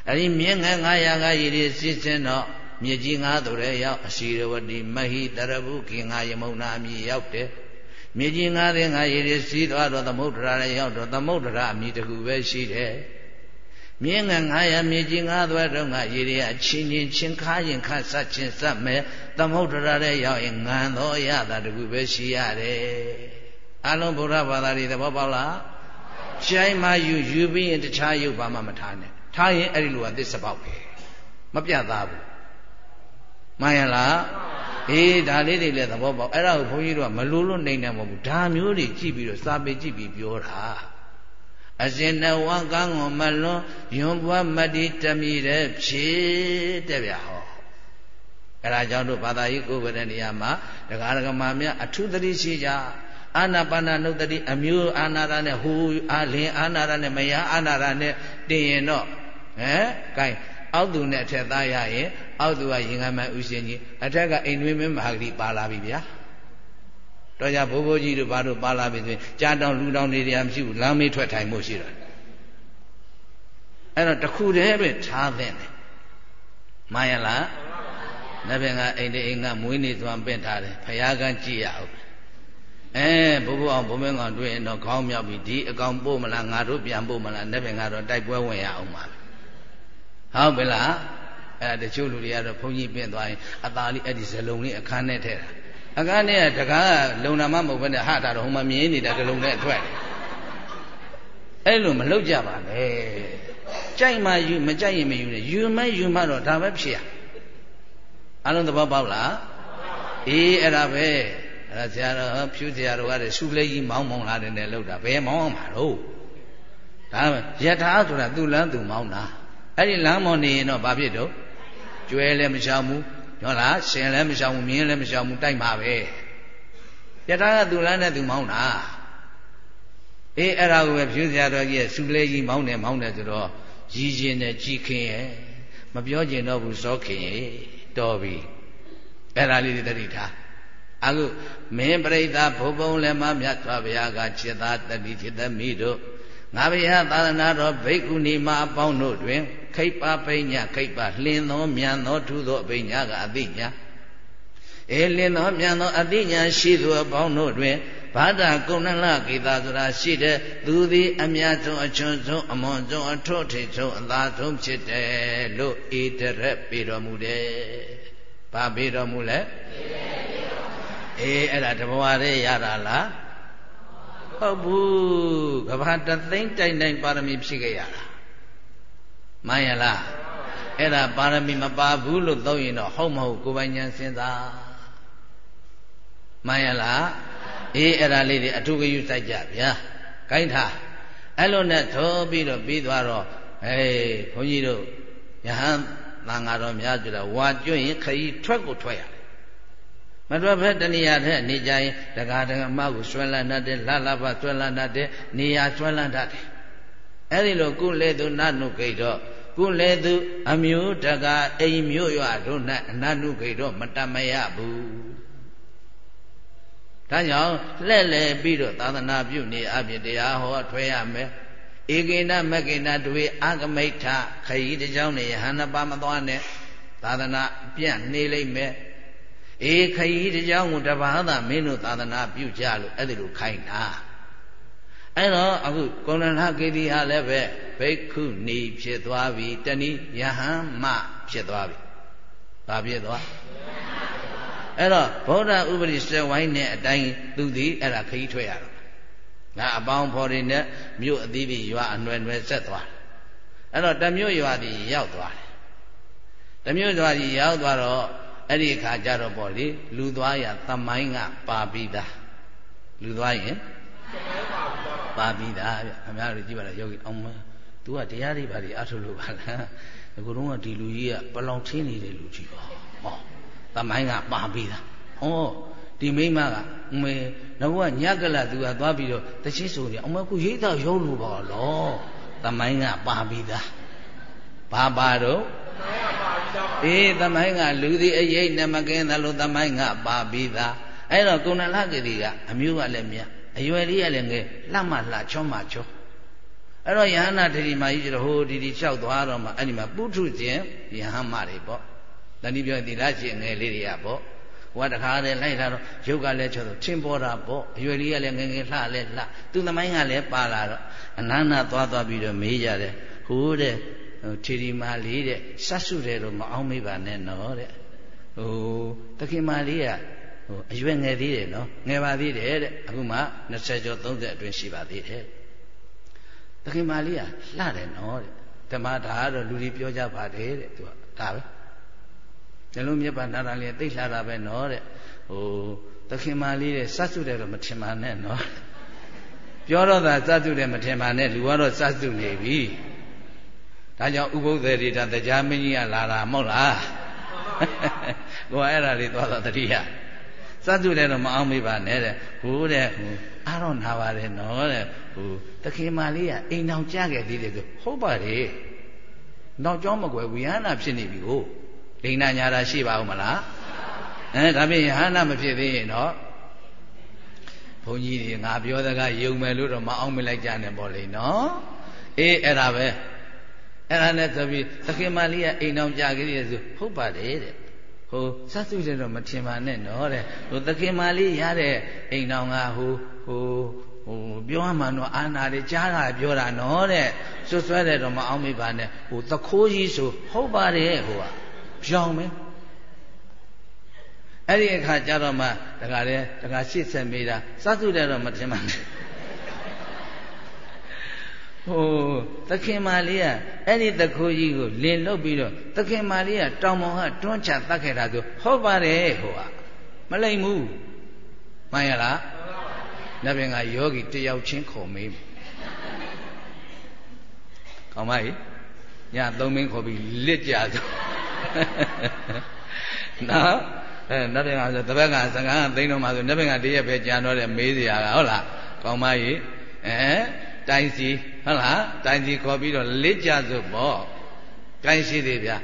အဲ့ဒီမြင့်ငယ်900ကရည်တွေစစ်စင်တော့မြေကြီးငါးသူတဲ့ရောက်အရှိရဝတိမဟိတရဘုခင်ငါယမုံနာအမြင့်ရောက်တယ်မြေကြီးငါးတဲ့ငါရည်တွေစီးသွားတော့သမုဒ္ဒရာလည်းရောက်တော့သမုဒ္ဒရာအမြင့်တခုပဲရှိတယ် မြင်းငါ900မြေကြီး9သွဲတော့ငါရေရအချင်းချင်းချင်းခါရင်ခတ်ဆက်ချင်းဆက်မယ်သမုဒ္ဒရာတဲ့ရောက်ရင်ငံသောရတာတခုပဲရှိရတယ်အလုံးဗုဒ္ဓဘာသာတွေသဘောပေါက်လားရှိုင်းမှယူယူပြီးရင်တခြားရုပ်ဘာမှမထားနဲ့ထားရင်အဲ့ဒီလိုကသစ္စာပေါက်ပဲမပြတ်သားဘူးမှန်ရလားအေးဒါလေးတွေလည်းသဘောပေါက်အဲ့ဒါကိုဘုန်းကြီးတို့ကမလိုလို့နေနေမဟုတ်ဘူးဒါမျိုးတွေကြည့်ပြီးတော့စာပေကြည့်ပြီးပြောတာ အစဉ်နဝကံကိုမလွန်ယွန်ဘွားမတိတမိတဲ့ဖြစ်တဲ့ဗျာဟောအဲ့ဒါကြောင့်တို့ဘာသာရေးကိုယ်ဝတဲ့နေရာမှာတရားဓမ္မများအထုသတိရှိကြအာနာပါနာနုတ္တိအမျိုးအာနာရနဲ့ဟူအာလင်အာနာရနဲ့မယားအာနာရနဲ့တင်ရင်တော့ဟဲ့ gain အောက်သူနဲ့အထက်သားရရင်အောက်သူကရင်ကမှဥရှင်ကြီးအထက်ကအိမ်တွင်းမင်းမဟာဂတိပါလာပြီဗျာ တော့ကြဘိုးဘိုးကြီးတို့ဘာတို့ပါလာပြီဆိုရင်ကြားတောင်လူတောင်နေတရားမရှိဘူးလမ်းမေးထွက်ထိုင်မှုရှိတော့အဲ့တော့တခုတည်းပဲထားတဲ့တယ်မှန်ရလားနဘင်ကအိမ်တိအိမ်ကမွေးနေသွားပင့်ထားတယ်ဖယားကကြည့်ရအောင်အဲဘိုးဘိုးအောင်ဘုံမင်းကောင်တွေ့ရင်တော့ခေါင်းမြောက်ပြီဒီအကောင်ပို့မလားငါတို့ပြန်ပို့မလားနဘင်ကတော့တိုက်ပွဲဝင်ရအောင်ပါဟုတ်ပြီလားအဲတချို့လူတွေကတော့ဘုန်းကြီးပြင်သွားရင်အသာလေးအဲ့ဒီဇလုံးလေးအခန်းနဲ့ထည့်တာ အကားနဲ့တကားကလုံနာမမဟုတ်ဘဲနဲ့ဟာတာတော့ဟိုမှာမြင်နေတာတလုံးနဲ့ထွက်တယ်အဲ့လိုမလုပ်ကြပါနဲ့ကြိုက်မှယူမကြိုက်ရင်မယူနဲ့ယူမယူမှတော့ဒါပဲဖြစ်ရအလုံးသဘောပေါက်လားအေးအဲ့ဒါပဲအဲ့ဒါဆရာတော်ဖြူဆရာတော်ကလည်းရှုလေးကြီးမောင်းမောင်းလာတယ်နဲ့လောက်တာဘယ်မောင်းအောင်မှာတော့ဒါယထာဆိုတာသူ့လမ်းသူမောင်းတာအဲ့ဒီလမ်းမောင်းနေရင်တော့ဘာဖြစ်တော့ကျွဲလည်းမချောင်ဘူး ဟုတ်လားရှင်လည်းမရှောင်ဘူးမြင်းလည်းမရှောင်ဘူးတိုက်မှာပဲယထာကသူလမ်းနဲ့သူမောင်းတာအေးအဲ့ဒါကိုပဲဖြူစရာတော်ကြီးရဲ့စူလဲကြီးမောင်းတယ်မောင်းတယ်ဆိုတော့ရည်ကျင်နဲ့ကြည်ခင်ရဲ့မပြောကျင်တော့ဘူးစောခင်ရဲ့တော်ပြီအဲ့ဒါလေးတွေတတိထားအခုမင်းပြိဿဘုံဘုံလည်းမမြတ်စွာဘုရားကจิตသားတတိจิตသမီးတို့ ငါဘုရားသာသနာတော်ဘိက္ခုနီမအပေါင်းတို့တွင် ခိပ္ပပိညာခိပ္ပလင်းသောမြန်သောထူသောအပိညာကအသိညာအဲလင်းသောမြန်သောအသိညာရှိသူအပေါင်းတို့တွင်ဘာဒကုဏလကေတာဆိုတာရှိတဲ့သူသည်အမြတ်ဆုံးအချွန်းဆုံးအမွန်ဆုံးအထွတ်ထိပ်ဆုံးအသာဆုံးဖြစ်တယ်လို့ဧတရက်ပေတော်မူတယ်။ဘာပေတော်မူလဲ။အေးအဲ့ဒါတဘဝတည်းရတာလား။ ဟုတ်ဘူးကဘာတသိန်းတိုင်တိုင်ပါရမီဖြည့်ခဲ့ရတာမှန်ရလားအဲ့ဒါပါရမီမပါဘူးလို့သုံးရင်တော့ဟုတ်မဟုတ်ကိုယ်ပိုင်ဉာဏ်စဉ်းစားမှန်ရလားအေးအဲ့ဒါလေးတွေအထုကယူစိုက်ကြဗျာကိုင်းထားအဲ့လိုနဲ့ထိုးပြီးတော့ပြီးသွားတော့အေးဘုန်းကြီးတို့ယဟန်သံဃာတော်များဆိုတာဝါကျွရင်ခရီးထွက်ကိုထွက်ရတယ် မထွက်ဖက်တဏှာတဲ့နေကြရင်တက္ကဒကမကိုဆွဲလန်းတတ်တယ်လှလှပဆွဲလန်းတတ်တယ်နေရာဆွဲလန်းတတ်တယ်အဲ့ဒီလိုကုလေသူနတ်နုဂိတ်တော့ကုလေသူအမျိုးတကအိမ်မျိုးရွာတို့၌အနတ်နုဂိတ်တော့မတမရဘူးဒါကြောင့်လှဲ့လေပြီးတော့သာသနာပြုနေအပြည့်တရားဟောထွဲရမယ်ဧကေနမကေနတွေအာဂမိဋ္ဌခရီးတစ်ကြောင်းနေယဟန်နှစ်ပါးမသွားနဲ့သာသနာပြန့်နေလိမ့်မယ် အေးခရီးတစ်ကြောင်းကိုတပါးသာမင်းတို့သာသနာပြုကြလို့အဲ့ဒီလိုခိုင်းတာအဲ့တော့အခုကုဏ္ဏကေတိဟာလည်းပဲဘိက္ခုနီဖြစ်သွားပြီတဏိယဟန်မဖြစ်သွားပြီဘာဖြစ်သွားအဲ့တော့ဗုဒ္ဓဥပရိစေဝိုင်းနဲ့အတိုင်းသူသည်အဲ့ဒါခရီးထွက်ရတော့ငါအပေါင်းဖော်တွေနဲ့မြို့အသီးပြီးရွာအနွယ်နွယ်ဆက်သွားအဲ့တော့တမြို့ရွာသည်ရောက်သွားတယ်တမြို့ရွာကြီးရောက်သွားတော့ အဲ့ဒီအခါကျတော့ပေါ့လေလူသွားရသမိုင်းကပါပြီးသားလူသွားရင်ပါပြီးသားဗျခင်ဗျားတို့ကြည့်ပါလားယောဂီအောင်မသူကတရားတွေပါလေအထုလို့ပါလားအခုတော့ဒီလူကြီးကပလောင်ချင်းနေတဲ့လူကြီးပါဟောသမိုင်းကပါပြီးသားဟောဒီမိမကအမေတော့ကညကလသူကသွားပြီးတော့တချင်းဆိုနေအမေကရိတ်တော့ရုပ်လို့ပါလောသမိုင်းကပါပြီးသားဘာပါတော့ အေးသမိုင်းကလူသည်အရေးနဲ့မကင်းသလိုသမိုင်းကပါပြီးသားအဲ့တော့ကုဏလကတိကအမျိုးကလည်းမြတ်အရွယ်လေးကလည်းငယ်လှမှလှချောမှချောအဲ့တော့ယဟနာတတိမာကြီးကျတော့ဟိုဒီဒီလျှောက်သွားတော့မှအဲ့ဒီမှာပုထုချင်းယဟမတွေပေါ့တဏိပြောသီလရှင်ငယ်လေးတွေကပေါ့ဟိုကတခါတည်းလိုက်လာတော့ရုပ်ကလည်းချောတော့ထင်ပေါ်တာပေါ့အရွယ်လေးကလည်းငယ်ငယ်လှလဲလှသူသမိုင်းကလည်းပါလာတော့အနန္နာသွားသွားပြီးတော့မေးကြတယ်ဟိုတဲ့ ထီရီမာလေးတဲ့စတ်စုတယ်တော့မအောင်မေးပါနဲ့နော်တဲ့ဟိုတခင်မာလေးကဟိုအရွယ်ငယ်သေးတယ်နော်ငယ်ပါသေးတယ်တဲ့အခုမှ20ကျော်30အတွင်းရှိပါသေးတယ်တခင်မာလေးကလှတယ်နော်တဲ့ဓမ္မဒါကတော့လူတွေပြောကြပါတယ်တဲ့သူကဒါပဲဇလုံးမြတ်ပါနာတာလေးသိလှတာပဲနော်တဲ့ဟိုသခင်မလေးတဲ့စတ်စုတယ်တော့မထင်ပါနဲ့နော်ပြောတော့သာစတ်စုတယ်မထင်ပါနဲ့လူကတော့စတ်စုနေပြီ ဒါကြောင့်ဥပုသ္တေတာတရားမင်းကြီးကလာတာမဟုတ်လားကိုယ်အဲ့ဒါလေးသွားတော့တတိယစတ်စုတယ်တော့မအောင်မေးပါနဲ့တဲ့ဟိုတဲ့ဟိုအားတော့နာပါတယ်နော်တဲ့ဟိုသခင်မလေးကအိမ်အောင်ကြခဲ့သေးတယ်ဆိုဟုတ်ပါတယ်နောက်ကျောင်းမကွယ်ဝိဟနာဖြစ်နေပြီကိုဒိဋ္ဌာညာတာရှိပါဦးမလားအဲဒါဖြင့်ယဟနာမဖြစ်သေးရင်တော့ဘုန်းကြီးတွေငါပြောတဲ့ကယုံမယ်လို့တော့မအောင်မလိုက်ကြနဲ့ပေါ့လေနော်အေးအဲ့ဒါပဲ အဲ့ဒါနဲ့ဆိုပြီးသခင်မလေးကအိမ်အောင်ကြကြသေးတယ်ဆိုဟုတ်ပါတယ်တဲ့ဟိုစသစုတယ်တော့မထင်ပါနဲ့နော်တဲ့ဟိုသခင်မလေးရတဲ့အိမ်အောင်ကဟိုဟိုဟိုပြောမှန်တော့အာနာတွေကြားတာပြောတာနော်တဲ့စွတ်ဆွဲတယ်တော့မအောင်မိပါနဲ့ဟိုသခိုးကြီးဆိုဟုတ်ပါတယ်ဟိုကပြောင်းမယ်အဲ့ဒီအခါကျတော့မှတခါလေတခါရှေ့ဆက်မေးတာစသုတယ်တော့မထင်ပါနဲ့ ဟိုသခင်မာလေးကအဲ့ဒီတခိုးကြီးကိုလင်လုတ်ပြီးတော့သခင်မာလေးကတောင်မောင်ကတွန်းချတတ်ခဲ့တာဆိုဟုတ်ပါတယ်ဟိုကမလိမ့်ဘူးမှန်ရလားနတ်ဘင်ကယောဂီတယောက်ချင်းခေါ်မေးကောင်းပါပြီညသုံးမင်းခေါ်ပြီးလစ်ကြဆိုနော်အဲနတ်ဘင်ကဆိုတပတ်ကစကားသိန်းတော့မှဆိုနတ်ဘင်ကတရက်ပဲကြံတော့တယ်မေးစရာကဟုတ်လားကောင်းပါပြီအဲ တိုင်စီဟုတ်လားတိုင်စီခေါ်ပြီးတော့လစ်ကြဆိုပေါ့ကိုင်းရှိသေးဗျာ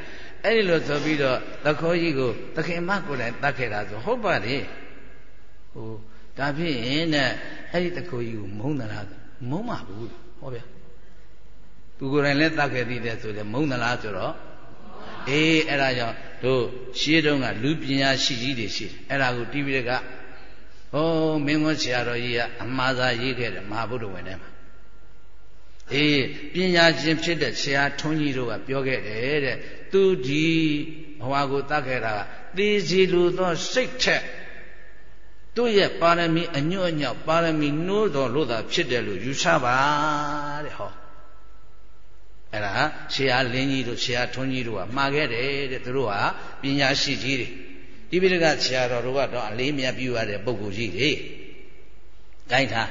အဲ့ဒီလိုဆိုပြီးတော့သခိုးကြီးကိုသခင်မကိုယ်တိုင်တတ်ခဲ့တာဆိုဟုတ်ပါလေဟိုဒါဖြစ်ရင်တဲ့အဲ့ဒီတခိုးကြီးကိုမုန်းသလားမုန်းမှာဘူးဟောဗျာသူကိုယ်တိုင်လည်းတတ်ခဲ့သေးတယ်ဆိုတယ်မုန်းသလားဆိုတော့အေးအဲ့ဒါကြောင့်တို့ရှင်းတုန်းကလူပညာရှိကြီးတွေရှိတယ်အဲ့ဒါကိုတိပိဋကဟောမင်းမဆရာတော်ကြီးကအမှားသာရေးခဲ့တယ်မဟာဗုဒ္ဓဝင်ထဲမှာ အေးပညာရှင်ဖြစ်တဲ့ဆရာထွန်းကြီးတို့ကပြောခဲ့တယ်တဲ့သူဒီဘဝကိုတတ်ခဲ့တာကသေစီလူသောစိတ်ထက်သူ့ရဲ့ပါရမီအညွတ်အညောက်ပါရမီနှိုးတော်လို့သာဖြစ်တယ်လို့ယူဆပါတဲ့ဟောအဲ့ဒါဆရာလင်းကြီးတို့ဆရာထွန်းကြီးတို့ကမှားခဲ့တယ်တဲ့သူတို့ဟာပညာရှိကြီးတွေဒီပိဋကဆရာတော်တို့ကတော့အလေးမြတ်ပြုရတဲ့ပုဂ္ဂိုလ်ကြီးတွေဂိုင်းထား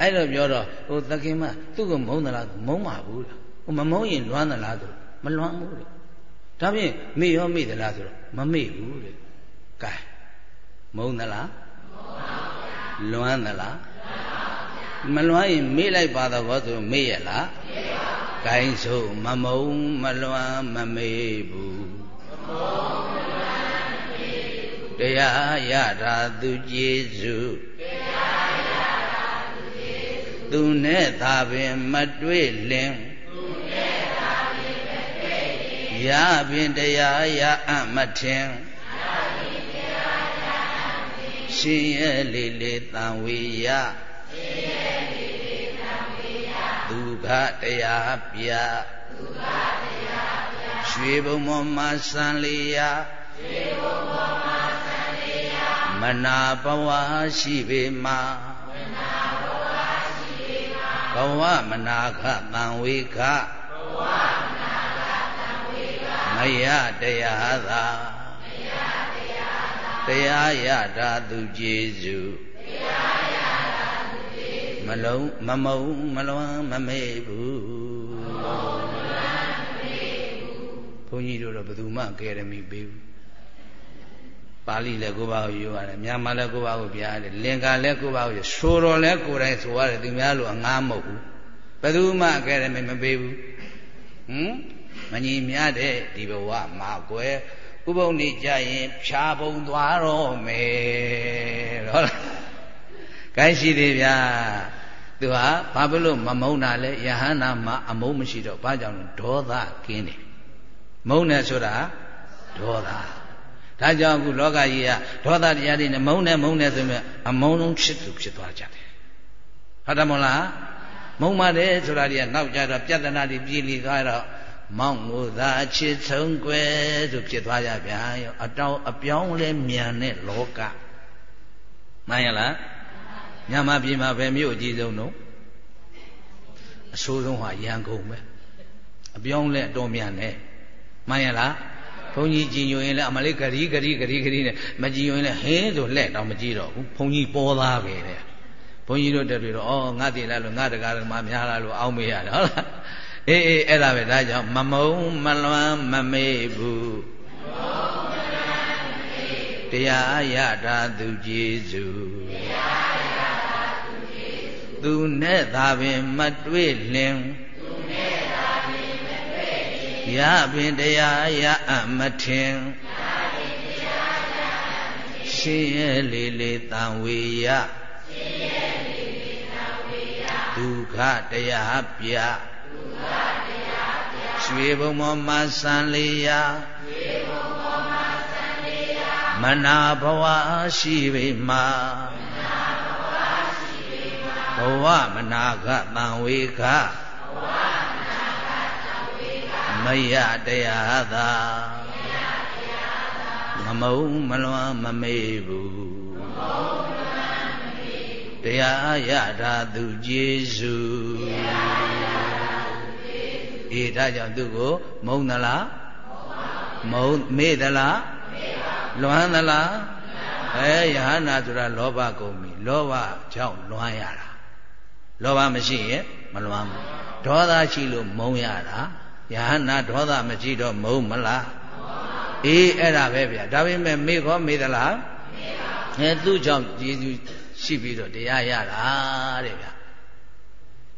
အဲ့လိုပြောတော့ဟိုသခင်မသူ့ကိုမုန်းသလားမုန်းပါဘူးဟဟိုမမုန်းရင်လွမ်းသလားဆိုမလွမ်းဘူးတဲ့ဒါဖြင့်မေ့ရောမေ့သလားဆိုတော့မမေ့ဘူးတဲ့ကဲမုန်းသလားလွမ်းသလားမလွမ်းရင်မေ့လိုက်ပါတော့ဆိုမေ့ရလားမေ့ပါဘူးကိုင်းဆိုမမုံမလွမ်းမမေ့ဘူးမမုံမလွမ်းမမေ့ဘူးတရားရတာသူကျေစုတရားရတာသူကျေစု သူနဲ့သာပင်မတွေ့လင်သူနဲ့သာပင်မတွေ့လင်ရပင်တရားရအမထင်ရှင်ရဲ့လေးလေးတန်ဝေယရှင်ရဲ့လေးလေးတန်ဝေယဒုက္ခတရားပြဒုက္ခတရားပြရွှေဘုံမောမှာစံလေးယရွှေဘုံမောမှာစံလေးယမနာဘဝရှိပေမှာမနာဘဝရှိပေမှာ ဘဝမနာခတံဝေခဘဝမနာခတံဝေခမယတရားသာတရားရတာသူကျေစုတရားရတာသူကျေစုမလုံးမမုံမလွမ်းမမေ့ဘူးမမုံမလွမ်းမမေ့ဘူးဘုန်းကြီးတို့တော့ဘယ်သူမှကယ်ရမီပေးဘူး ပါဠိလည်းကိုယ့်ဘာကိုယူရတယ်မြန်မာလည်းကိုယ့်ဘာကိုပြရတယ်လင်္ကာလည်းကိုယ့်ဘာကိုဆိုတော်လည်းကိုယ်တိုင်ဆိုရတယ်သူများလိုအငားမဟုတ်ဘူးဘယ်သူမှကယ်ရမီမပေးဘူးဟမ်မညီမြတဲ့ဒီဘဝမှာကွယ်ဥပုံနေကြရင်ဖြာပုံသွားတော့မယ်ဟုတ်လားကိုင်းရှိသေးဗျာသူဟာဘာဖြစ်လို့မမုန်းတာလဲယဟန္တာမှာအမုန်းမရှိတော့ဘာကြောင့်လဲဒေါသကင်းတယ်မုန်းတယ်ဆိုတာဒေါသ ဒါကြောင့်အခုလောကကြီးကဒေါသတရားတွေနဲ့မုန်းတယ်မုန်းတယ်ဆိုရင်အမုန်းဆုံးဖြစ်သူဖြစ်သွားကြတယ်ဟုတ်တယ်မဟုတ်လားမုန်းပါတယ်ဆိုတာတွေကနောက်ကြတော့ပြဿနာတွေပြည်လီသွားတော့မောင်းကိုသာအချစ်ဆုံးကွယ်ဆိုဖြစ်သွားကြဗျာရောအတောင်အပြောင်းလဲမြန်တဲ့လောကမှန်ရလားညမပြည်မှာပဲမြို့အကြီးဆုံးတော့အဆိုးဆုံးဟာရန်ကုန်ပဲအပြောင်းလဲအတော်မြန်တယ်မှန်ရလား ဘုန်းကြီးကြည်ညိုရင်လည်းအမလေးဂရီဂရီဂရီဂရီနဲ့မကြည်ညိုရင်လည်းဟင်းဆိုလှဲ့တော့မကြည့်တော့ဘူးဘုန်းကြီးပေါ်သားပဲတဲ့ဘုန်းကြီးတို့တက်ပြီးတော့ဩငါတည်လာလို့ငါတကားဓမ္မများလာလို့အောင်းမေးရတယ်ဟုတ်လားအေးအေးအဲ့ဒါပဲဒါကြောင့်မမုံမလွမ်းမမေ့ဘူးတရားရတာသူကျေစုတရားရတာသူကျေစုသူနဲ့သာပင်မတွေ့လင်သူနဲ့သာပင်မတွေ့လင် ရပင်တရားရအမထင်ရပင်တရားရအမထင်ရှင်ရဲ့လေးလေးတန်ဝေယရှင်ရဲ့လေးလေးတန်ဝေယဒုက္ခတရားပြရွှေဘုံမောမဆန်လေးရာရွှေဘုံမောမဆန်လေးရာမနာဘဝရှိပေမှာမနာဘဝရှိပေမှာဘဝမနာကတံဝေခဘဝမနာကတံဝေခ မယတရားသာမယတရားသာမမုံမလွမ်းမမေ့ဘူးမမုံမလွမ်းမမေ့ဘူးတရားရတာသူကျေစုအေးဒါကြောင့်သူ့ကို မုံသလားမုံမေ့သလားလွမ်းသလားအဲယဟနာဆိုတာလောဘကုန်ပြီလောဘကြောင့်လွမ်းရတာလောဘမရှိရင်မလွမ်းဘူးဒေါသရှိလို့မုံရတာ ယဟနာဒေါမရှိတော့မုံမလားအေးအဲ့ဒါပဲဗျာဒါပေမဲ့မေ့ခေါ်မေ့သလားမေ့ပါဘူးအဲသူ့ကြောင့်ယေရှုရှိပြီးတော့တရားရတာတဲ့ဗျာ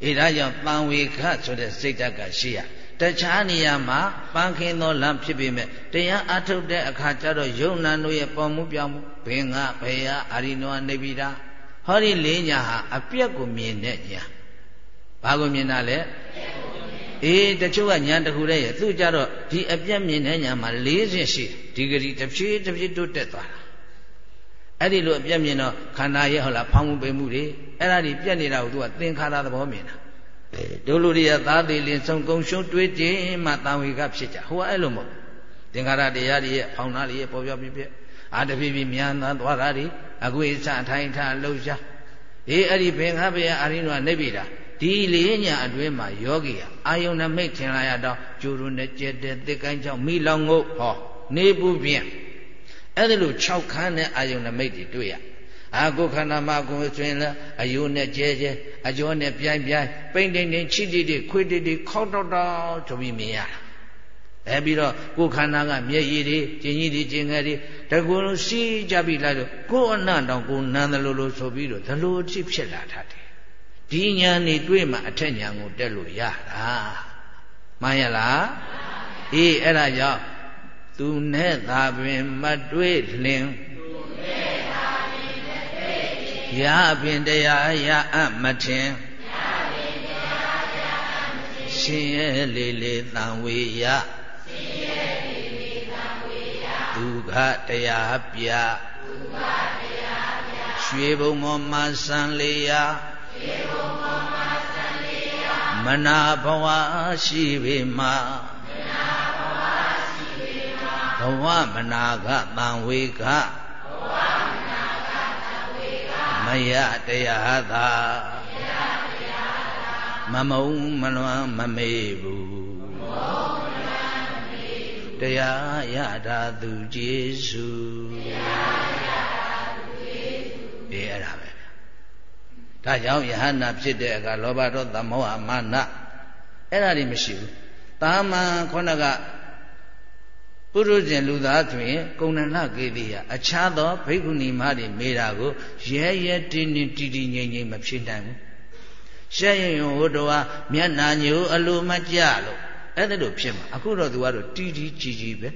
အေးဒါကြောင့်တန်ဝေခဆိုတဲ့စိတ်ဓာတ်ကရှိရတခြားနေရာမှာပန်းခင်းသောလမ်းဖြစ်ပေမဲ့တရားအထုတ်တဲ့အခါကျတော့ယုံနာတို့ရဲ့ပေါ်မှုပြောင်းမှုဘင်္ဂဘေယအာရိနောနေပိတာဟောဒီလေးညာဟာအပြက်ကိုမြင်တဲ့ညာဘာကိုမြင်တာလဲ အေးတချို့ကညာတခုတည်းရဲ့သူကြတော့ဒီအပြက်မြင်တဲ့ညာမှာ၄ဆင့်ရှိဒီဂရီတစ်ဖြည်းတစ်ဖြည်းတိုးတက်သွားတာအဲ့ဒီလိုအပြက်မြင်တော့ခန္ဓာရဲ့ဟုတ်လားဖောင်းမှုပိမှုတွေအဲ့ဒါဒီပြက်နေတာကိုသူကသင်္ခါရသဘောမြင်တာတို့လူတွေကသားသေးလင်ဆုံးကုံရှုံးတွေးကြည့်မှတန်ဝေကဖြစ်ကြဟိုကအဲ့လိုမဟုတ်သင်္ခါရတရားတွေရဲ့ဖောင်းသားတွေရဲ့ပေါ်ပြောပြပြအာတဖြည်းဖြည်းမြန်သွားသွားတာတွေအကွေစအထိုင်ထလှုပ်ရှားအေးအဲ့ဒီဘင်္ဂဘယအာရိနုကနေပြီတာ ဒီလေးညာအတွင်းမှာယောဂီဟာအာယုန်နမိတ်ထင်လာရတော့ကျူရုနဲ့ကျက်တဲ့တစ်ကိုင်းကြောင့်မိလောင်ငုတ်ဟောနေပူပြင်းအဲ့ဒါလို့6ခန်းနဲ့အာယုန်နမိတ်တွေတွေ့ရအာကိုခန္ဓာမှာကိုဆိုရင်လည်းအယိုးနဲ့ကျဲကျဲအကျော်နဲ့ပြိုင်ပြိုင်ပိမ့်တိန်တိန်ချစ်တိတိခွေတိတိခေါက်တော့တော့ဆိုပြီးမြင်ရတာအဲပြီးတော့ကိုခန္ဓာကမျက်ရည်တွေကျင်ကြီးတွေကျင်ငယ်တွေတကူလုံးစီးကြပြီးလိုက်တော့ကိုအနံ့တောင်ကိုနန်းတယ်လို့လို့ဆိုပြီးတော့ဒလိုအဖြစ်ဖြစ်လာတတ်တယ် ဒီညာနေတွေ့မှအထက်ညာကိုတက်လို့ရတာမှန်ရလားအေးအဲ့ဒါကြောင့်သူနဲ့သာပင်မတွေ့လင်ရပင်တရားရအမထင်ရှင်ရဲ့လေးလေးတန်ဝေယဒုက္ခတရားပြရွှေဘုံမောမဆန်လေးရာ မနာဘဝရှိပေမှာဘဝမနာကတံဝေကမယတရားသာမမုံမလွမ်းမမေ့ဘူးတရားရတာသူကျေစုဒီအဲ့ဒါပဲ ဒါကြောင့်ယဟနာဖြစ်တဲ့အခါလောဘဒေါသမောဟမာနအဲ့ဒါတွေမရှိဘူးတာမန်ခေါဏကပုရုဇဉ်လူသားဆိုရင်ကုဏဏကေတိယအခြားသောဘိက္ခုနီမတွေမေးတာကိုရဲရဲတင်းတင်းတီတီငိမ့်ငိမ့်မဖြစ်နိုင်ဘူးရှက်ရင်ဟိုတော်ကမျက်နာညိုအလိုမကြလို့အဲ့ဒါလိုဖြစ်မှာအခုတော့သူကတော့တီတီကြည်ကြည်ပဲ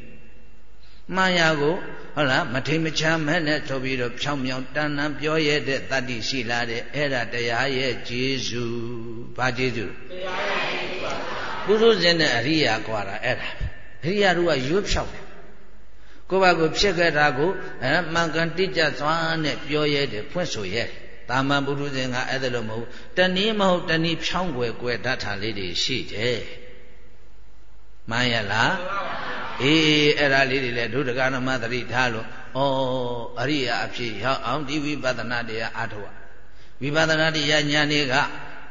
မှန်ရကိုဟုတ်လားမထိမချမ်းမဲ့နဲ့ဆိုပြီးတော့ဖြောင်းမြောင်းတန်တန်ပြောရတဲ့တတ္တိရှိလာတဲ့အဲ့ဒါတရားရဲ့ကျေစုဘာကျေစုတရားရဲ့ကျေစုပါပုရုဇဉ်နဲ့အရိယာကွာတာအဲ့ဒါအရိယာတို့ကရွတ်ဖြောက်တယ်ကိုယ့်ဘာကိုဖြစ်ခဲ့တာကိုအဲမှန်ကန်တိကျစွာနဲ့ပြောရဲတယ်ဖွင့်ဆိုရဲတာမန်ပုရုဇဉ်ကအဲ့ဒါလို့မဟုတ်တနည်းမဟုတ်တနည်းဖြောင်းွယ်ကွယ်တတ်တာလေးတွေရှိတယ် မှန်ရလားအေးအဲ့ဒါလေးတွေလည်းဒုဒကနမသတိထားလို့ဩအရိယာအဖြစ်ရောက်အောင်ဒီဝိပဿနာတရားအားထုတ်ဝိပဿနာတရားဉာဏ်တွေက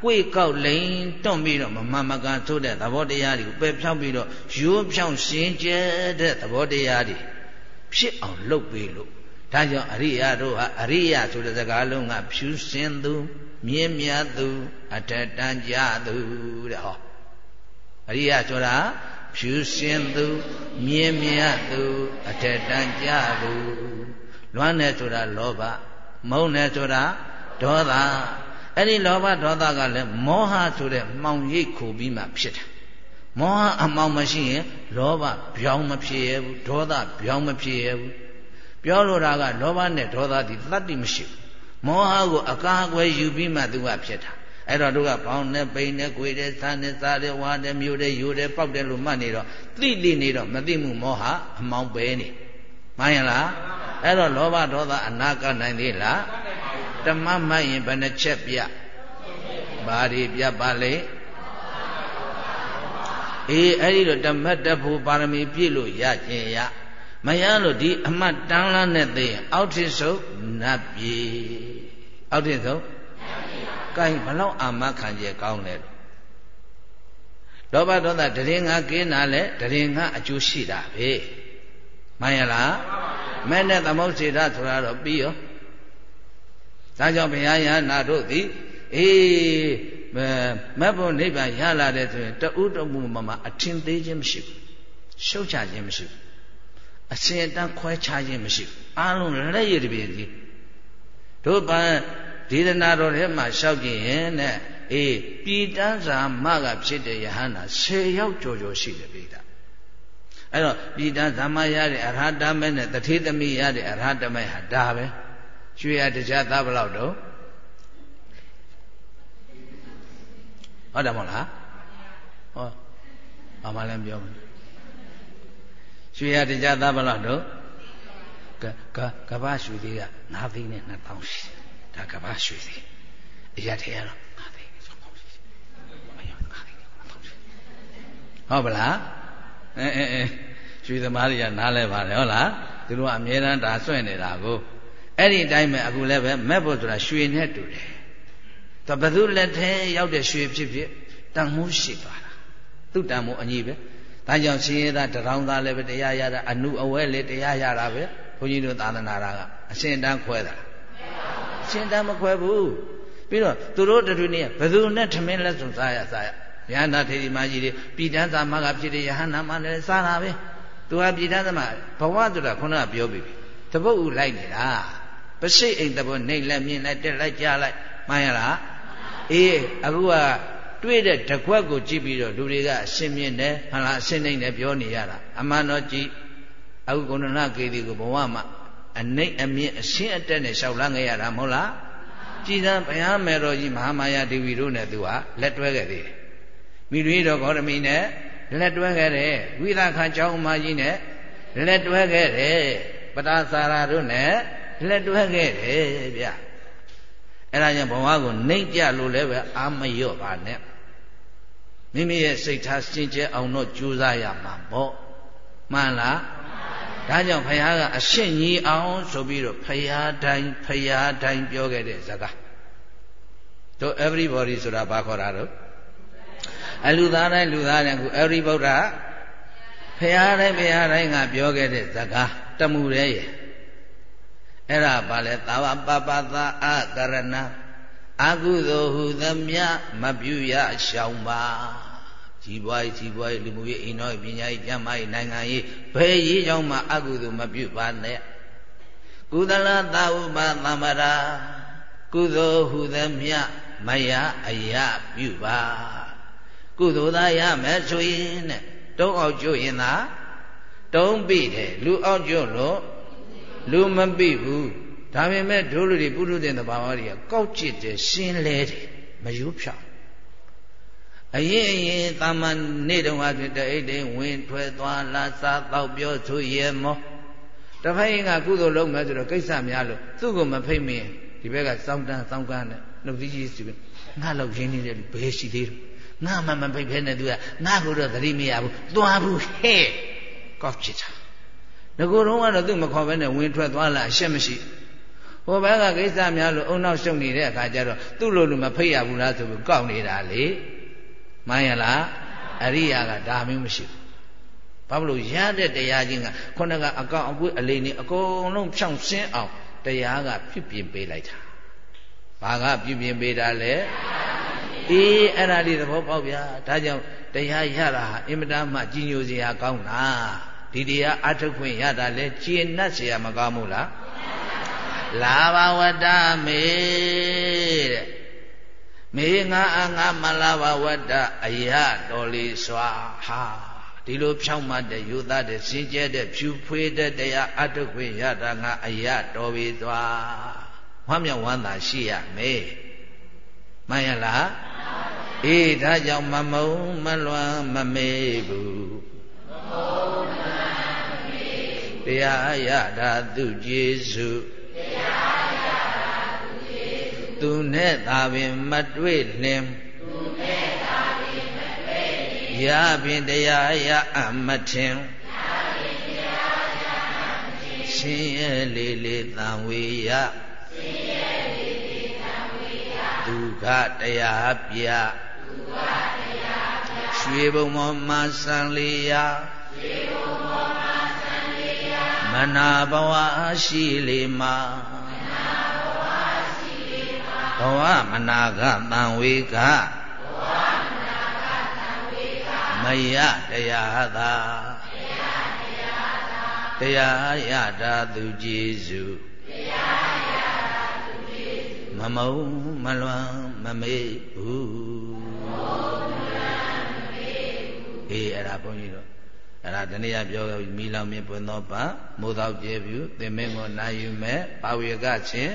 ကိုယ်ကောက်လိန်တွန့်ပြီးတော့မမှန်မကန်ဆိုတဲ့သဘောတရားတွေကိုပယ်ဖြောင်းပြီးတော့ရိုးဖြောင်းရှင်းကျဲတဲ့သဘောတရားတွေဖြစ်အောင်လုပ်ပေးလို့ဒါကြောင့်အရိယာတို့ဟာအရိယာဆိုတဲ့စကားလုံးကဖြူစင်သူမြင့်မြတ်သူအထက်တန်းကြသူတဲ့ဟောအရိယာဆိုတာ ဖြူစင်သူမြင့်မြတ်သူအထက်တန်းကြသူလွမ်းတယ်ဆိုတာလောဘမုန်းတယ်ဆိုတာဒေါသအဲ့ဒီလောဘဒေါသကလည်းမောဟဆိုတဲ့မှောင်ရိပ်ခိုပြီးမှဖြစ်တာမောဟအမှောင်မရှိရင်လောဘပြောင်းမဖြစ်ရဘူးဒေါသပြောင်းမဖြစ်ရဘူးပြောလိုတာကလောဘနဲ့ဒေါသဒီတတ္တိမရှိဘူးမောဟကိုအကာအကွယ်ယူပြီးမှသူကဖြစ်တာ အဲ့တော့တို့ကဘောင်းနဲ့ပိန်နဲ့ကိုယ်နဲ့စားနဲ့စားတယ်ဝါတယ်မျိုးတယ်ယူတယ်ပေါက်တယ်လို့မှတ်နေတော့သိလိနေတော့မသိမှုမောဟအမောင်ပဲနေမှန်ရလားအဲ့တော့လောဘဒေါသအနာကနိုင်သေးလားဓမ္မမှတ်ရင်ဘယ်နှချက်ပြဘာတွေပြပါလဲအေးအဲ့ဒီတော့ဓမ္မတက်ဖို့ပါရမီပြည့်လို့ရခြင်းရမရလို့ဒီအမှတ်တန်းလားနဲ့သိရင်အောက်ထစ်ဆုံးနတ်ပြေအောက်ထစ်ဆုံး ကိုင်းဘလောက်အာမခံကြကောင်းလဲလောဘဒေါသတရင်ငါကင်းတာလဲတရင်ငါအကျိုးရှိတာပဲမှန်ရလားမဲ့နဲ့သမုတ်စေတဆိုတာတော့ပြီးရောဒါကြောင့်ဘုရားယနာတို့သည်အေးမတ်ဖို့နိဗ္ဗာန်ရလာတဲ့ဆိုရင်တူတူမှုမမအထင်သေးခြင်းမရှိဘူးရှုတ်ချခြင်းမရှိဘူးအစင်အတန်းခွဲခြားခြင်းမရှိဘူးအားလုံးလက်ရည်တပြည့်စီတို့ပန်း ဒေသနာတော်ထဲမှာလျှောက်ကြည့်ရင်တဲ့အေးပြည်တန်းစာမကဖြစ်တဲ့ယဟန္တာ10ယောက်ကြော်ကြော်ရှိတယ်ပြည်တာအဲ့တော့ပြည်တန်းဇာမရတဲ့အရဟတမေနဲ့တထေသမီးရတဲ့အရဟတမေဟာဒါပဲရွှေရတရားသားဘလောက်တော့ဟုတ်တယ်မဟုတ်လားဟောဘာမှလည်းပြောမလို့ရွှေရတရားသားဘလောက်တော့ကကကဘာရွှေသေးက9သိန်းနဲ့2000ရှိ ဒါကဘာရွှေသေးအရာထဲရတော့9သိန်းနဲ့2000ရှိမယော9သိန်းနဲ့2000ရှိဟုတ်ပလားအဲအဲအဲရွှေသမားတွေကနားလဲပါတယ်ဟုတ်လားသူတို့ကအမြဲတမ်းဒါစွန့်နေတာကိုအဲ့ဒီတိုင်းပဲအခုလည်းပဲမက်ဖို့ဆိုတာရွှေနဲ့တူတယ်။ဒါဘသူလက်ထဲရောက်တဲ့ရွှေဖြစ်ဖြစ်တန်မိုးရှိသွားတာ။သူ့တန်မိုးအညီပဲ။ဒါကြောင့်ရှင်ရသားတရောင်းသားလည်းပဲတရားရတာအနုအဝဲလည်းတရားရတာပဲ။ဘုန်းကြီးတို့သာသနာတော်ကအရှင်တန်းခွဲတာ။ရှ င်းတမ်းမခွဲဘူးပြီးတော့သူတို့တူနေဘယ်သူနဲ့ထမင်းလက်စုံစားရစားရယဟန္တာထေရီမကြီးတွေပြည်တန်းသမကဖြစ်တဲ့ယဟန္တာမလည်းစားတာပဲသူကပြည်တန်းသမဘဝဆိုတာခုနကပြောပြီးပြီတပုတ်ဥလိုက်နေတာပစိတ်အိမ်တပုတ်နှိမ့်လက်မြင်လက်တက်လိုက်ကြားလိုက်မှန်ရလားအေးအခုကတွေ့တဲ့တကွက်ကိုကြည့်ပြီးတော့လူတွေကအရှင်းမြင့်တယ်ဟလားအရှင်းနိုင်တယ်ပြောနေရတာအမှန်တော့ကြည့်အခုကုဏနာကေဒီကိုဘဝမှာ အနှိမ့်အမြင့်အရှင်းအတက်နဲ့လျှောက်လန်းခဲ့ရတာမဟုတ်လားကြည်စံဘုရားမေတော်ကြီးမဟာမာယာဒေဝီတို့နဲ့သူကလက်တွဲခဲ့သေးတယ်မိတွေတော်ဂေါရမီနဲ့လက်တွဲခဲ့တယ်ဝိသခါကျောင်းမကြီးနဲ့လက်တွဲခဲ့တယ်ပတာစာရာတို့နဲ့လက်တွဲခဲ့တယ်ဗျအဲ့ဒါကြောင့်ဘဝကိုနှိမ့်ကြလို့လည်းပဲအာမလျော့ပါနဲ့မိမိရဲ့စိတ်ထားစင်ကြယ်အောင်တော့ကြိုးစားရမှာပေါ့မှန်လား ဒါကြောင့်ဘုရားကအရှင်းကြီးအောင်ဆိုပြီးတော့ဘုရားတိုင်းဘုရားတိုင်းပြောခဲ့တဲ့စကားတို့ everybody ဆိုတာဘာခေါ်တာတော့အလူသားတိုင်းလူသားတိုင်းခု every ဗုဒ္ဓဘုရားတိုင်းဘုရားတိုင်းကပြောခဲ့တဲ့စကားတမှုရဲရဲ့အဲ့ဒါဘာလဲသာဝပပသာအကရဏအကုသိုလ်ဟုသမျှမပြုရရှောင်ပါ ကြီးပွားရေးကြီးပွားရေးလူမှုရေးအိမ်တော်ရေးပညာရေးကျန်းမာရေးနိုင်ငံရေးဘယ်ရေးကြောင့်မှအကုသိုလ်မပြုပါနဲ့ကုသလသာဥပသမ္ပရာကုသိုလ်ဟုသမျှမယအယပြုပါကုသိုလ်သာရမယ်ဆိုရင်တဲ့တုံးအောင်ကျွရင်သာတုံးပြီတယ်လူအောင်ကျွလို့လူမပြီဘူးဒါပေမဲ့ဒုလူတွေပုထုဇဉ်သဘာဝတွေကကောက်ကျစ်တယ်ရှင်းလဲတယ်မယုဖြောက် အရင်အရင်တာမန်နေ့တုန်းကဖြစ်တဲ့အိတ်တိဝင်ထွက်သွားလာစားတော့ပြောဆိုရဲမောတဖိုင်းကကုသိုလ်လုပ်မယ်ဆိုတော့ကိစ္စများလို့သူ့ကိုမဖိတ်မင်းဒီဘက်ကစောင်းတန်းစောင်းကန်းနဲ့နှုတ်သီးကြီးစီပြီးငါလောက်ရင်းနေတဲ့လူဘယ်ရှိသေးလို့ငါမှမဖိတ်ဖဲနဲ့သူကငါ့ကိုတော့သတိမရဘူးသွားဘူးဟဲ့ကောက်ချစ်တာငကိုယ်တော့ကတော့သူ့မခေါ်ဘဲနဲ့ဝင်ထွက်သွားလာအရှက်မရှိဟိုဘက်ကကိစ္စများလို့အုံနောက်ရှုပ်နေတဲ့အခါကျတော့သူ့လိုလိုမဖိတ်ရဘူးလားဆိုပြီးကောက်နေတာလေ မှန်ရလားအရိယာကဒါမျိုးမရှိဘူးဘာလို့ရတဲ့တရားချင်းကခုနကအကောင်အကွေးအလေးနေအကုန်လုံးဖြောင့်ဆင်းအောင်တရားကပြုပြင်ပေးလိုက်တာဘာကပြုပြင်ပေးတာလဲအေးအဲ့ဒါလေးသဘောပေါက်ဗျာဒါကြောင့်တရားရတာဟာအင်မတန်မှကြီးညိုစရာကောင်းတာဒီတရားအထုတ်ခွင့်ရတာလဲကျေနပ်စရာမကောင်းဘူးလားလာဘဝတ္တမေတဲ့ မေငါအငါမလာဘဝတ္တအယတော်လေးစွာဟာဒီလိုဖြောင်းမှတဲ့ယူသားတဲ့စင်ကြဲတဲ့ဖြူဖွေးတဲ့တရားအထုတ်ခွင့်ရတာငါအယတော်ပြီသွားဝမ်းမြောက်ဝမ်းသာရှိရမယ်မှန်ရလားအေးဒါကြောင့်မမုံမလွမ်းမမေ့ဘူးမမုံမလွမ်းမမေ့ဘူးတရားရတာသူကျေစုတရားရတာသူကျေစု သူနဲ့သာပင်မတွေ့လင်သူနဲ့သာပင်မတွေ့လင်ရပင်တရားရအမထင်ရပင်တရားရအမထင်ရှင်ရဲ့လေးလေးတန်ဝေရဒုက္ခတရားပြဒုက္ခတရားပြရွှေဘုံမောမဆံလေးရာရွှေဘုံမောမဆံလေးရာမနာဘဝရှိလေမှာမနာဘဝရှိလေမှာဘ ဝမနာကတံဝေကဘဝမနာကတံဝေကမယတရားသာမယတရားသာတရားရတာသူကြည်စုတရားမမုံမလွမ်းမမေ့ဘူးအေးအဲ့ဒါဘုန်းကြီးတို့အဲ့ဒါတနေ့ကပြောခဲ့မိလောင်မြပွင့်သောပါမိုးသောကျေပြူသင်မင်းကိုနာယူမဲ့ပါဝေကချင်း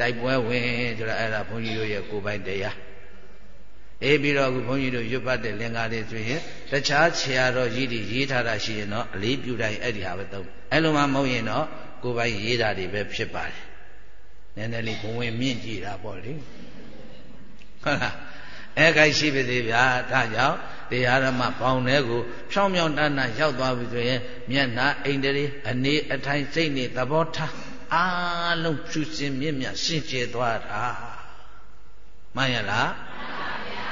တိုက်ပွဲဝင်ဆိုတာအဲ့ဒါဘုန်းကြီးတို့ရဲ့ကိုယ်ပိုင်တရားအေးပြီးတော့အခုဘုန်းကြီးတို့ရွတ်ပတ်တဲ့လင်္ကာလေးဆိုရင်တခြားဆရာတော်ကြီးတွေရေးထားတာရှိရင်တော့အလေးပြုတိုင်းအဲ့ဒီဟာပဲသုံးအဲ့လိုမှမဟုတ်ရင်တော့ကိုယ်ပိုင်ရေးတာတွေပဲဖြစ်ပါတယ်နည်းနည်းလေးဘဝင်မြင့်ကြည့်တာပေါ့လေဟုတ်လားအဲခိုက်ရှိပါသေးဗျာဒါကြောင့်တရားဓမ္မပေါင်းတဲ့ကိုဖြောင်းဖြောင်းတန်းတန်းရောက်သွားပြီဆိုရင်မျက်နာအိန္ဒြေအနေအထိုင်စိတ်နေသဘောထား အားလုံးဖြူစင်မြင့်မြတ်ရှင်းကျဲသွားတာမှန်ရလား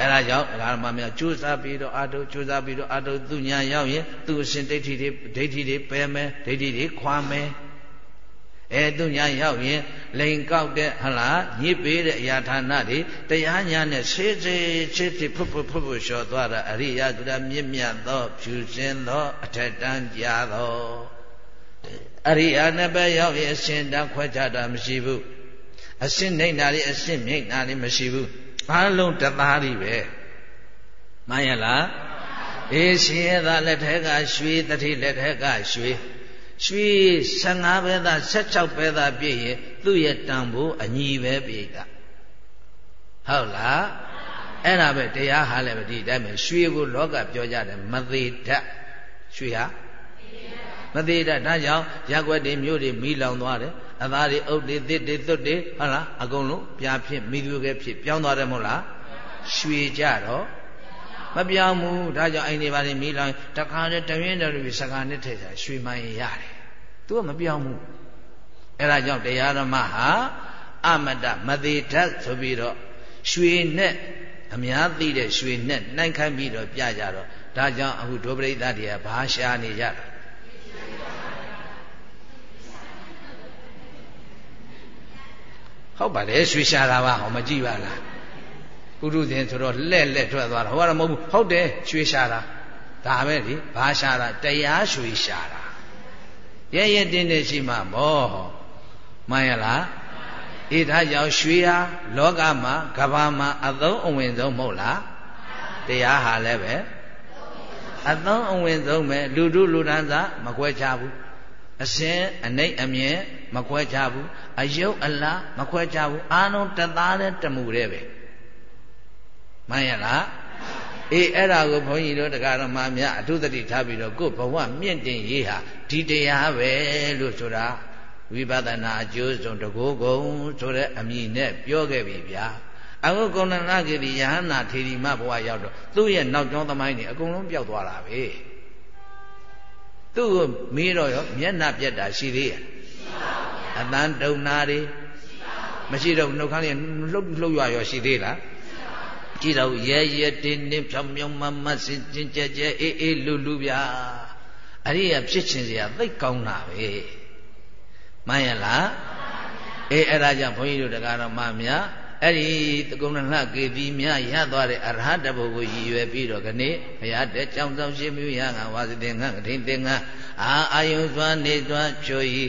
အဲ့ဒါကြောင့်ဓမ္မများကြိုးစားပြီးတော့အာထုကြိုးစားပြီးတော့အာထုသူညာရောက်ရင်သူအရှင်ဒိဋ္ဌိတွေဒိဋ္ဌိတွေပယ်မယ်ဒိဋ္ဌိတွေခွာမယ်အဲသူညာရောက်ရင်လိန်ကောက်တဲ့ဟလားညစ်ပေးတဲ့အရာဌာနတွေတရားညာနဲ့ဆေးဆေးချစ်ချစ်ဖွတ်ဖွတ်ဖွတ်ဖွတ်လျှော်သွားတာအရိယသူရမြင့်မြတ်သောဖြူစင်သောအထက်တန်းကြသော အရိယာနှစ်ပါးရောက်ရဲ့အရှင်တန်းခွဲခြားတာမရှိဘူးအရှင်နှိမ့်တာလေးအရှင်မြိတ်တာလေးမရှိဘူးအားလုံးတသားကြီးပဲမှန်ရလားအေးရှင်ရသာလက်ထက်ကရွှေတတိလက်ထက်ကရွှေရွှေ15ပဲသား16ပဲသားပြည့်ရင်သူ့ရဲ့တန်ဖိုးအညီပဲပြည့်တာဟုတ်လားအဲ့ဒါပဲတရားဟာလည်းဒီတိုင်းပဲရွှေကိုလောကပြောကြတယ်မသေးတတ်ရွှေဟာ မသေးတတ်ဒါကြောင့်ရက်ွက်တွေမြို့တွေမိလောင်သွားတယ်အသားတွေအုပ်တွေသစ်တွေသွတ်တွေဟုတ်လားအကုန်လုံးပြာဖြစ်မိသူကဖြစ်ပြောင်းသွားတယ်မဟုတ်လားရွှေကြတော့မပြောင်းဘူးဒါကြောင့်အိမ်တွေပါနေမိလောင်တခါတည်းတရင်းတော်တွေစကားနဲ့ထည့်ချာရွှေမိုင်းရတယ်သူကမပြောင်းဘူးအဲ့ဒါကြောင့်တရားဓမ္မဟာအမတမသေးတတ်ဆိုပြီးတော့ရွှေနဲ့အများသိတဲ့ရွှေနဲ့နှိုင်းခိုင်းပြီးတော့ပြကြတော့ဒါကြောင့်အခုဒုပရိသတ်တွေကဘာရှာနေကြတာ ဟုတ်ပါတယ်ရွှေရှာတာပါဟောမကြည့်ပါလားပုရုဇဉ်ဆိုတော့လက်လက်ထွက်သွားတာဟိုကတော့မဟုတ်ဘူးဟုတ်တယ်ရွှေရှာတာဒါပဲလေဘာရှာတာတရားရွှေရှာတာရဲရဲတင်းတင်းရှိမှမောမှန်ရလားအေးဒါကြောင့်ရွှေဟာလောကမှာကဘာမှာအသုံးအဝင်ဆုံးမဟုတ်လားတရားဟာလည်းပဲအသုံးအဝင်ဆုံးပဲလူတို့လူတန်းစားမကွဲခြားဘူးအစင်အနိတ်အမြင် မခွဲခြားဘူးအယုတ်အလားမခွဲခြားဘူးအာလုံးတသားနဲ့တမှုတဲ့ပဲမှန်ရလားအေးအဲ့ဒါကိုဘုန်းကြီးတို့တရားတော်မှာများအထုသတိထားပြီးတော့ကိုယ်ဘဝမြင့်တင်ရေးဟာဒီတရားပဲလို့ဆိုတာဝိပဿနာအကျိုးဆုံးတကိုးကုံဆိုတဲ့အမည်နဲ့ပြောခဲ့ပြီဗျာအခုကုဏ္ဏနာကေတိယဟနာထေရီမဘဝရောက်တော့သူ့ရဲ့နောက်ကျောင်းသမိုင်းတွေအကုန်လုံးပျောက်သွားတာပဲသူ့ကိုမေးတော့ရောမျက်နှာပြက်တာရှိသေးရဲ့ အတန်းတုံနာတွေမရှိတော့နှုတ်ခမ်းလေးလှုပ်လှုပ်ရွရောရှိသေးလားကြည့်တော့ရဲရဲတင်းတင်းဖြောင်ဖြောင်မမစင်ကျင်ကြဲကြဲအေးအေးလူလူဗျာအဲ့ဒီကဖြစ်ချင်စရာသိကောင်းတာပဲမှန်ရလားအေးအဲ့ဒါကြောင့်ဘုန်းကြီးတို့တရားတော်မှများအဲ့ဒီသကုဏလှကေတိမြရသွားတဲ့အရဟတဘုကိုရည်ရွယ်ပြီးတော့ခနေ့ဘုရားတဲ့ကြောင်းဆောင်ရှင်မြူရငါဝါစတင်ငါကထိန်တင်ငါအာအာယုစွာနေစွာချွေ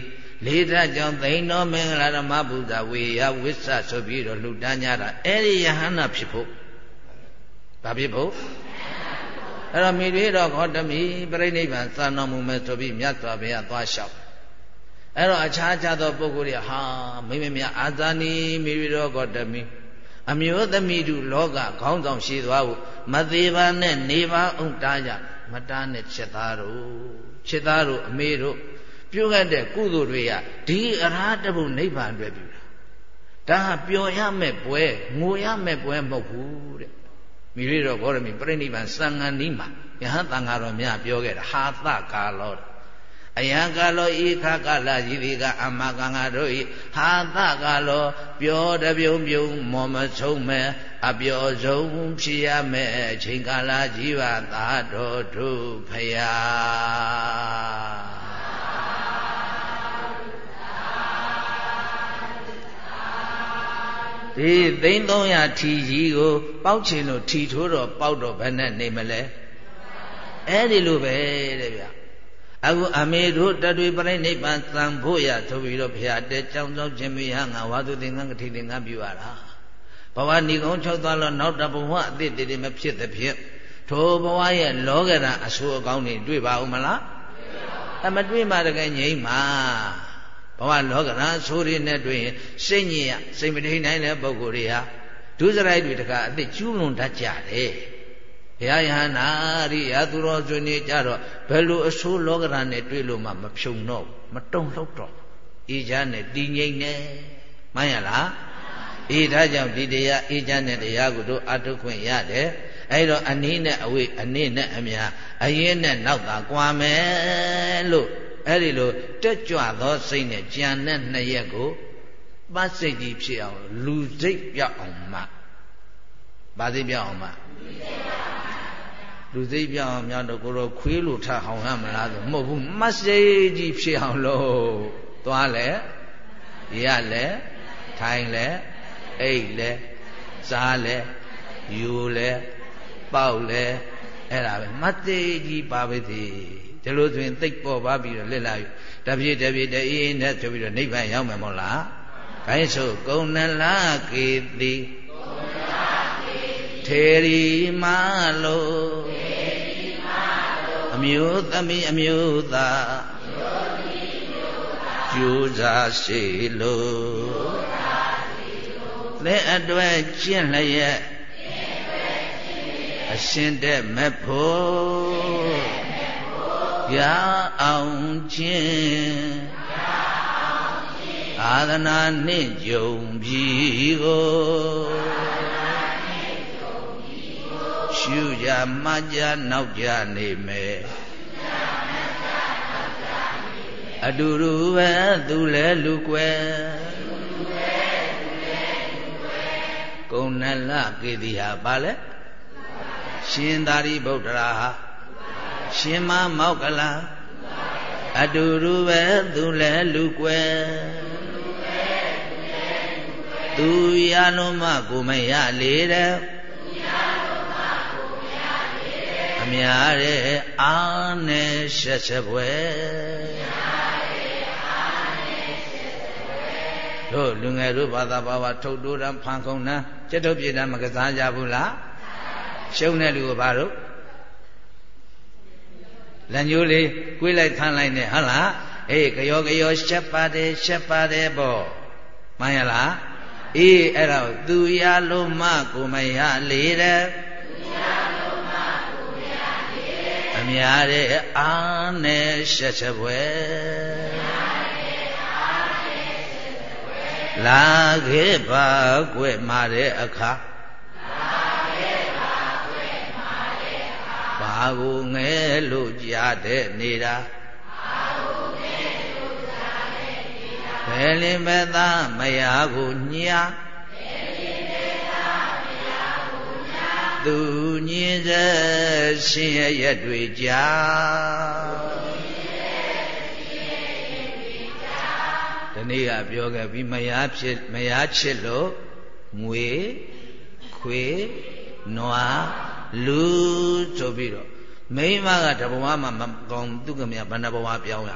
လေးထကြောင့်သိန်တော်မင်္ဂလာဓမ္မဘုရားဝေယဝိသဆိုပြီးတော့လှူဒန်းကြတာအဲ့ဒီယဟန္တာဖြစ်ဖို့ဘာဖြစ်ဖို့အဲ့တော့မိတွေတော့ခေါတမိပြိဋိဘံသာတော်မူမယ်ဆိုပြီးမြတ်စွာဘုရားသွားလျှောက်အဲ့တော့အခြားခြားသောပုဂ္ဂိုလ်တွေဟာမိမမြအာဇာနီမိတွေတော့ခေါတမိအမျိုးသမီးတို့လောကခေါင်းဆောင်ရှိသွားဖို့မသေးပါနဲ့နေပါအောင်တားကြမတားနဲ့ချက်သားတို့ချက်သားတို့အမေတို့ ပြုတ်ခဲ့တဲ့ကုသိုလ်တွေကဒီအရာတဘုနိဗ္ဗာန်အတွက်ပြုတာဒါဟာပျော်ရမဲ့ပွဲငိုရမဲ့ပွဲမဟုတ်ဘူးတဲ့မိရိတော်ဘောရမီပြိဋိဘံစံဃန်နီးမှာယဟန်တန်ဃာတော်များပြောခဲ့တာဟာသကာလော အယံကာလောဤခကလာကြီးဒီကအမကံဃာတို့ဤဟာသကာလောပျော်တပြုံပြုံမောမဆုံးမဲ့အပျော်ဆုံးဖြစ်ရမဲ့အချိန်ကာလကြီးပါသာတော်တို့ဖရာဒီသိန်း300ထီကြီးကို ပေါက်ချင်လို့ထီထိုးတော့ပေါက်တော့ဘယ်နဲ့နေမလဲအဲ့ဒီလိုပဲတဲ့ဗျ အခုအမေတို့တတွေပြိဋိဘံသံဖို့ရဆိုပြီးတော့ဘုရားတဲကြောင်းကြောင်းခြင်းမရငါဝါသူသင်္ကန်းကတိသင်္ကန်းပြုရတာဘဝဏီကုံချုပ်သွားလို့နောက်တဘဝအသစ်တည်းမဖြစ်သဖြင့်ထိုဘဝရဲ့လောကရန်အဆိုးအကောင်းတွေတွေ့ပါဦးမလားအမတွေ့မှတကယ်ငြိမ့်မှာဘဝလောကရန်ဆိုးတွေနဲ့တွေ့ရင်စိတ်ညစ်ရစိတ်မထိန်နိုင်တဲ့ပုဂ္ဂိုလ်တွေဟာဒုစရိုက်တွေတကအသစ်ကျူးလွန်တတ်ကြတယ် ဘုရားယဟနာရိယသူတော်ဆွေနေကြတော့ဘယ်လိုအဆိုးလောကရန်နဲ့တွေ့လို့မှမဖြုံတော့မတုံ့လှုပ်တော့အေးချမ်းနဲ့တည်ငြိမ်နေမှန်ရလားအေးဒါကြောင့်ဒီတရားအေးချမ်းတဲ့တရားကိုတို့အထုခွင့်ရတယ်အဲ့တော့အနည်းနဲ့အဝေးအနည်းနဲ့အများအရင်နဲ့နောက်သာကွာမယ်လို့အဲ့ဒီလိုတက်ကြွသောစိတ်နဲ့ကြံတဲ့နှစ်ရက်ကိုပတ်စိတ်ကြီးဖြစ်အောင်လူစိတ်ပြောက်အောင်မှပါစိတ်ပြောက်အောင်မှလူစိတ်ပြောက်အောင် များတော့ကိုတော့ခွေးလိုထဟောင်ရမလားဆိုမဟုတ်ဘူးမတ်စိတ်ကြီးဖြစ်အောင်လို့သွားလေရလဲထိုင်လဲအိတ်လဲစားလဲယူလဲပေါက်လဲအဲ့ဒါပဲမသိကြီးပါပဲသေးဒီလိုဆိုရင်သိပ်ပေါ်ပါပြီးတော့လက်လာယူတပြည့်တပြည့်တအေးနဲ့ဆိုပြီးတော့နိဗ္ဗာန်ရောက်မယ်မို့လားခိုင်းဆိုကုံနလာကေတိ ထေရီမာလို့အမျိုးသမီးအမျိုးသားကြိုးစားစေလို့လက်အတွက်ကျင့်လျက်အရှင်တဲ့မဖို့ရအောင်ခြင်းအာသနာနှင့်ကြုံပြီးကို ရှုကြမှကြနောက်ကြနေမယ်အတူတူပဲသူလဲလူကွယ်ကုဏလကေတိဟာဘာလဲရှင်သာရိပုတ္တရာဟာရှင်မမောက္ကလာအတူတူပဲသူလဲလူကွယ်သူရလုံးမကိုမရလေတဲ့အ များတဲ့အာနဲ့ရှက်ချက်ပွဲတို့လူငယ်တို့ဘာသာဘာဝထုတ်တိုးတန်းဖန်ခုံတန်းစက်ထုတ်ပြတန်းမကစားကြဘူးလားရှုံးတဲ့လူကဘာတို့လက်ညိုးလေးကွေးလိုက်ထမ်းလိုက်နဲ့ဟုတ်လားအေးကြောကြောရှက်ပါတယ်ရှက်ပါတယ်ပေါ့မှန်ရလားအေးအဲ့ဒါသူရလို့မကိုမရလေတဲ့အ များတဲ့အာနဲ့ရှက်ချက်ပွဲလာခဲ့ပါကွယ်မာတဲ့အခါဘာကိုငဲလို့ကြားတဲ့နေတာဘယ်လင်ဘသားမယာကိုညာသူ ညင်းစေရှင်ရဲ့ရက်တွေကြာဒီနေ့ကပြောခဲ့ပြီးမယားဖြစ်မယားချစ်လို့ငွေခွေနွားလူဆိုပြီးတော့မိမကတဘဝမှာမကောင်းသူကမြဘဏ္ဍဘဝပြောင်းရ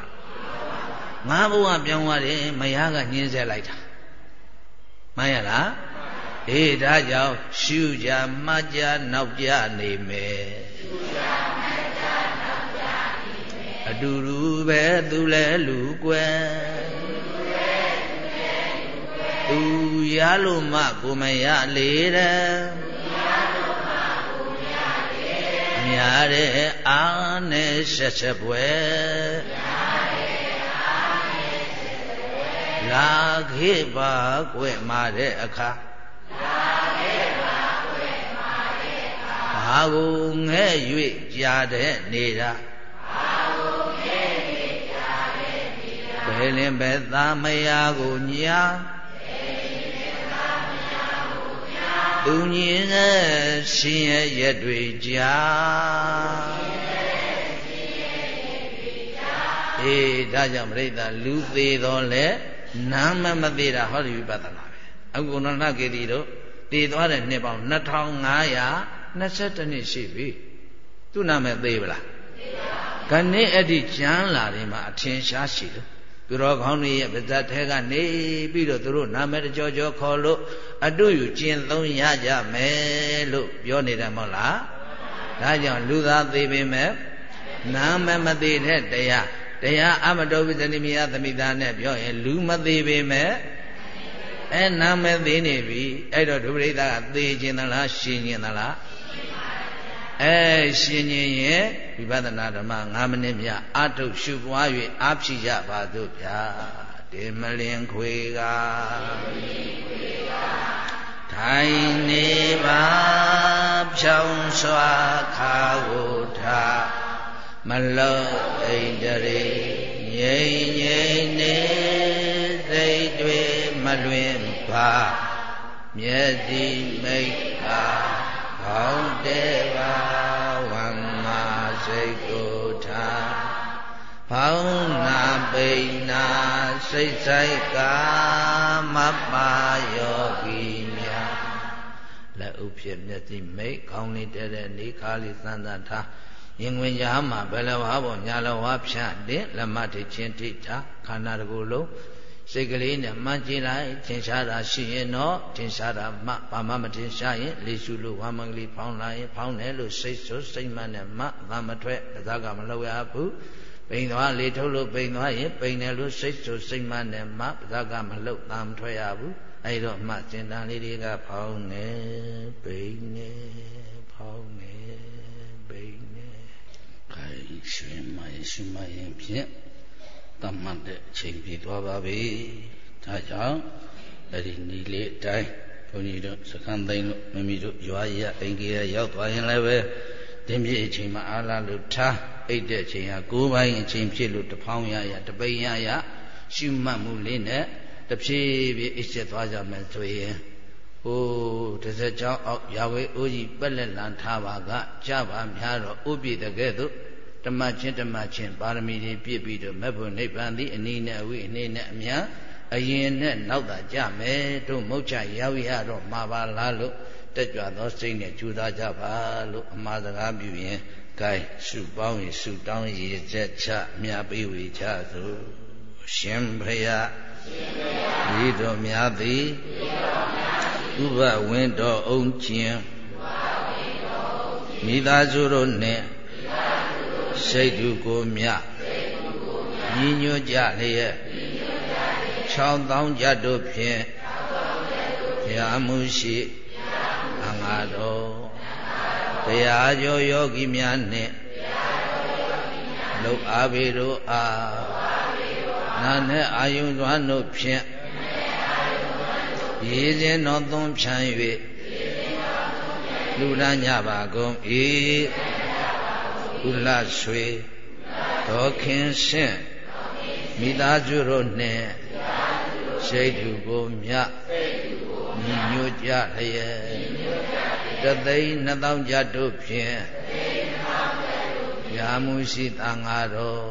ငါဘဝပြောင်းရတယ်မယားကညှင်းဆဲလိုက်တာမှန်ရလား အေးဒါကြောင့်ရှုကြမှတ်ကြနောက်ကြနေမယ်ရှုကြမှတ်ကြနောက်ကြနေမယ်အတူတူပဲသူလဲလူကွယ်သူရလို့မှကိုမရလေတဲ့များတဲ့အာနဲ့ဆက်ဆက်ပွဲလာခေပါကွယ်မာတဲ့အခါ ဘာကိုငဲ့၍ကြားတဲ့နေတာဘယ်လင်ပဲသားမယားကိုညာသူညင်းတဲ့ရှင်ရဲ့ရက်တွေကြာအေးဒါကြောင့်ပြိဿလူသေးတော်လဲနာမမသေးတာဟောဒီဝိပဿနာပဲ အခုနန္ဒကေတိတို့တည်သွားတဲ့နှစ်ပေါင်း2522နှစ်ရှိပြီသူ့နာမည်သေးပလားသိပါဘူးခဏအဲ့ဒီကျမ်းလာတယ်မှာအထင်ရှားရှိတယ်သူတော်ကောင်းတွေရဲ့ပါဇတ်ထဲကနေပြီးတော့သူတို့နာမည်ကြောကြောခေါ်လို့အတုယူကျင့်သုံးရကြမယ်လို့ပြောနေတယ်မဟုတ်လားဒါကြောင့်လူသားသေးပေမဲ့နာမမသေးတဲ့တရားတရားအမတော်ဝိဇ္ဇနိမိယသမိတာနဲ့ပြောရင်လူမသေးပေမဲ့ အဲနာမည်သေးနေပြီအဲ့တော့ဒုပရိသကသေခြင်းသလားရှင်ခြင်းသလားအဲရှင်ခြင်းရဲ့ဝိပဿနာဓမ္မ9မိနစ်မြအာထုရှုပွား၍အားဖြည့်ကြပါစို့ဗျာဒေမလင်ခွေကထိုင်နေပါဖြောင်းစွာခါကိုထားမလုံးဣန္ဒြေငြိမ်ငြိမ်နေစိတ်တွေမ လွင်ပါမျက်စိမိတ်ခါကောင်းတဲ့ပါဝမ်းမာစိတ်ကိုထားဖဖောင်းနာပိနာစိတ်ဆိုင်ကာမပါယောဂီများလက်ဥဖြစ်မျက်စိမိတ်ခေါင်းလေးတဲတဲ့နေခါလေးစမ်းသပ်ထားရင်ဝင်ကြားမှာဘယ်လဝါပေါ်ညာလဝါဖြန့်တဲ့လက်မထိချင်းထိတာခန္ဓာတကူလုံး စိတ်ကလေးနဲ့မှန်ကြည့်လိုက်ထင်ရှားတာရှိရင်တော့ထင်ရှားတာမှဘာမှမထင်ရှားရင်လေရှုလို့ဝါမင်္ဂလိဖောင်းလာရင်ဖောင်းတယ်လို့စိတ်ဆိုစိတ်မှန်နဲ့မှသာမထွက်ဒါကမလောက်ရဘူးပိန်သွားလေထုတ်လို့ပိန်သွားရင်ပိန်တယ်လို့စိတ်ဆိုစိတ်မှန်နဲ့မှဒါကမလောက်သာမထွက်ရဘူးအဲ့တော့မှစင်တန်လေးတွေကဖောင်းနေပိန်နေဖောင်းနေပိန်နေခိုင်ရွှင်မရင်ရွှင်မရင်ဖြင့် တတ်မှတ်တဲ့အချိန်ပြည့်သွားပါပြီဒါကြောင့်အဲ့ဒီနီလေးအတိုင်းဘုန်းကြီးတို့စခန်းသိမ်းလို့မိမိတို့ရွာရအိမ်ကြီးရရောက်သွားရင်လည်းပဲတင်းပြည့်အချိန်မှာအားလာလို့ထားအိတ်တဲ့အချိန်ဟာကိုးပိုင်းအချိန်ဖြစ်လို့တဖောင်းရရတပိန်ရရရှုမှတ်မှုလေးနဲ့တဖြည်းဖြည်းအိတ်ဆက်သွားကြမယ်ဆိုရင်ဟိုတစ်စက်ကြောင်းအောက်ရာဝေအိုးကြီးပက်လက်လန်ထားပါကကြပါများတော့ဥပိတကဲ့သို့ ဓမ္မချင်းဓမ္မချင်းပါရမီတွေပြည့်ပြီးတော့မဘုနိဗ္ဗာန်သည်အနည်းနဲ့အဝိအနည်းနဲ့အများအရင်နဲ့နောက်သာကြမယ်တို့မုတ်ချရောက်ရတော့မှာပါလားလို့တက်ကြွသောစိတ်နဲ့ကြိုးစားကြပါလို့အမှားစကားပြုရင်ဂိုင်းစုပေါင်းရင်စုတောင်းရည်ချက်ချမြပေးဝေချသို့ရှင်ဖရာဤတော်များသည်ဥပဝင်းတော်အောင်ခြင်းမိသားစုတို့နှင့် စိတ်သူကိုမြညီညွတ်ကြလျက်6000ကြတို့ဖြင့်ဘုရားမှုရှိအငါတော်တရားကျော်ယောဂီများနှင့်လုံအားပေတို့အားနာနဲ့အာယုံသွမ်းတို့ဖြင့်ရည်စဉ်တော်သွန်ဖြန့်၍လူရညပါကုန်၏ ဥလဆွေဒေါခင်ရှင်းမိသားစုတို့နှင့်စိတ်သူကိုမြညီညွတ်ကြလျက်တသိန်းနှစ်သောင်းကြတို့ဖြင့်ရာမှုရှိတန်ဃာတော်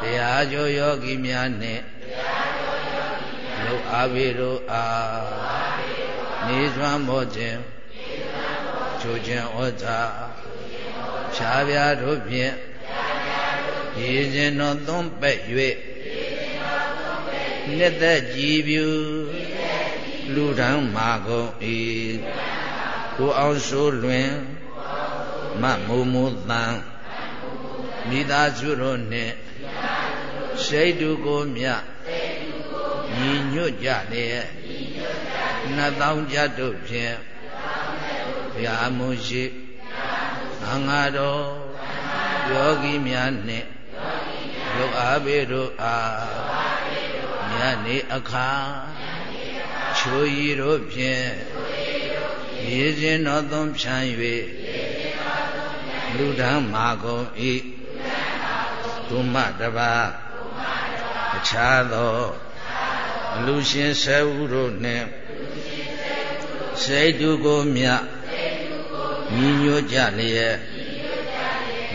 တရားကျော်ယောဂီများနှင့်လုအာဘိတို့အားနေစွမ်းမောခြင်းချိုခြင်းဩဇာ ဖြာပြားတို့ဖြင့်ရည်စဉ်တော်သွန်းပဲ့၍နှစ်သက်ကြည်ပြူလူထံမာကုန်၏ကိုအောင်ဆိုးလွင်မမုံမူတန်မိသားစုတို့နှင့်စိတ်တူကိုမြညီညွတ်ကြလျက်နှစ်သောင်းကြတို့ဖြင့်ဘုရားမူရှိသံ ဃာတော်ယောဂီများနှင့်လူအားပေတို့အားညနေအခါချိုရီတို့ဖြင့်ရေစဉ်တော်သွန်ဖြန့်၍လူဓမ္မာကုန်ဤသူမတပါအခြားသောအလူရှင်ဆဲဦးတို့နှင့်စိတ်တူကိုမြ ညီညွတ်ကြလျက်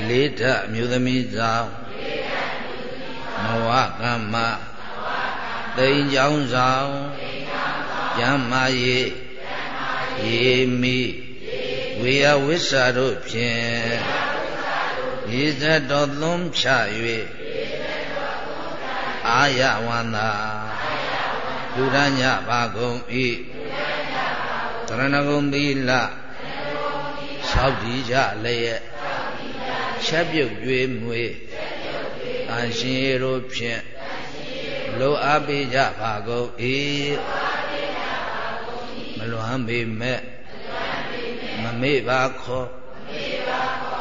လေးထအမျိုးသမီးဆောင်မဝကမ္မတိန်ကြောင်းဆောင်ယမ္မာယေယေမိဝေယဝိစ္ဆာတို့ဖြင့်ဤဇတ်တော်သွန်းချ၍အာယဝန္တာလူရညပါကုန်ဤကရဏဂုံသီလ သောက်တည်ကြလျက်ချက်ပြုတ်၍မွေတန်ရှင်တို့ဖြင့်လိုအပ်ပေးကြပါကုန်၏မလွမ်းပေမဲ့မမေ့ပါခေါ်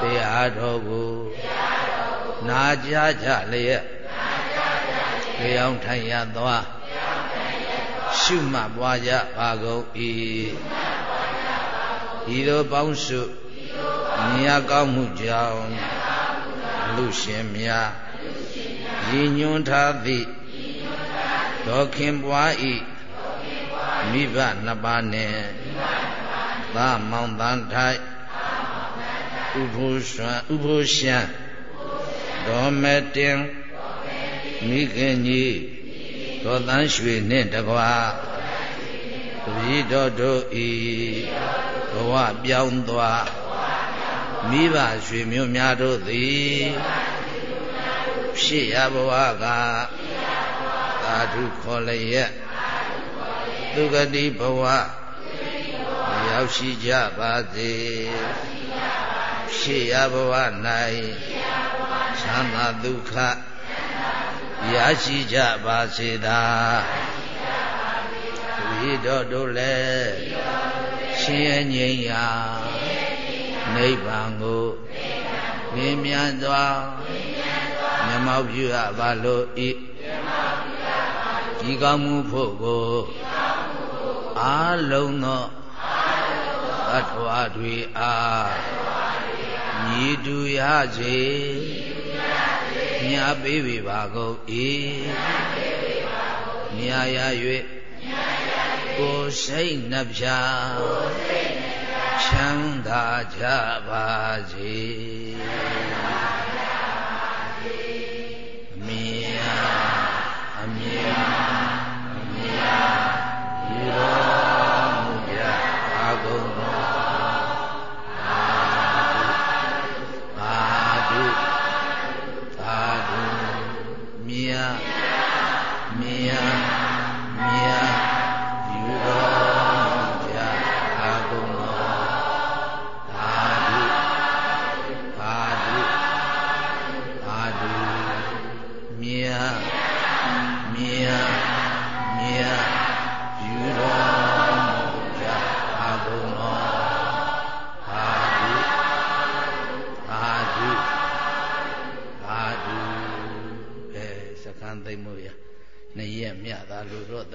တရားတော်ကိုနာကြကြလျက်ကြောင်ထိုင်ရသွားရှုမှတ်ပွားကြပါကုန်၏ဤသို့ပေါင်းစု မြတ်ကောင်းမှုကြောင့်လူရှင်များရည်ညွန်းထားသည့်ဒေါခင်ပွားဤမိဘနှစ်ပါးနှင့်သာမောင်တန်ထိုက်ဥပုရွှံဥပုရှံဒေါ်မတင်မိခင်ကြီးဒေါ်တန်းရွှေနှင့်တကွာတပည့်တော်တို့ဤဘဝပြောင်းသွား မိဘရွှေမျိုးများတို့သည်ဖြစ်ရဘဝကသာဓုခေါ်လျက်သူဂတိဘဝရောက်ရှိကြပါစေဖြစ်ရဘဝ၌ချမ်းသာဒုက္ခရရှိကြပါစေသာဒီတော်တို့လည်းရှင်ရဲ့ငြိမ်းရာ နိဗ္ဗာန်ကိုမြင်မြန်စွာမျက်မှောက်ပြုရပါလို့ဤဒီကောင်းမှုဖို့ကိုအာလုံးသောသတ္တဝါတွေအားညီတူရစေမြာပေးပေပါကုန်၏မြာရ၍ကိုယ်စိတ်နှပြ ချမ်းသာကြပါစေမြာအမြဲ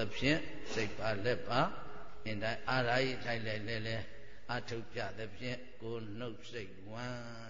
သဖြင့်စိတ်ပါလက်ပါအင်တိုင်းအာရာယိထိုက်လိုက်လဲလဲအထုပ်ပြသဖြင့်ကိုနှုတ်စိတ်ဝမ်း